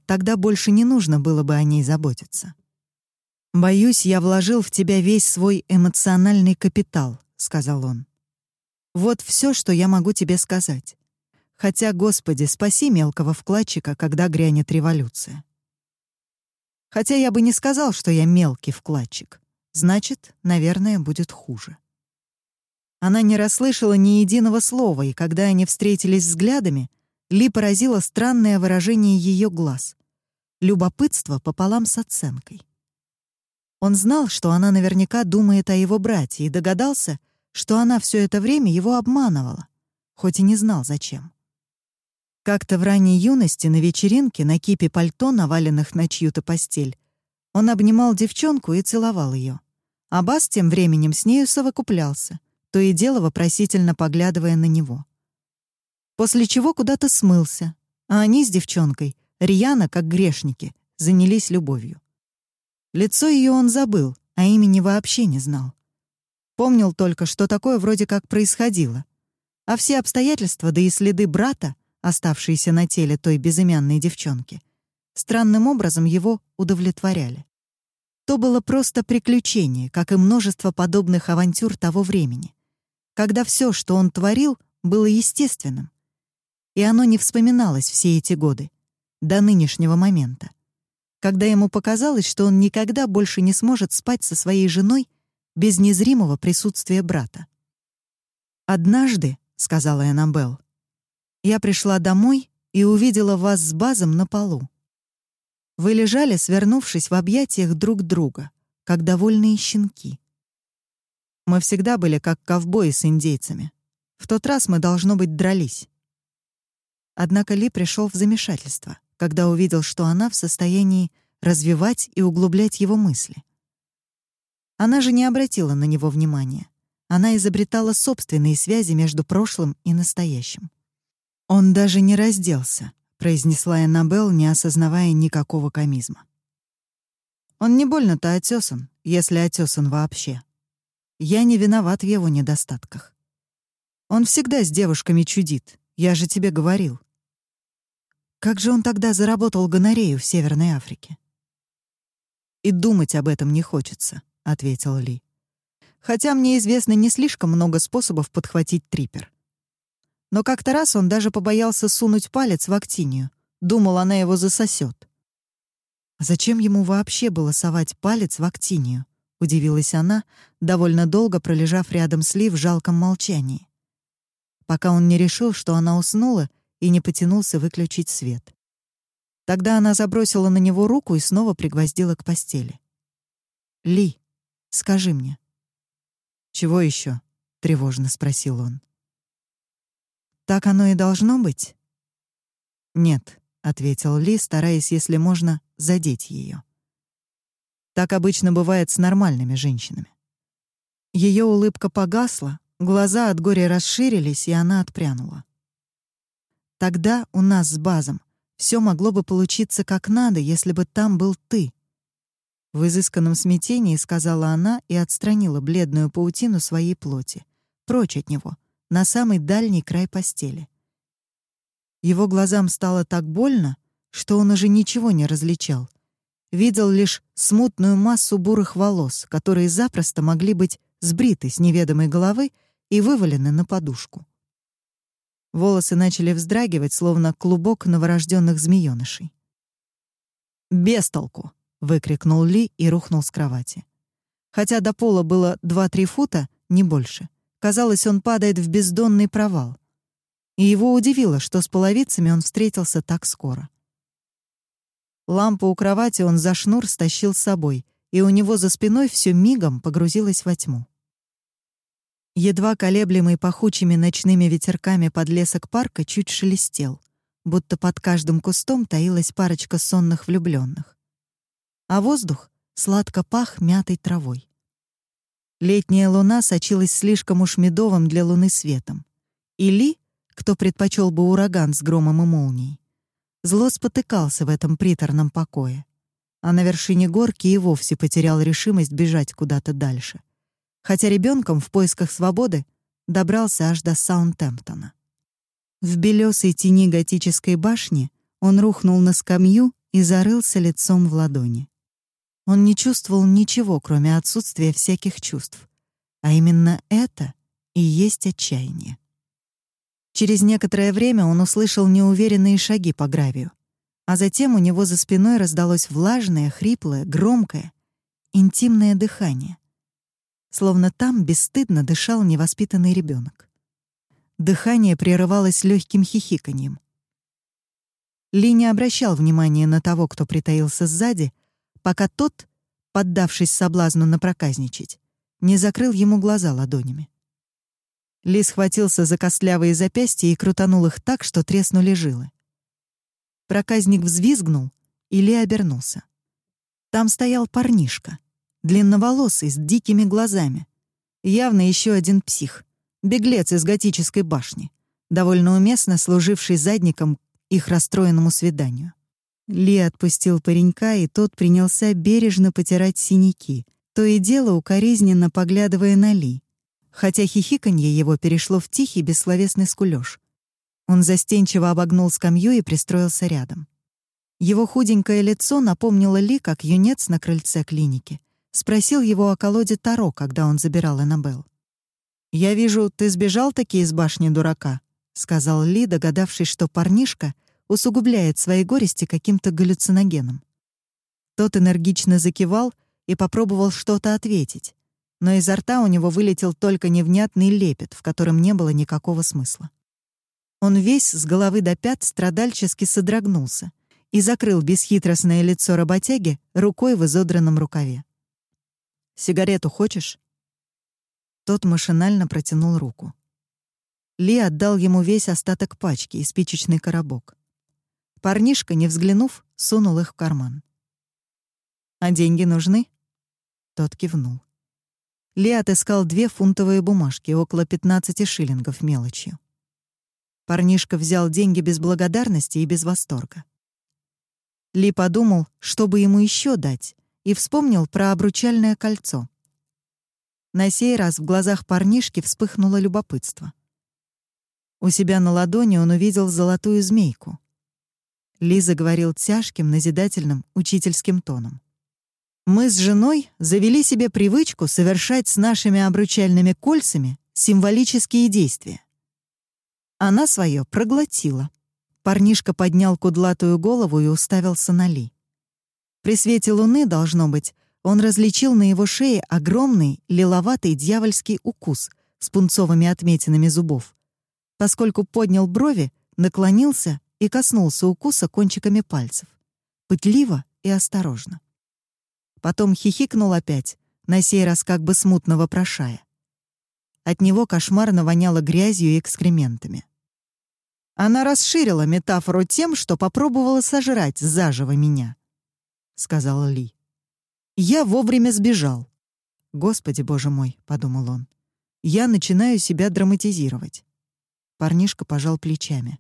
Тогда больше не нужно было бы о ней заботиться. «Боюсь, я вложил в тебя весь свой эмоциональный капитал», — сказал он. «Вот все, что я могу тебе сказать. Хотя, Господи, спаси мелкого вкладчика, когда грянет революция». Хотя я бы не сказал, что я мелкий вкладчик. Значит, наверное, будет хуже. Она не расслышала ни единого слова, и когда они встретились взглядами, Ли поразило странное выражение ее глаз. Любопытство пополам с оценкой. Он знал, что она наверняка думает о его брате, и догадался, что она все это время его обманывала, хоть и не знал, зачем. Как-то в ранней юности на вечеринке на кипе пальто, наваленных на чью-то постель, он обнимал девчонку и целовал ее. А Бас тем временем с нею совокуплялся, то и дело вопросительно поглядывая на него. После чего куда-то смылся, а они с девчонкой, рьяно, как грешники, занялись любовью. Лицо ее он забыл, а имени вообще не знал. Помнил только, что такое вроде как происходило. А все обстоятельства, да и следы брата — оставшиеся на теле той безымянной девчонки, странным образом его удовлетворяли. То было просто приключение, как и множество подобных авантюр того времени, когда все, что он творил, было естественным. И оно не вспоминалось все эти годы, до нынешнего момента, когда ему показалось, что он никогда больше не сможет спать со своей женой без незримого присутствия брата. «Однажды», — сказала Эннабелл, я пришла домой и увидела вас с Базом на полу. Вы лежали, свернувшись в объятиях друг друга, как довольные щенки. Мы всегда были как ковбои с индейцами. В тот раз мы, должно быть, дрались. Однако Ли пришел в замешательство, когда увидел, что она в состоянии развивать и углублять его мысли. Она же не обратила на него внимания. Она изобретала собственные связи между прошлым и настоящим. «Он даже не разделся», — произнесла Эннабелл, не осознавая никакого комизма. «Он не больно-то отёсан, если отёсан вообще. Я не виноват в его недостатках. Он всегда с девушками чудит, я же тебе говорил. Как же он тогда заработал гонорею в Северной Африке?» «И думать об этом не хочется», — ответил Ли. «Хотя мне известно не слишком много способов подхватить трипер. Но как-то раз он даже побоялся сунуть палец в актинию. Думал, она его засосет. Зачем ему вообще было совать палец в актинию? Удивилась она, довольно долго пролежав рядом с Ли в жалком молчании. Пока он не решил, что она уснула, и не потянулся выключить свет. Тогда она забросила на него руку и снова пригвоздила к постели. «Ли, скажи мне». «Чего еще? тревожно спросил он. Так оно и должно быть? Нет, ответил Ли, стараясь, если можно, задеть ее. Так обычно бывает с нормальными женщинами. Ее улыбка погасла, глаза от горя расширились, и она отпрянула. Тогда у нас с базом все могло бы получиться как надо, если бы там был ты. В изысканном смятении сказала она и отстранила бледную паутину своей плоти, прочь от него, на самый дальний край постели. Его глазам стало так больно, что он уже ничего не различал. Видел лишь смутную массу бурых волос, которые запросто могли быть сбриты с неведомой головы и вывалены на подушку. Волосы начали вздрагивать, словно клубок новорожденных змеёнышей. «Бестолку!» — выкрикнул Ли и рухнул с кровати. Хотя до пола было 2-3 фута, не больше. Казалось, он падает в бездонный провал. И его удивило, что с половицами он встретился так скоро. Лампу у кровати он за шнур стащил с собой, и у него за спиной все мигом погрузилось во тьму. Едва колеблемый пахучими ночными ветерками подлесок парка чуть шелестел, будто под каждым кустом таилась парочка сонных влюбленных. А воздух сладко пах мятой травой. Летняя луна сочилась слишком уж медовым для луны светом. И Ли, кто предпочел бы ураган с громом и молнией, зло спотыкался в этом приторном покое а на вершине горки и вовсе потерял решимость бежать куда-то дальше. Хотя ребенком в поисках свободы добрался аж до Саунтемптона. В белесой тени готической башни он рухнул на скамью и зарылся лицом в ладони. Он не чувствовал ничего, кроме отсутствия всяких чувств. А именно это и есть отчаяние. Через некоторое время он услышал неуверенные шаги по гравию а затем у него за спиной раздалось влажное, хриплое, громкое, интимное дыхание. Словно там бесстыдно дышал невоспитанный ребенок. Дыхание прерывалось легким хихиканьем. Ли не обращал внимания на того, кто притаился сзади, пока тот, поддавшись соблазну напроказничать, не закрыл ему глаза ладонями. Ли схватился за костлявые запястья и крутанул их так, что треснули жилы. Проказник взвизгнул или обернулся. Там стоял парнишка, длинноволосый, с дикими глазами. Явно еще один псих, беглец из готической башни, довольно уместно служивший задником их расстроенному свиданию. Ли отпустил паренька, и тот принялся бережно потирать синяки, то и дело укоризненно поглядывая на Ли, хотя хихиканье его перешло в тихий бессловесный скулёж. Он застенчиво обогнул скамью и пристроился рядом. Его худенькое лицо напомнило Ли, как юнец на крыльце клиники. Спросил его о колоде Таро, когда он забирал Эннабелл. «Я вижу, ты сбежал таки из башни дурака», — сказал Ли, догадавшись, что парнишка усугубляет свои горести каким-то галлюциногеном. Тот энергично закивал и попробовал что-то ответить, но изо рта у него вылетел только невнятный лепет, в котором не было никакого смысла. Он весь с головы до пят страдальчески содрогнулся и закрыл бесхитростное лицо работяги рукой в изодранном рукаве. «Сигарету хочешь?» Тот машинально протянул руку. Ли отдал ему весь остаток пачки и спичечный коробок. Парнишка, не взглянув, сунул их в карман. «А деньги нужны?» Тот кивнул. Ли отыскал две фунтовые бумажки, около 15 шиллингов мелочью. Парнишка взял деньги без благодарности и без восторга. Ли подумал, что бы ему еще дать, и вспомнил про обручальное кольцо. На сей раз в глазах парнишки вспыхнуло любопытство. У себя на ладони он увидел золотую змейку. Ли заговорил тяжким, назидательным, учительским тоном. «Мы с женой завели себе привычку совершать с нашими обручальными кольцами символические действия. Она свое проглотила. Парнишка поднял кудлатую голову и уставился на Ли. При свете луны, должно быть, он различил на его шее огромный лиловатый дьявольский укус с пунцовыми отметинами зубов. Поскольку поднял брови, наклонился и коснулся укуса кончиками пальцев. Пытливо и осторожно. Потом хихикнул опять, на сей раз как бы смутно вопрошая. От него кошмарно воняло грязью и экскрементами. Она расширила метафору тем, что попробовала сожрать заживо меня, — сказала Ли. Я вовремя сбежал. «Господи, боже мой», — подумал он, — «я начинаю себя драматизировать». Парнишка пожал плечами.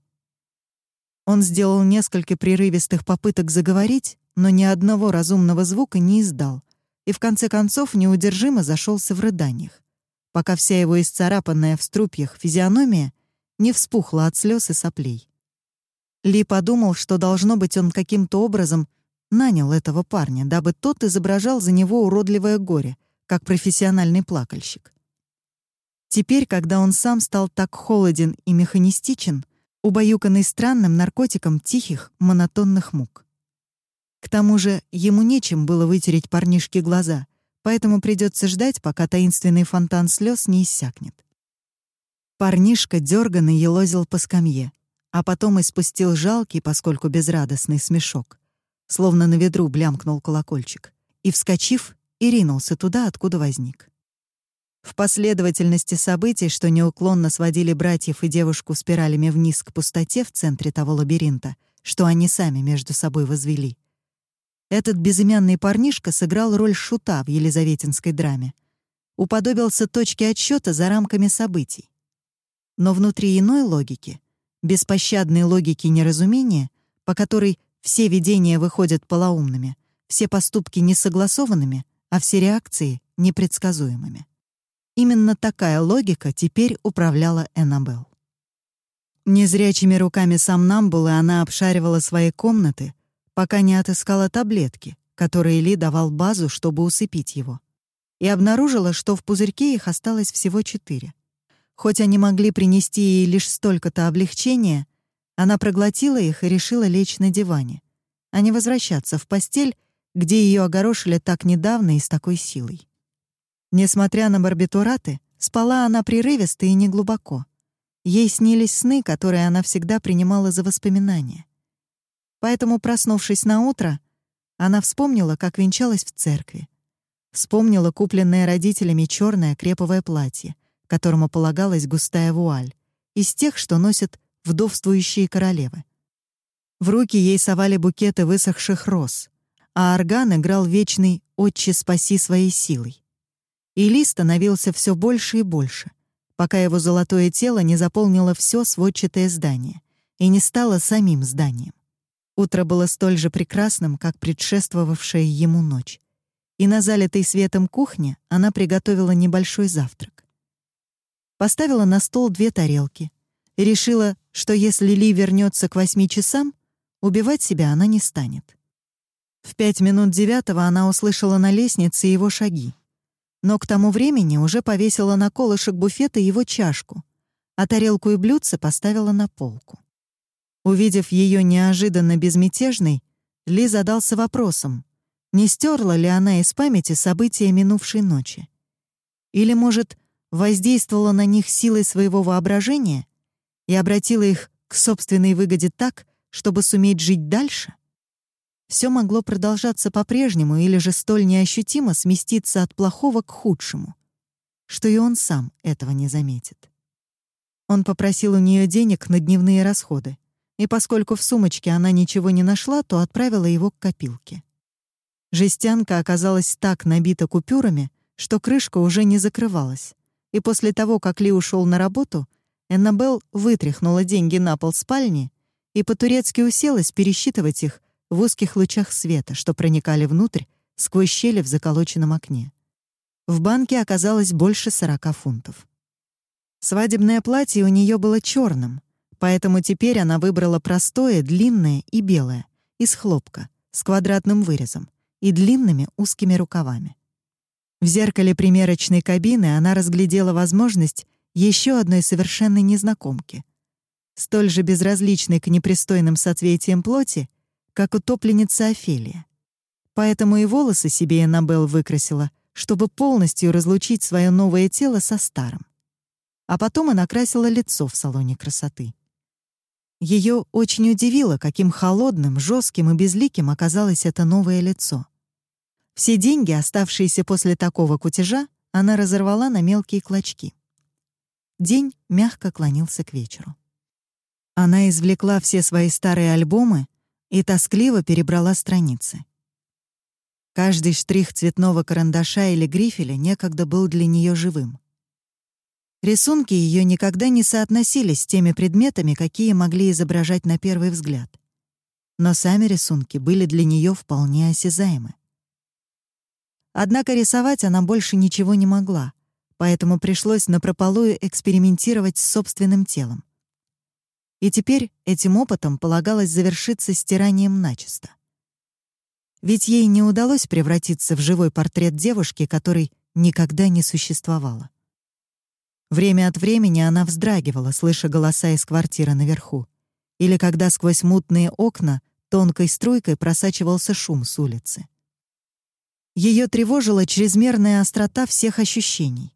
Он сделал несколько прерывистых попыток заговорить, но ни одного разумного звука не издал, и в конце концов неудержимо зашелся в рыданиях, пока вся его исцарапанная в струпьях физиономия не вспухла от слез и соплей. Ли подумал, что, должно быть, он каким-то образом нанял этого парня, дабы тот изображал за него уродливое горе, как профессиональный плакальщик. Теперь, когда он сам стал так холоден и механистичен, убаюканный странным наркотиком тихих, монотонных мук. К тому же ему нечем было вытереть парнишке глаза, поэтому придется ждать, пока таинственный фонтан слез не иссякнет. Парнишка дёрганно елозил по скамье, а потом испустил жалкий, поскольку безрадостный смешок — словно на ведру блямкнул колокольчик, и, вскочив, и ринулся туда, откуда возник. В последовательности событий, что неуклонно сводили братьев и девушку спиралями вниз к пустоте в центре того лабиринта, что они сами между собой возвели, этот безымянный парнишка сыграл роль шута в елизаветинской драме, уподобился точке отсчета за рамками событий. Но внутри иной логики, беспощадной логики неразумения, по которой все видения выходят полоумными, все поступки несогласованными, а все реакции непредсказуемыми. Именно такая логика теперь управляла Эннабелл. Незрячими руками сомнамбулы она обшаривала свои комнаты, пока не отыскала таблетки, которые Ли давал базу, чтобы усыпить его, и обнаружила, что в пузырьке их осталось всего четыре. Хоть они могли принести ей лишь столько-то облегчения, она проглотила их и решила лечь на диване, а не возвращаться в постель, где ее огорошили так недавно и с такой силой. Несмотря на барбитураты, спала она прерывисто и неглубоко. Ей снились сны, которые она всегда принимала за воспоминания. Поэтому, проснувшись на утро, она вспомнила, как венчалась в церкви. Вспомнила купленное родителями черное креповое платье, которому полагалась густая вуаль, из тех, что носят вдовствующие королевы. В руки ей совали букеты высохших роз, а орган играл вечный «Отче, спаси своей силой». И Ли становился все больше и больше, пока его золотое тело не заполнило все сводчатое здание и не стало самим зданием. Утро было столь же прекрасным, как предшествовавшая ему ночь. И на залитой светом кухне она приготовила небольшой завтрак. Поставила на стол две тарелки, решила, что если Ли вернется к восьми часам, убивать себя она не станет. В пять минут девятого она услышала на лестнице его шаги. Но к тому времени уже повесила на колышек буфета его чашку, а тарелку и блюдце поставила на полку. Увидев ее неожиданно безмятежной, Ли задался вопросом, не стерла ли она из памяти события минувшей ночи. Или, может, воздействовала на них силой своего воображения и обратила их к собственной выгоде так, чтобы суметь жить дальше? Все могло продолжаться по-прежнему или же столь неощутимо сместиться от плохого к худшему, что и он сам этого не заметит. Он попросил у нее денег на дневные расходы, и поскольку в сумочке она ничего не нашла, то отправила его к копилке. Жестянка оказалась так набита купюрами, что крышка уже не закрывалась, и после того, как Ли ушел на работу, Эннабелл вытряхнула деньги на пол спальни и по-турецки уселась пересчитывать их в узких лучах света, что проникали внутрь сквозь щели в заколоченном окне. В банке оказалось больше сорока фунтов. Свадебное платье у нее было черным, поэтому теперь она выбрала простое, длинное и белое, из хлопка, с квадратным вырезом и длинными узкими рукавами. В зеркале примерочной кабины она разглядела возможность еще одной совершенной незнакомки, столь же безразличной к непристойным соцветиям плоти, как утопленница Офелия. Поэтому и волосы себе Эннабелл выкрасила, чтобы полностью разлучить свое новое тело со старым. А потом она красила лицо в салоне красоты. Ее очень удивило, каким холодным, жестким и безликим оказалось это новое лицо. Все деньги, оставшиеся после такого кутежа, она разорвала на мелкие клочки. День мягко клонился к вечеру. Она извлекла все свои старые альбомы и тоскливо перебрала страницы. Каждый штрих цветного карандаша или грифеля некогда был для нее живым. Рисунки ее никогда не соотносились с теми предметами, какие могли изображать на первый взгляд. Но сами рисунки были для нее вполне осязаемы. Однако рисовать она больше ничего не могла, поэтому пришлось напропалую экспериментировать с собственным телом. И теперь этим опытом полагалось завершиться стиранием начисто. Ведь ей не удалось превратиться в живой портрет девушки, которой никогда не существовало. Время от времени она вздрагивала, слыша голоса из квартиры наверху, или когда сквозь мутные окна тонкой струйкой просачивался шум с улицы. Ее тревожила чрезмерная острота всех ощущений.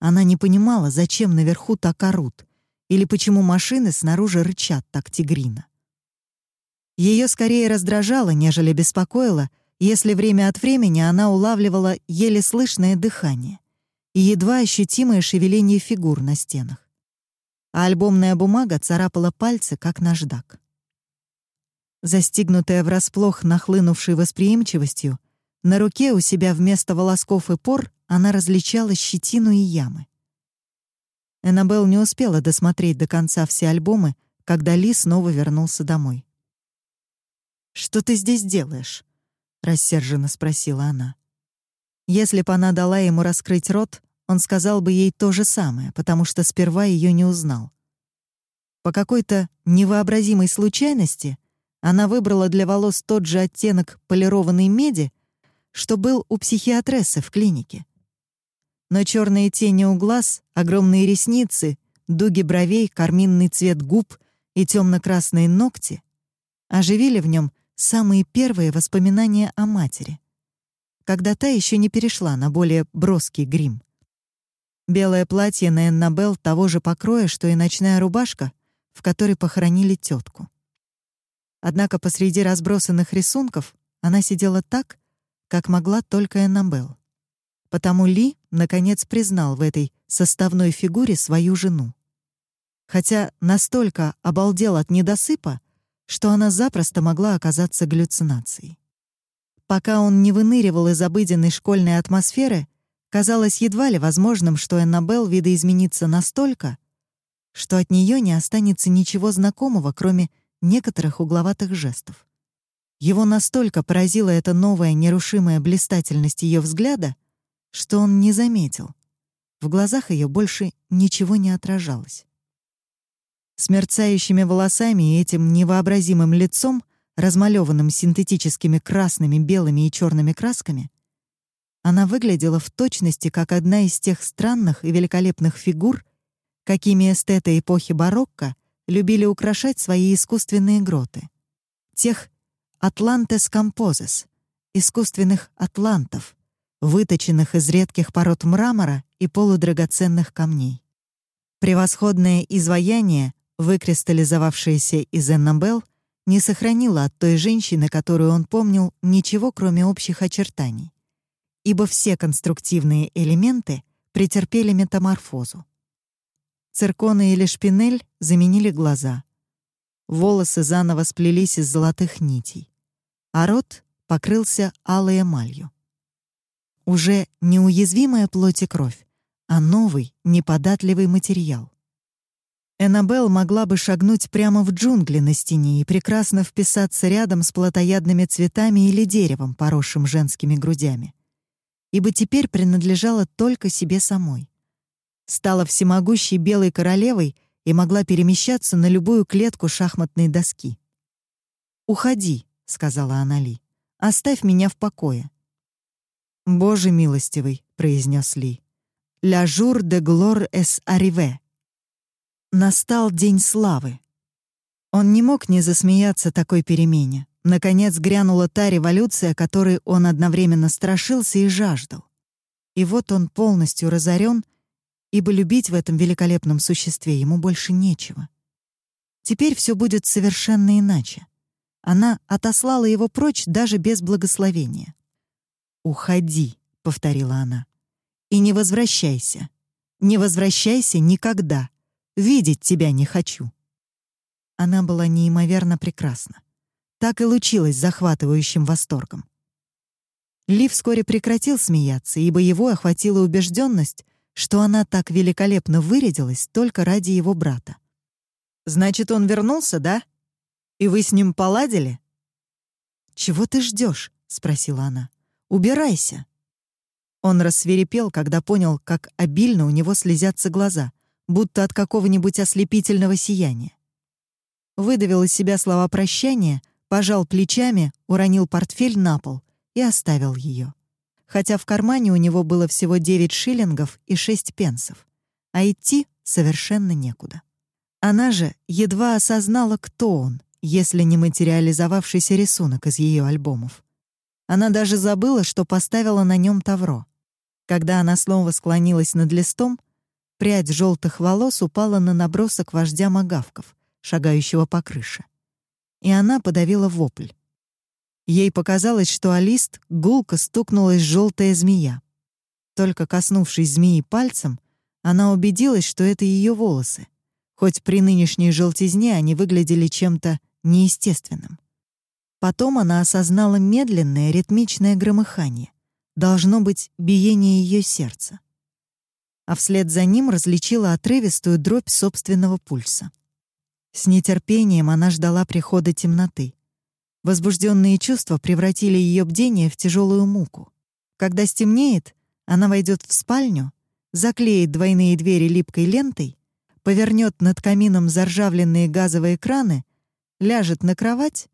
Она не понимала, зачем наверху так орут, или почему машины снаружи рычат так тигрино. Ее скорее раздражало, нежели беспокоило, если время от времени она улавливала еле слышное дыхание и едва ощутимое шевеление фигур на стенах. А альбомная бумага царапала пальцы, как наждак. Застигнутая врасплох нахлынувшей восприимчивостью, на руке у себя вместо волосков и пор она различала щетину и ямы. Эннабелл не успела досмотреть до конца все альбомы, когда Ли снова вернулся домой. «Что ты здесь делаешь?» — рассерженно спросила она. Если бы она дала ему раскрыть рот, он сказал бы ей то же самое, потому что сперва ее не узнал. По какой-то невообразимой случайности она выбрала для волос тот же оттенок полированной меди, что был у психиатрессы в клинике. Но черные тени у глаз, огромные ресницы, дуги бровей, карминный цвет губ и темно-красные ногти оживили в нем самые первые воспоминания о матери, когда та еще не перешла на более броский грим. Белое платье на Эннабелл того же покроя, что и ночная рубашка, в которой похоронили тетку. Однако посреди разбросанных рисунков она сидела так, как могла только Эннабелл. Потому Ли, наконец, признал в этой составной фигуре свою жену. Хотя настолько обалдел от недосыпа, что она запросто могла оказаться галлюцинацией. Пока он не выныривал из обыденной школьной атмосферы, Казалось едва ли возможным, что Эннабелл видоизменится настолько, что от нее не останется ничего знакомого, кроме некоторых угловатых жестов. Его настолько поразила эта новая нерушимая блистательность ее взгляда, что он не заметил. В глазах ее больше ничего не отражалось. С мерцающими волосами и этим невообразимым лицом, размалеванным синтетическими красными, белыми и черными красками, она выглядела в точности как одна из тех странных и великолепных фигур, какими эстеты эпохи барокко любили украшать свои искусственные гроты. Тех «атлантес композес» — искусственных атлантов, выточенных из редких пород мрамора и полудрагоценных камней. Превосходное изваяние, выкристаллизовавшееся из Эннабелл, не сохранило от той женщины, которую он помнил, ничего, кроме общих очертаний ибо все конструктивные элементы претерпели метаморфозу. Цирконы или шпинель заменили глаза. Волосы заново сплелись из золотых нитей, а рот покрылся алой эмалью. Уже не уязвимая плоть и кровь, а новый, неподатливый материал. Эннабелл могла бы шагнуть прямо в джунгли на стене и прекрасно вписаться рядом с плотоядными цветами или деревом, поросшим женскими грудями ибо теперь принадлежала только себе самой. Стала всемогущей белой королевой и могла перемещаться на любую клетку шахматной доски. «Уходи», — сказала она Ли. «Оставь меня в покое». «Боже милостивый», — произнес Ли. «Ля жур де глор эс ариве». Настал день славы. Он не мог не засмеяться такой перемене. Наконец грянула та революция, которой он одновременно страшился и жаждал. И вот он полностью разорен, ибо любить в этом великолепном существе ему больше нечего. Теперь все будет совершенно иначе. Она отослала его прочь даже без благословения. «Уходи», — повторила она, — «и не возвращайся. Не возвращайся никогда. Видеть тебя не хочу». она была неимоверно прекрасна. Так и лучилась захватывающим восторгом. Ли вскоре прекратил смеяться, ибо его охватила убежденность, что она так великолепно вырядилась только ради его брата. «Значит, он вернулся, да? И вы с ним поладили?» «Чего ты ждешь? спросила она. «Убирайся!» Он рассверепел, когда понял, как обильно у него слезятся глаза, будто от какого-нибудь ослепительного сияния. Выдавил из себя слова прощания, пожал плечами, уронил портфель на пол и оставил ее. Хотя в кармане у него было всего 9 шиллингов и 6 пенсов, а идти совершенно некуда. Она же едва осознала, кто он, если не материализовавшийся рисунок из ее альбомов. Она даже забыла, что поставила на нем тавро. Когда она снова склонилась над листом, прядь желтых волос упала на набросок вождя магавков, шагающего по крыше. И она подавила вопль. Ей показалось, что о лист гулко стукнулась желтая змея. Только коснувшись змеи пальцем, она убедилась, что это ее волосы, хоть при нынешней желтизне они выглядели чем-то неестественным. Потом она осознала медленное ритмичное громыхание. Должно быть биение ее сердца. А вслед за ним различила отрывистую дробь собственного пульса. С нетерпением она ждала прихода темноты. Возбужденные чувства превратили ее бдение в тяжелую муку. Когда стемнеет, она войдет в спальню, заклеит двойные двери липкой лентой, повернет над камином заржавленные газовые краны, ляжет на кровать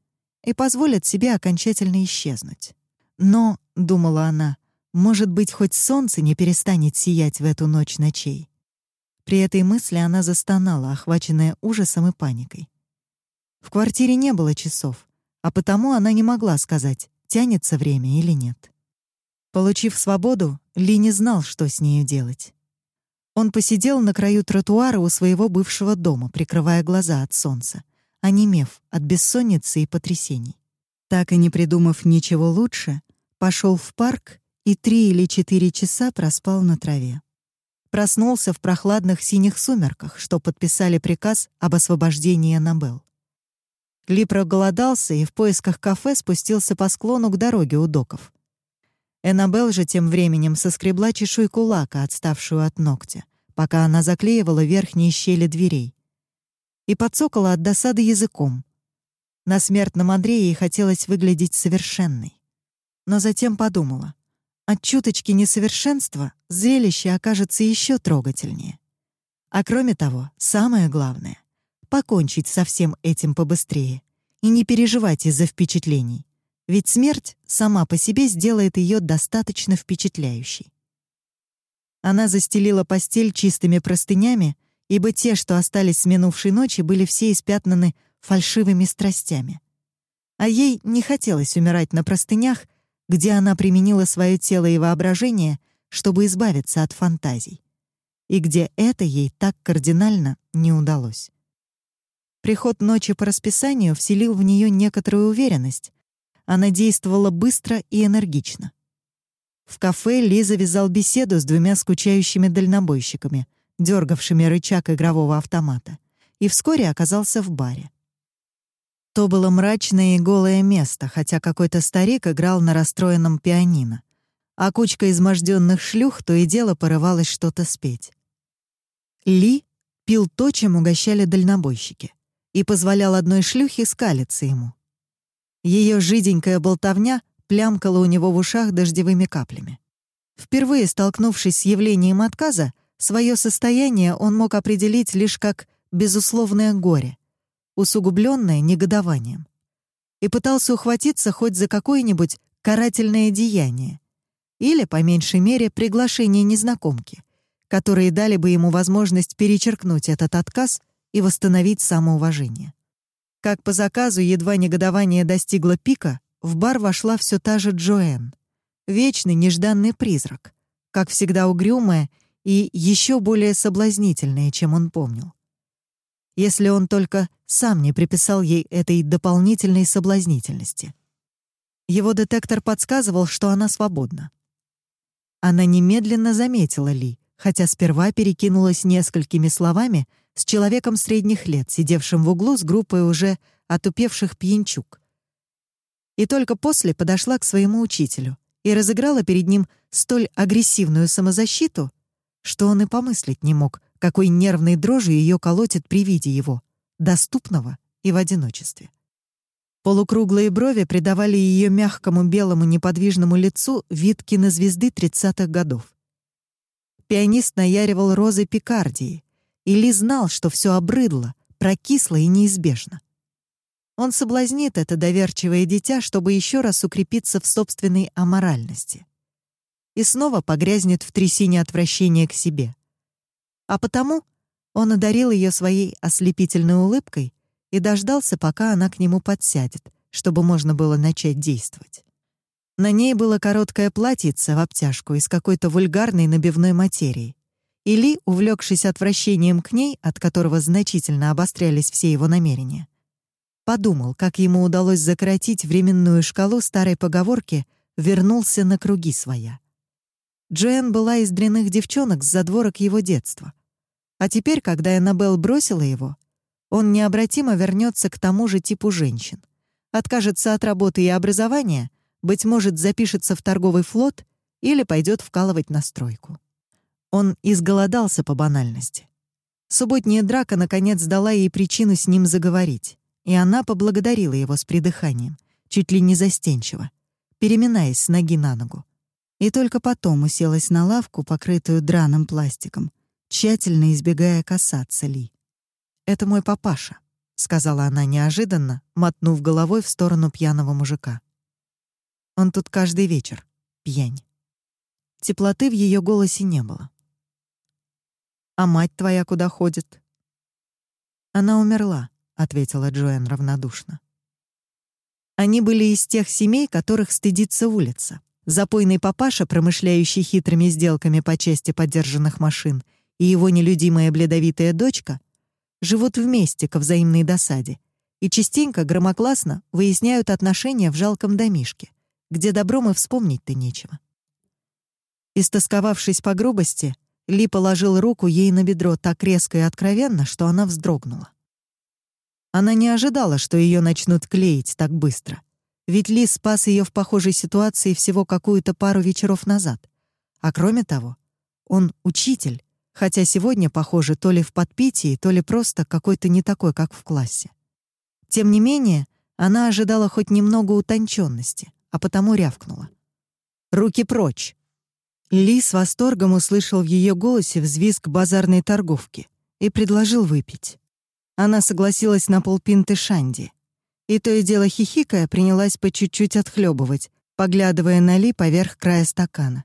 и позволит себе окончательно исчезнуть. Но, — думала она, — может быть, хоть солнце не перестанет сиять в эту ночь ночей. При этой мысли она застонала, охваченная ужасом и паникой. В квартире не было часов, а потому она не могла сказать, тянется время или нет. Получив свободу, Ли не знал, что с нею делать. Он посидел на краю тротуара у своего бывшего дома, прикрывая глаза от солнца, онемев от бессонницы и потрясений. Так и не придумав ничего лучше, пошел в парк и три или четыре часа проспал на траве. Проснулся в прохладных синих сумерках, что подписали приказ об освобождении Аннабелл. Ли проголодался и в поисках кафе спустился по склону к дороге у доков. Эннабелл же тем временем соскребла чешуйку лака, отставшую от ногтя, пока она заклеивала верхние щели дверей, и подсокала от досады языком. На смертном Андрее хотелось выглядеть совершенной. Но затем подумала, от чуточки несовершенства зрелище окажется еще трогательнее. А кроме того, самое главное — покончить со всем этим побыстрее и не переживать из-за впечатлений, ведь смерть сама по себе сделает ее достаточно впечатляющей. Она застелила постель чистыми простынями ибо те, что остались с минувшей ночи, были все испятнаны фальшивыми страстями. А ей не хотелось умирать на простынях, где она применила свое тело и воображение, чтобы избавиться от фантазий, и где это ей так кардинально не удалось. Приход ночи по расписанию вселил в нее некоторую уверенность. Она действовала быстро и энергично. В кафе Лиза вязал беседу с двумя скучающими дальнобойщиками, дергавшими рычаг игрового автомата, и вскоре оказался в баре. То было мрачное и голое место, хотя какой-то старик играл на расстроенном пианино, а кучка изможденных шлюх то и дело порывалась что-то спеть. Ли пил то, чем угощали дальнобойщики, и позволял одной шлюхе скалиться ему. Ее жиденькая болтовня плямкала у него в ушах дождевыми каплями. Впервые столкнувшись с явлением отказа, Свое состояние он мог определить лишь как безусловное горе, усугубленное негодованием, и пытался ухватиться хоть за какое-нибудь карательное деяние или, по меньшей мере, приглашение незнакомки, которые дали бы ему возможность перечеркнуть этот отказ и восстановить самоуважение. Как по заказу, едва негодование достигло пика, в бар вошла все та же Джоэн, вечный нежданный призрак, как всегда угрюмая и еще более соблазнительные, чем он помнил. Если он только сам не приписал ей этой дополнительной соблазнительности. Его детектор подсказывал, что она свободна. Она немедленно заметила Ли, хотя сперва перекинулась несколькими словами с человеком средних лет, сидевшим в углу с группой уже отупевших пьянчук. И только после подошла к своему учителю и разыграла перед ним столь агрессивную самозащиту, что он и помыслить не мог, какой нервной дрожью ее колотит при виде его, доступного и в одиночестве. Полукруглые брови придавали ее мягкому белому неподвижному лицу вид кинозвезды тридцатых годов. Пианист наяривал розы Пикардии, и Ли знал, что все обрыдло, прокисло и неизбежно. Он соблазнит это доверчивое дитя, чтобы еще раз укрепиться в собственной аморальности. И снова погрязнет в трясине отвращения к себе. А потому он одарил ее своей ослепительной улыбкой и дождался, пока она к нему подсядет, чтобы можно было начать действовать. На ней было короткое платьице в обтяжку из какой-то вульгарной набивной материи. Или, увлекшись отвращением к ней, от которого значительно обострялись все его намерения, подумал, как ему удалось закоротить временную шкалу старой поговорки «вернулся на круги своя». Джоэн была из дряных девчонок с задворок его детства. А теперь, когда Эннабелл бросила его, он необратимо вернется к тому же типу женщин. Откажется от работы и образования, быть может, запишется в торговый флот или пойдет вкалывать на стройку. Он изголодался по банальности. Субботняя драка наконец дала ей причину с ним заговорить, и она поблагодарила его с придыханием, чуть ли не застенчиво, переминаясь с ноги на ногу. И только потом уселась на лавку, покрытую драным пластиком, тщательно избегая касаться Ли. «Это мой папаша», — сказала она неожиданно, мотнув головой в сторону пьяного мужика. Он тут каждый вечер. Пьянь. Теплоты в ее голосе не было. «А мать твоя куда ходит?» «Она умерла», — ответила Джоэн равнодушно. Они были из тех семей, которых стыдится улица. Запойный папаша, промышляющий хитрыми сделками по части подержанных машин, и его нелюдимая бледовитая дочка живут вместе ко взаимной досаде и частенько громогласно выясняют отношения в жалком домишке где добром и вспомнить-то нечего. Истосковавшись по грубости, Ли положил руку ей на бедро так резко и откровенно, что она вздрогнула. Она не ожидала, что ее начнут клеить так быстро. Ведь Ли спас ее в похожей ситуации всего какую-то пару вечеров назад. А кроме того, он учитель, хотя сегодня, похоже, то ли в подпитии, то ли просто какой-то не такой, как в классе. Тем не менее, она ожидала хоть немного утонченности, а потому рявкнула. «Руки прочь!» Ли с восторгом услышал в ее голосе взвизг базарной торговки и предложил выпить. Она согласилась на полпинты шанди. И то и дело хихикая принялась по чуть-чуть отхлебывать, поглядывая на Ли поверх края стакана,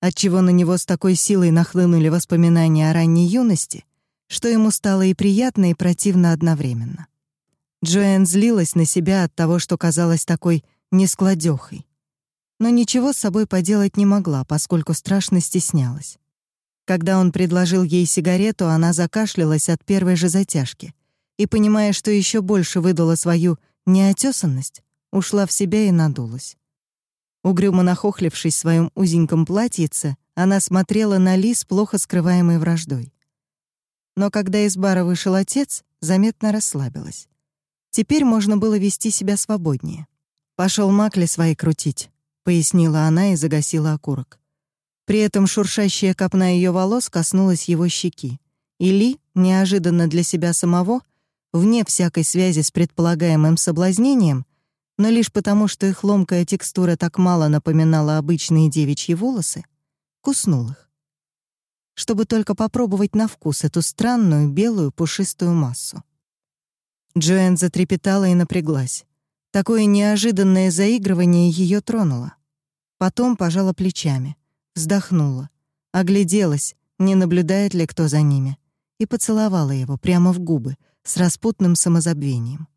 отчего на него с такой силой нахлынули воспоминания о ранней юности, что ему стало и приятно, и противно одновременно. Джоэн злилась на себя от того, что казалась такой нескладёхой. Но ничего с собой поделать не могла, поскольку страшно стеснялась. Когда он предложил ей сигарету, она закашлялась от первой же затяжки и, понимая, что еще больше выдала свою неотесанность, ушла в себя и надулась. Угрюмо нахохлившись в своем узеньком платьице, она смотрела на Ли с плохо скрываемой враждой. Но когда из бара вышел отец, заметно расслабилась. Теперь можно было вести себя свободнее. Пошел макли свои крутить», — пояснила она и загасила окурок. При этом шуршащая копна ее волос коснулась его щеки. И Ли, неожиданно для себя самого, вне всякой связи с предполагаемым соблазнением, но лишь потому, что их ломкая текстура так мало напоминала обычные девичьи волосы, куснул их. Чтобы только попробовать на вкус эту странную белую пушистую массу. Джоэн затрепетала и напряглась. Такое неожиданное заигрывание ее тронуло. Потом пожала плечами, вздохнула, огляделась, не наблюдает ли кто за ними, и поцеловала его прямо в губы с распутным самозабвением.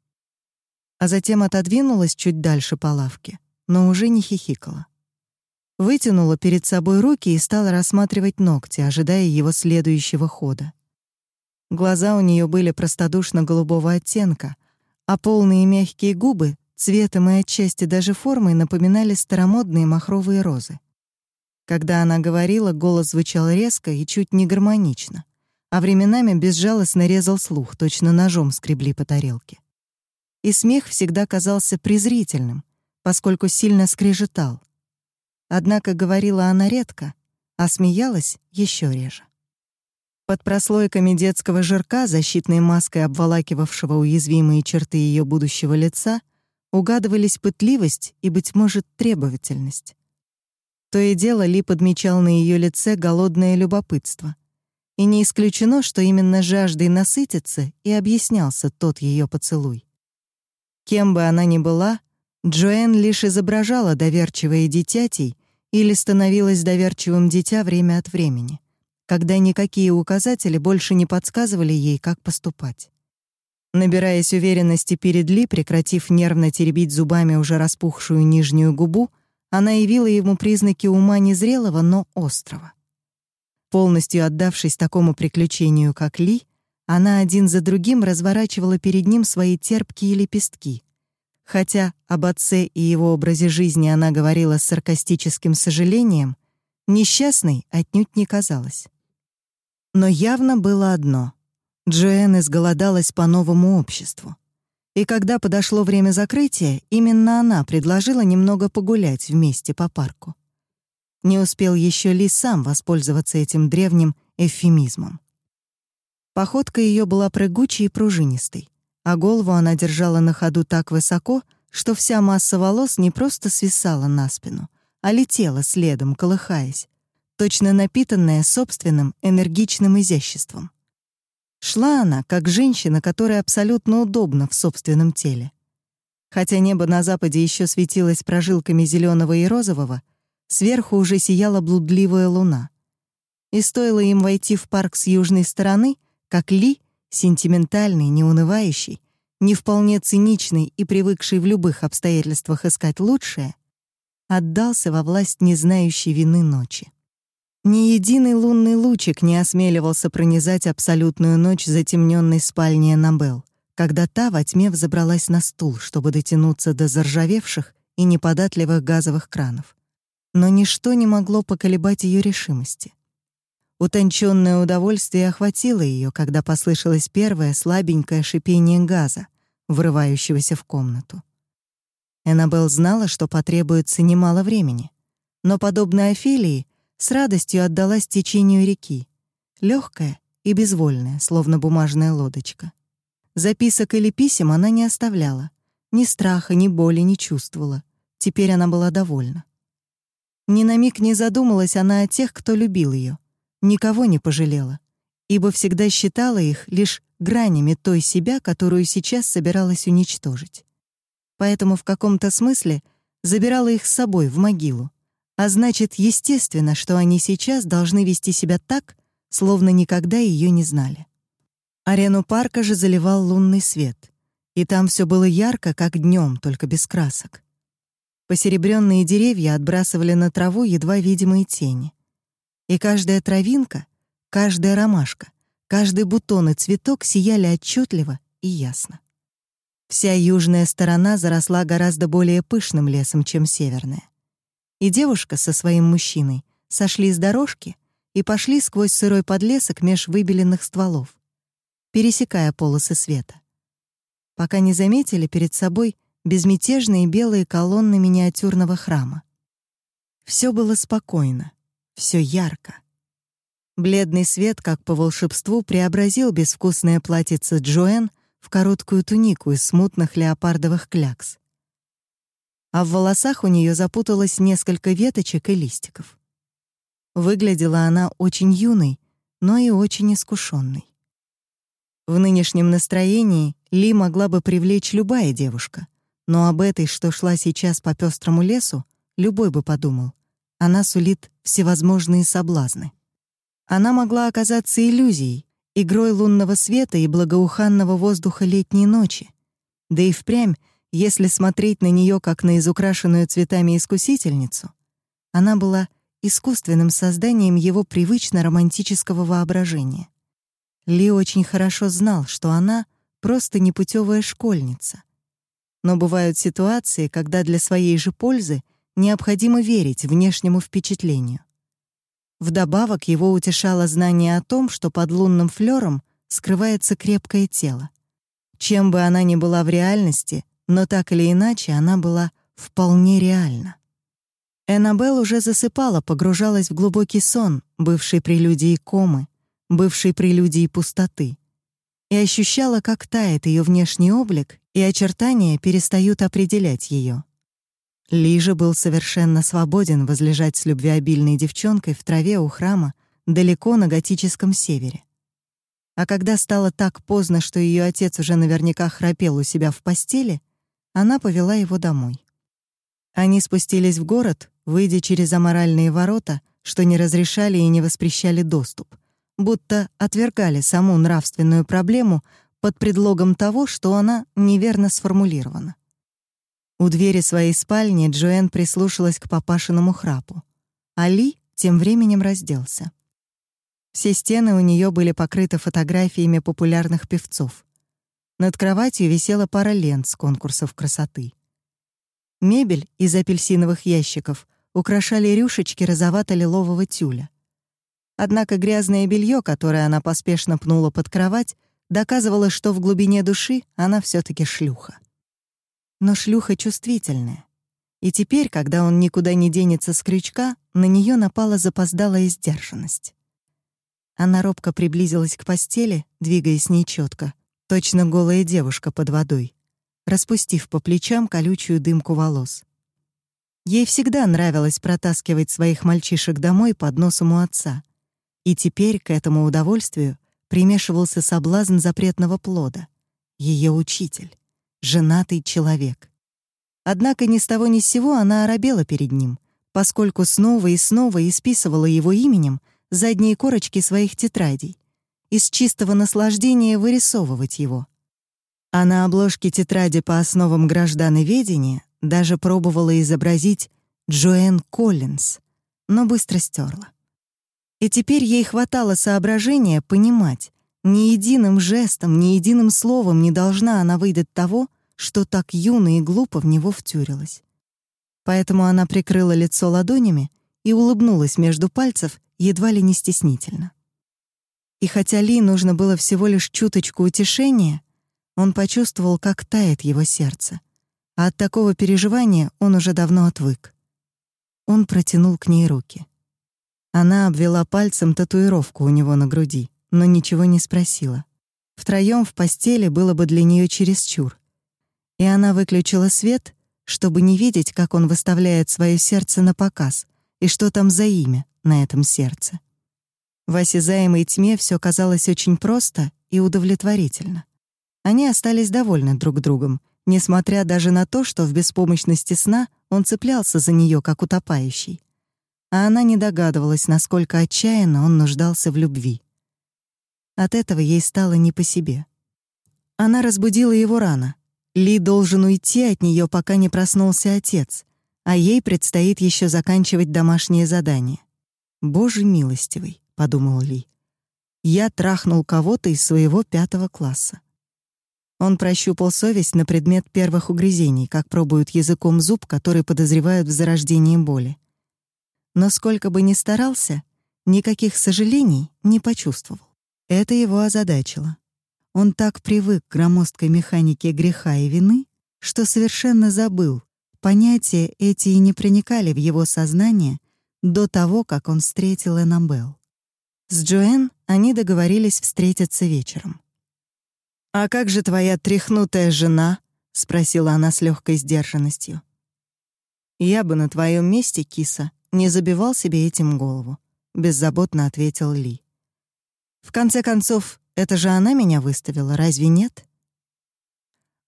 А затем отодвинулась чуть дальше по лавке, но уже не хихикала. Вытянула перед собой руки и стала рассматривать ногти, ожидая его следующего хода. Глаза у нее были простодушно-голубого оттенка, а полные мягкие губы Цветом и отчасти даже формой напоминали старомодные махровые розы. Когда она говорила, голос звучал резко и чуть не гармонично, а временами безжалостно резал слух, точно ножом скребли по тарелке. И смех всегда казался презрительным, поскольку сильно скрежетал. Однако говорила она редко, а смеялась еще реже. Под прослойками детского жирка, защитной маской обволакивавшего уязвимые черты ее будущего лица, угадывались пытливость и, быть может, требовательность. То и дело Ли подмечал на ее лице голодное любопытство. И не исключено, что именно жаждой насытиться и объяснялся тот ее поцелуй. Кем бы она ни была, Джоэн лишь изображала доверчивое дитятей или становилась доверчивым дитя время от времени, когда никакие указатели больше не подсказывали ей, как поступать. Набираясь уверенности перед Ли, прекратив нервно теребить зубами уже распухшую нижнюю губу, она явила ему признаки ума незрелого, но острого. Полностью отдавшись такому приключению, как Ли, она один за другим разворачивала перед ним свои терпкие лепестки. Хотя об отце и его образе жизни она говорила с саркастическим сожалением, несчастной отнюдь не казалось. Но явно было одно — Джоэн изголодалась по новому обществу. И когда подошло время закрытия, именно она предложила немного погулять вместе по парку. Не успел еще Ли сам воспользоваться этим древним эвфемизмом. Походка ее была прыгучей и пружинистой, а голову она держала на ходу так высоко, что вся масса волос не просто свисала на спину, а летела следом, колыхаясь, точно напитанная собственным энергичным изяществом. Шла она, как женщина, которая абсолютно удобна в собственном теле. Хотя небо на западе еще светилось прожилками зеленого и розового, сверху уже сияла блудливая луна. И стоило им войти в парк с южной стороны — как Ли, сентиментальный, неунывающий, не вполне циничный и привыкший в любых обстоятельствах искать лучшее, отдался во власть не знающей вины ночи. Ни единый лунный лучик не осмеливался пронизать абсолютную ночь затемненной спальни Аннабелл, когда та во тьме взобралась на стул, чтобы дотянуться до заржавевших и неподатливых газовых кранов. Но ничто не могло поколебать ее решимости. Утонченное удовольствие охватило ее, когда послышалось первое слабенькое шипение газа, врывающегося в комнату. Эннабелл знала, что потребуется немало времени, но, подобно Офелии, с радостью отдалась течению реки, легкая и безвольная, словно бумажная лодочка. Записок или писем она не оставляла, ни страха, ни боли не чувствовала. Теперь она была довольна. Ни на миг не задумалась она о тех, кто любил ее, никого не пожалела, ибо всегда считала их лишь гранями той себя, которую сейчас собиралась уничтожить. Поэтому в каком-то смысле забирала их с собой в могилу. А значит, естественно, что они сейчас должны вести себя так, словно никогда ее не знали. Арену парка же заливал лунный свет, и там все было ярко, как днем, только без красок. Посеребренные деревья отбрасывали на траву едва видимые тени. И каждая травинка, каждая ромашка, каждый бутон и цветок сияли отчетливо и ясно. Вся южная сторона заросла гораздо более пышным лесом, чем северная. И девушка со своим мужчиной сошли с дорожки и пошли сквозь сырой подлесок меж выбеленных стволов, пересекая полосы света. Пока не заметили перед собой безмятежные белые колонны миниатюрного храма. Все было спокойно, все ярко. Бледный свет, как по волшебству, преобразил безвкусное платьице Джоэн в короткую тунику из смутных леопардовых клякс. А в волосах у нее запуталось несколько веточек и листиков. Выглядела она очень юной, но и очень искушенной. В нынешнем настроении Ли могла бы привлечь любая девушка, но об этой, что шла сейчас по пестрому лесу, любой бы подумал она сулит всевозможные соблазны. Она могла оказаться иллюзией, игрой лунного света и благоуханного воздуха летней ночи. Да и впрямь, если смотреть на нее как на изукрашенную цветами искусительницу, она была искусственным созданием его привычно романтического воображения. Ли очень хорошо знал, что она просто непутевая школьница. Но бывают ситуации, когда для своей же пользы необходимо верить внешнему впечатлению. Вдобавок его утешало знание о том, что под лунным флером скрывается крепкое тело. Чем бы она ни была в реальности, но так или иначе она была вполне реальна. Эннабелл уже засыпала, погружалась в глубокий сон, бывший прелюдией комы, бывший прелюдией пустоты, и ощущала, как тает ее внешний облик, и очертания перестают определять ее. Лижа был совершенно свободен возлежать с любвеобильной девчонкой в траве у храма далеко на готическом севере. А когда стало так поздно, что ее отец уже наверняка храпел у себя в постели, она повела его домой. Они спустились в город, выйдя через аморальные ворота, что не разрешали и не воспрещали доступ, будто отвергали саму нравственную проблему под предлогом того, что она неверно сформулирована. У двери своей спальни Джоэн прислушалась к папашиному храпу. Али тем временем разделся. Все стены у нее были покрыты фотографиями популярных певцов. Над кроватью висела пара лент с конкурсов красоты. Мебель из апельсиновых ящиков украшали рюшечки розовато-лилового тюля. Однако грязное белье, которое она поспешно пнула под кровать, доказывало, что в глубине души она все таки шлюха. Но шлюха чувствительная. И теперь, когда он никуда не денется с крючка, на нее напала запоздалая сдержанность. Она робко приблизилась к постели, двигаясь нечетко, точно голая девушка под водой, распустив по плечам колючую дымку волос. Ей всегда нравилось протаскивать своих мальчишек домой под носом у отца. И теперь к этому удовольствию примешивался соблазн запретного плода, ее учитель женатый человек. Однако ни с того ни с сего она оробела перед ним, поскольку снова и снова исписывала его именем задние корочки своих тетрадей, из чистого наслаждения вырисовывать его. А на обложке тетради по основам граждановедения даже пробовала изобразить Джоэн Коллинз, но быстро стерла. И теперь ей хватало соображения понимать, ни единым жестом, ни единым словом не должна она выдать того, что так юно и глупо в него втюрилась. Поэтому она прикрыла лицо ладонями и улыбнулась между пальцев едва ли не стеснительно. И хотя Ли нужно было всего лишь чуточку утешения, он почувствовал, как тает его сердце. А от такого переживания он уже давно отвык. Он протянул к ней руки. Она обвела пальцем татуировку у него на груди но ничего не спросила. Втроём в постели было бы для неё чересчур. И она выключила свет, чтобы не видеть, как он выставляет своё сердце на показ и что там за имя на этом сердце. В осязаемой тьме всё казалось очень просто и удовлетворительно. Они остались довольны друг другом, несмотря даже на то, что в беспомощности сна он цеплялся за неё как утопающий. А она не догадывалась, насколько отчаянно он нуждался в любви. От этого ей стало не по себе. Она разбудила его рано. Ли должен уйти от нее, пока не проснулся отец, а ей предстоит еще заканчивать домашнее задание. «Боже милостивый», — подумал Ли. «Я трахнул кого-то из своего пятого класса». Он прощупал совесть на предмет первых угрызений, как пробуют языком зуб, который подозревают в зарождении боли. Но сколько бы ни старался, никаких сожалений не почувствовал. Это его озадачило. Он так привык к громоздкой механике греха и вины, что совершенно забыл. Понятия эти и не проникали в его сознание до того, как он встретил Эннабелл. С Джоэн они договорились встретиться вечером. «А как же твоя тряхнутая жена?» — спросила она с легкой сдержанностью. «Я бы на твоем месте, киса, не забивал себе этим голову», — беззаботно ответил Ли. В конце концов, это же она меня выставила, разве нет?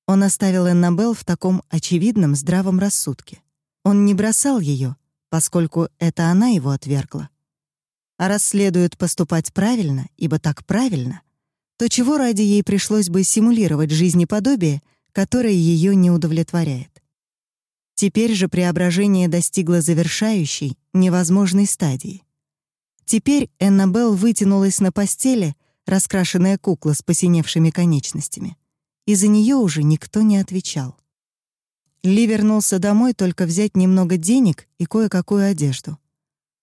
Он оставил Эннабелл в таком очевидном здравом рассудке. Он не бросал ее, поскольку это она его отвергла. А раз следует поступать правильно, ибо так правильно, то чего ради ей пришлось бы симулировать жизнеподобие, которое ее не удовлетворяет? Теперь же преображение достигло завершающей, невозможной стадии. Теперь Эннабелл вытянулась на постели, раскрашенная кукла с посиневшими конечностями. И за нее уже никто не отвечал. Ли вернулся домой только взять немного денег и кое-какую одежду.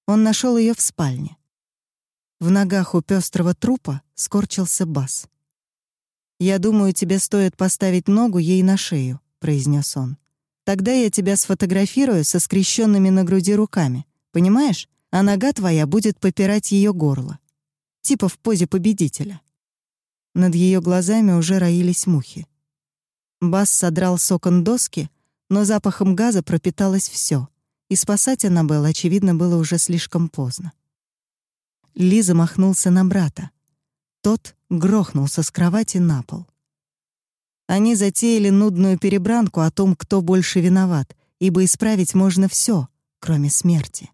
Он нашел ее в спальне, В ногах у пестрого трупа скорчился бас. «Я думаю, тебе стоит поставить ногу ей на шею», — произнес он. «Тогда я тебя сфотографирую со скрещенными на груди руками. Понимаешь? А нога твоя будет попирать ее горло. Типа в позе победителя». Над ее глазами уже роились мухи. Бас содрал с окон доски, но запахом газа пропиталось все, и спасать Аннабелл, очевидно, было уже слишком поздно. Лиза махнулся на брата. Тот грохнулся с кровати на пол. Они затеяли нудную перебранку о том, кто больше виноват, ибо исправить можно все, кроме смерти.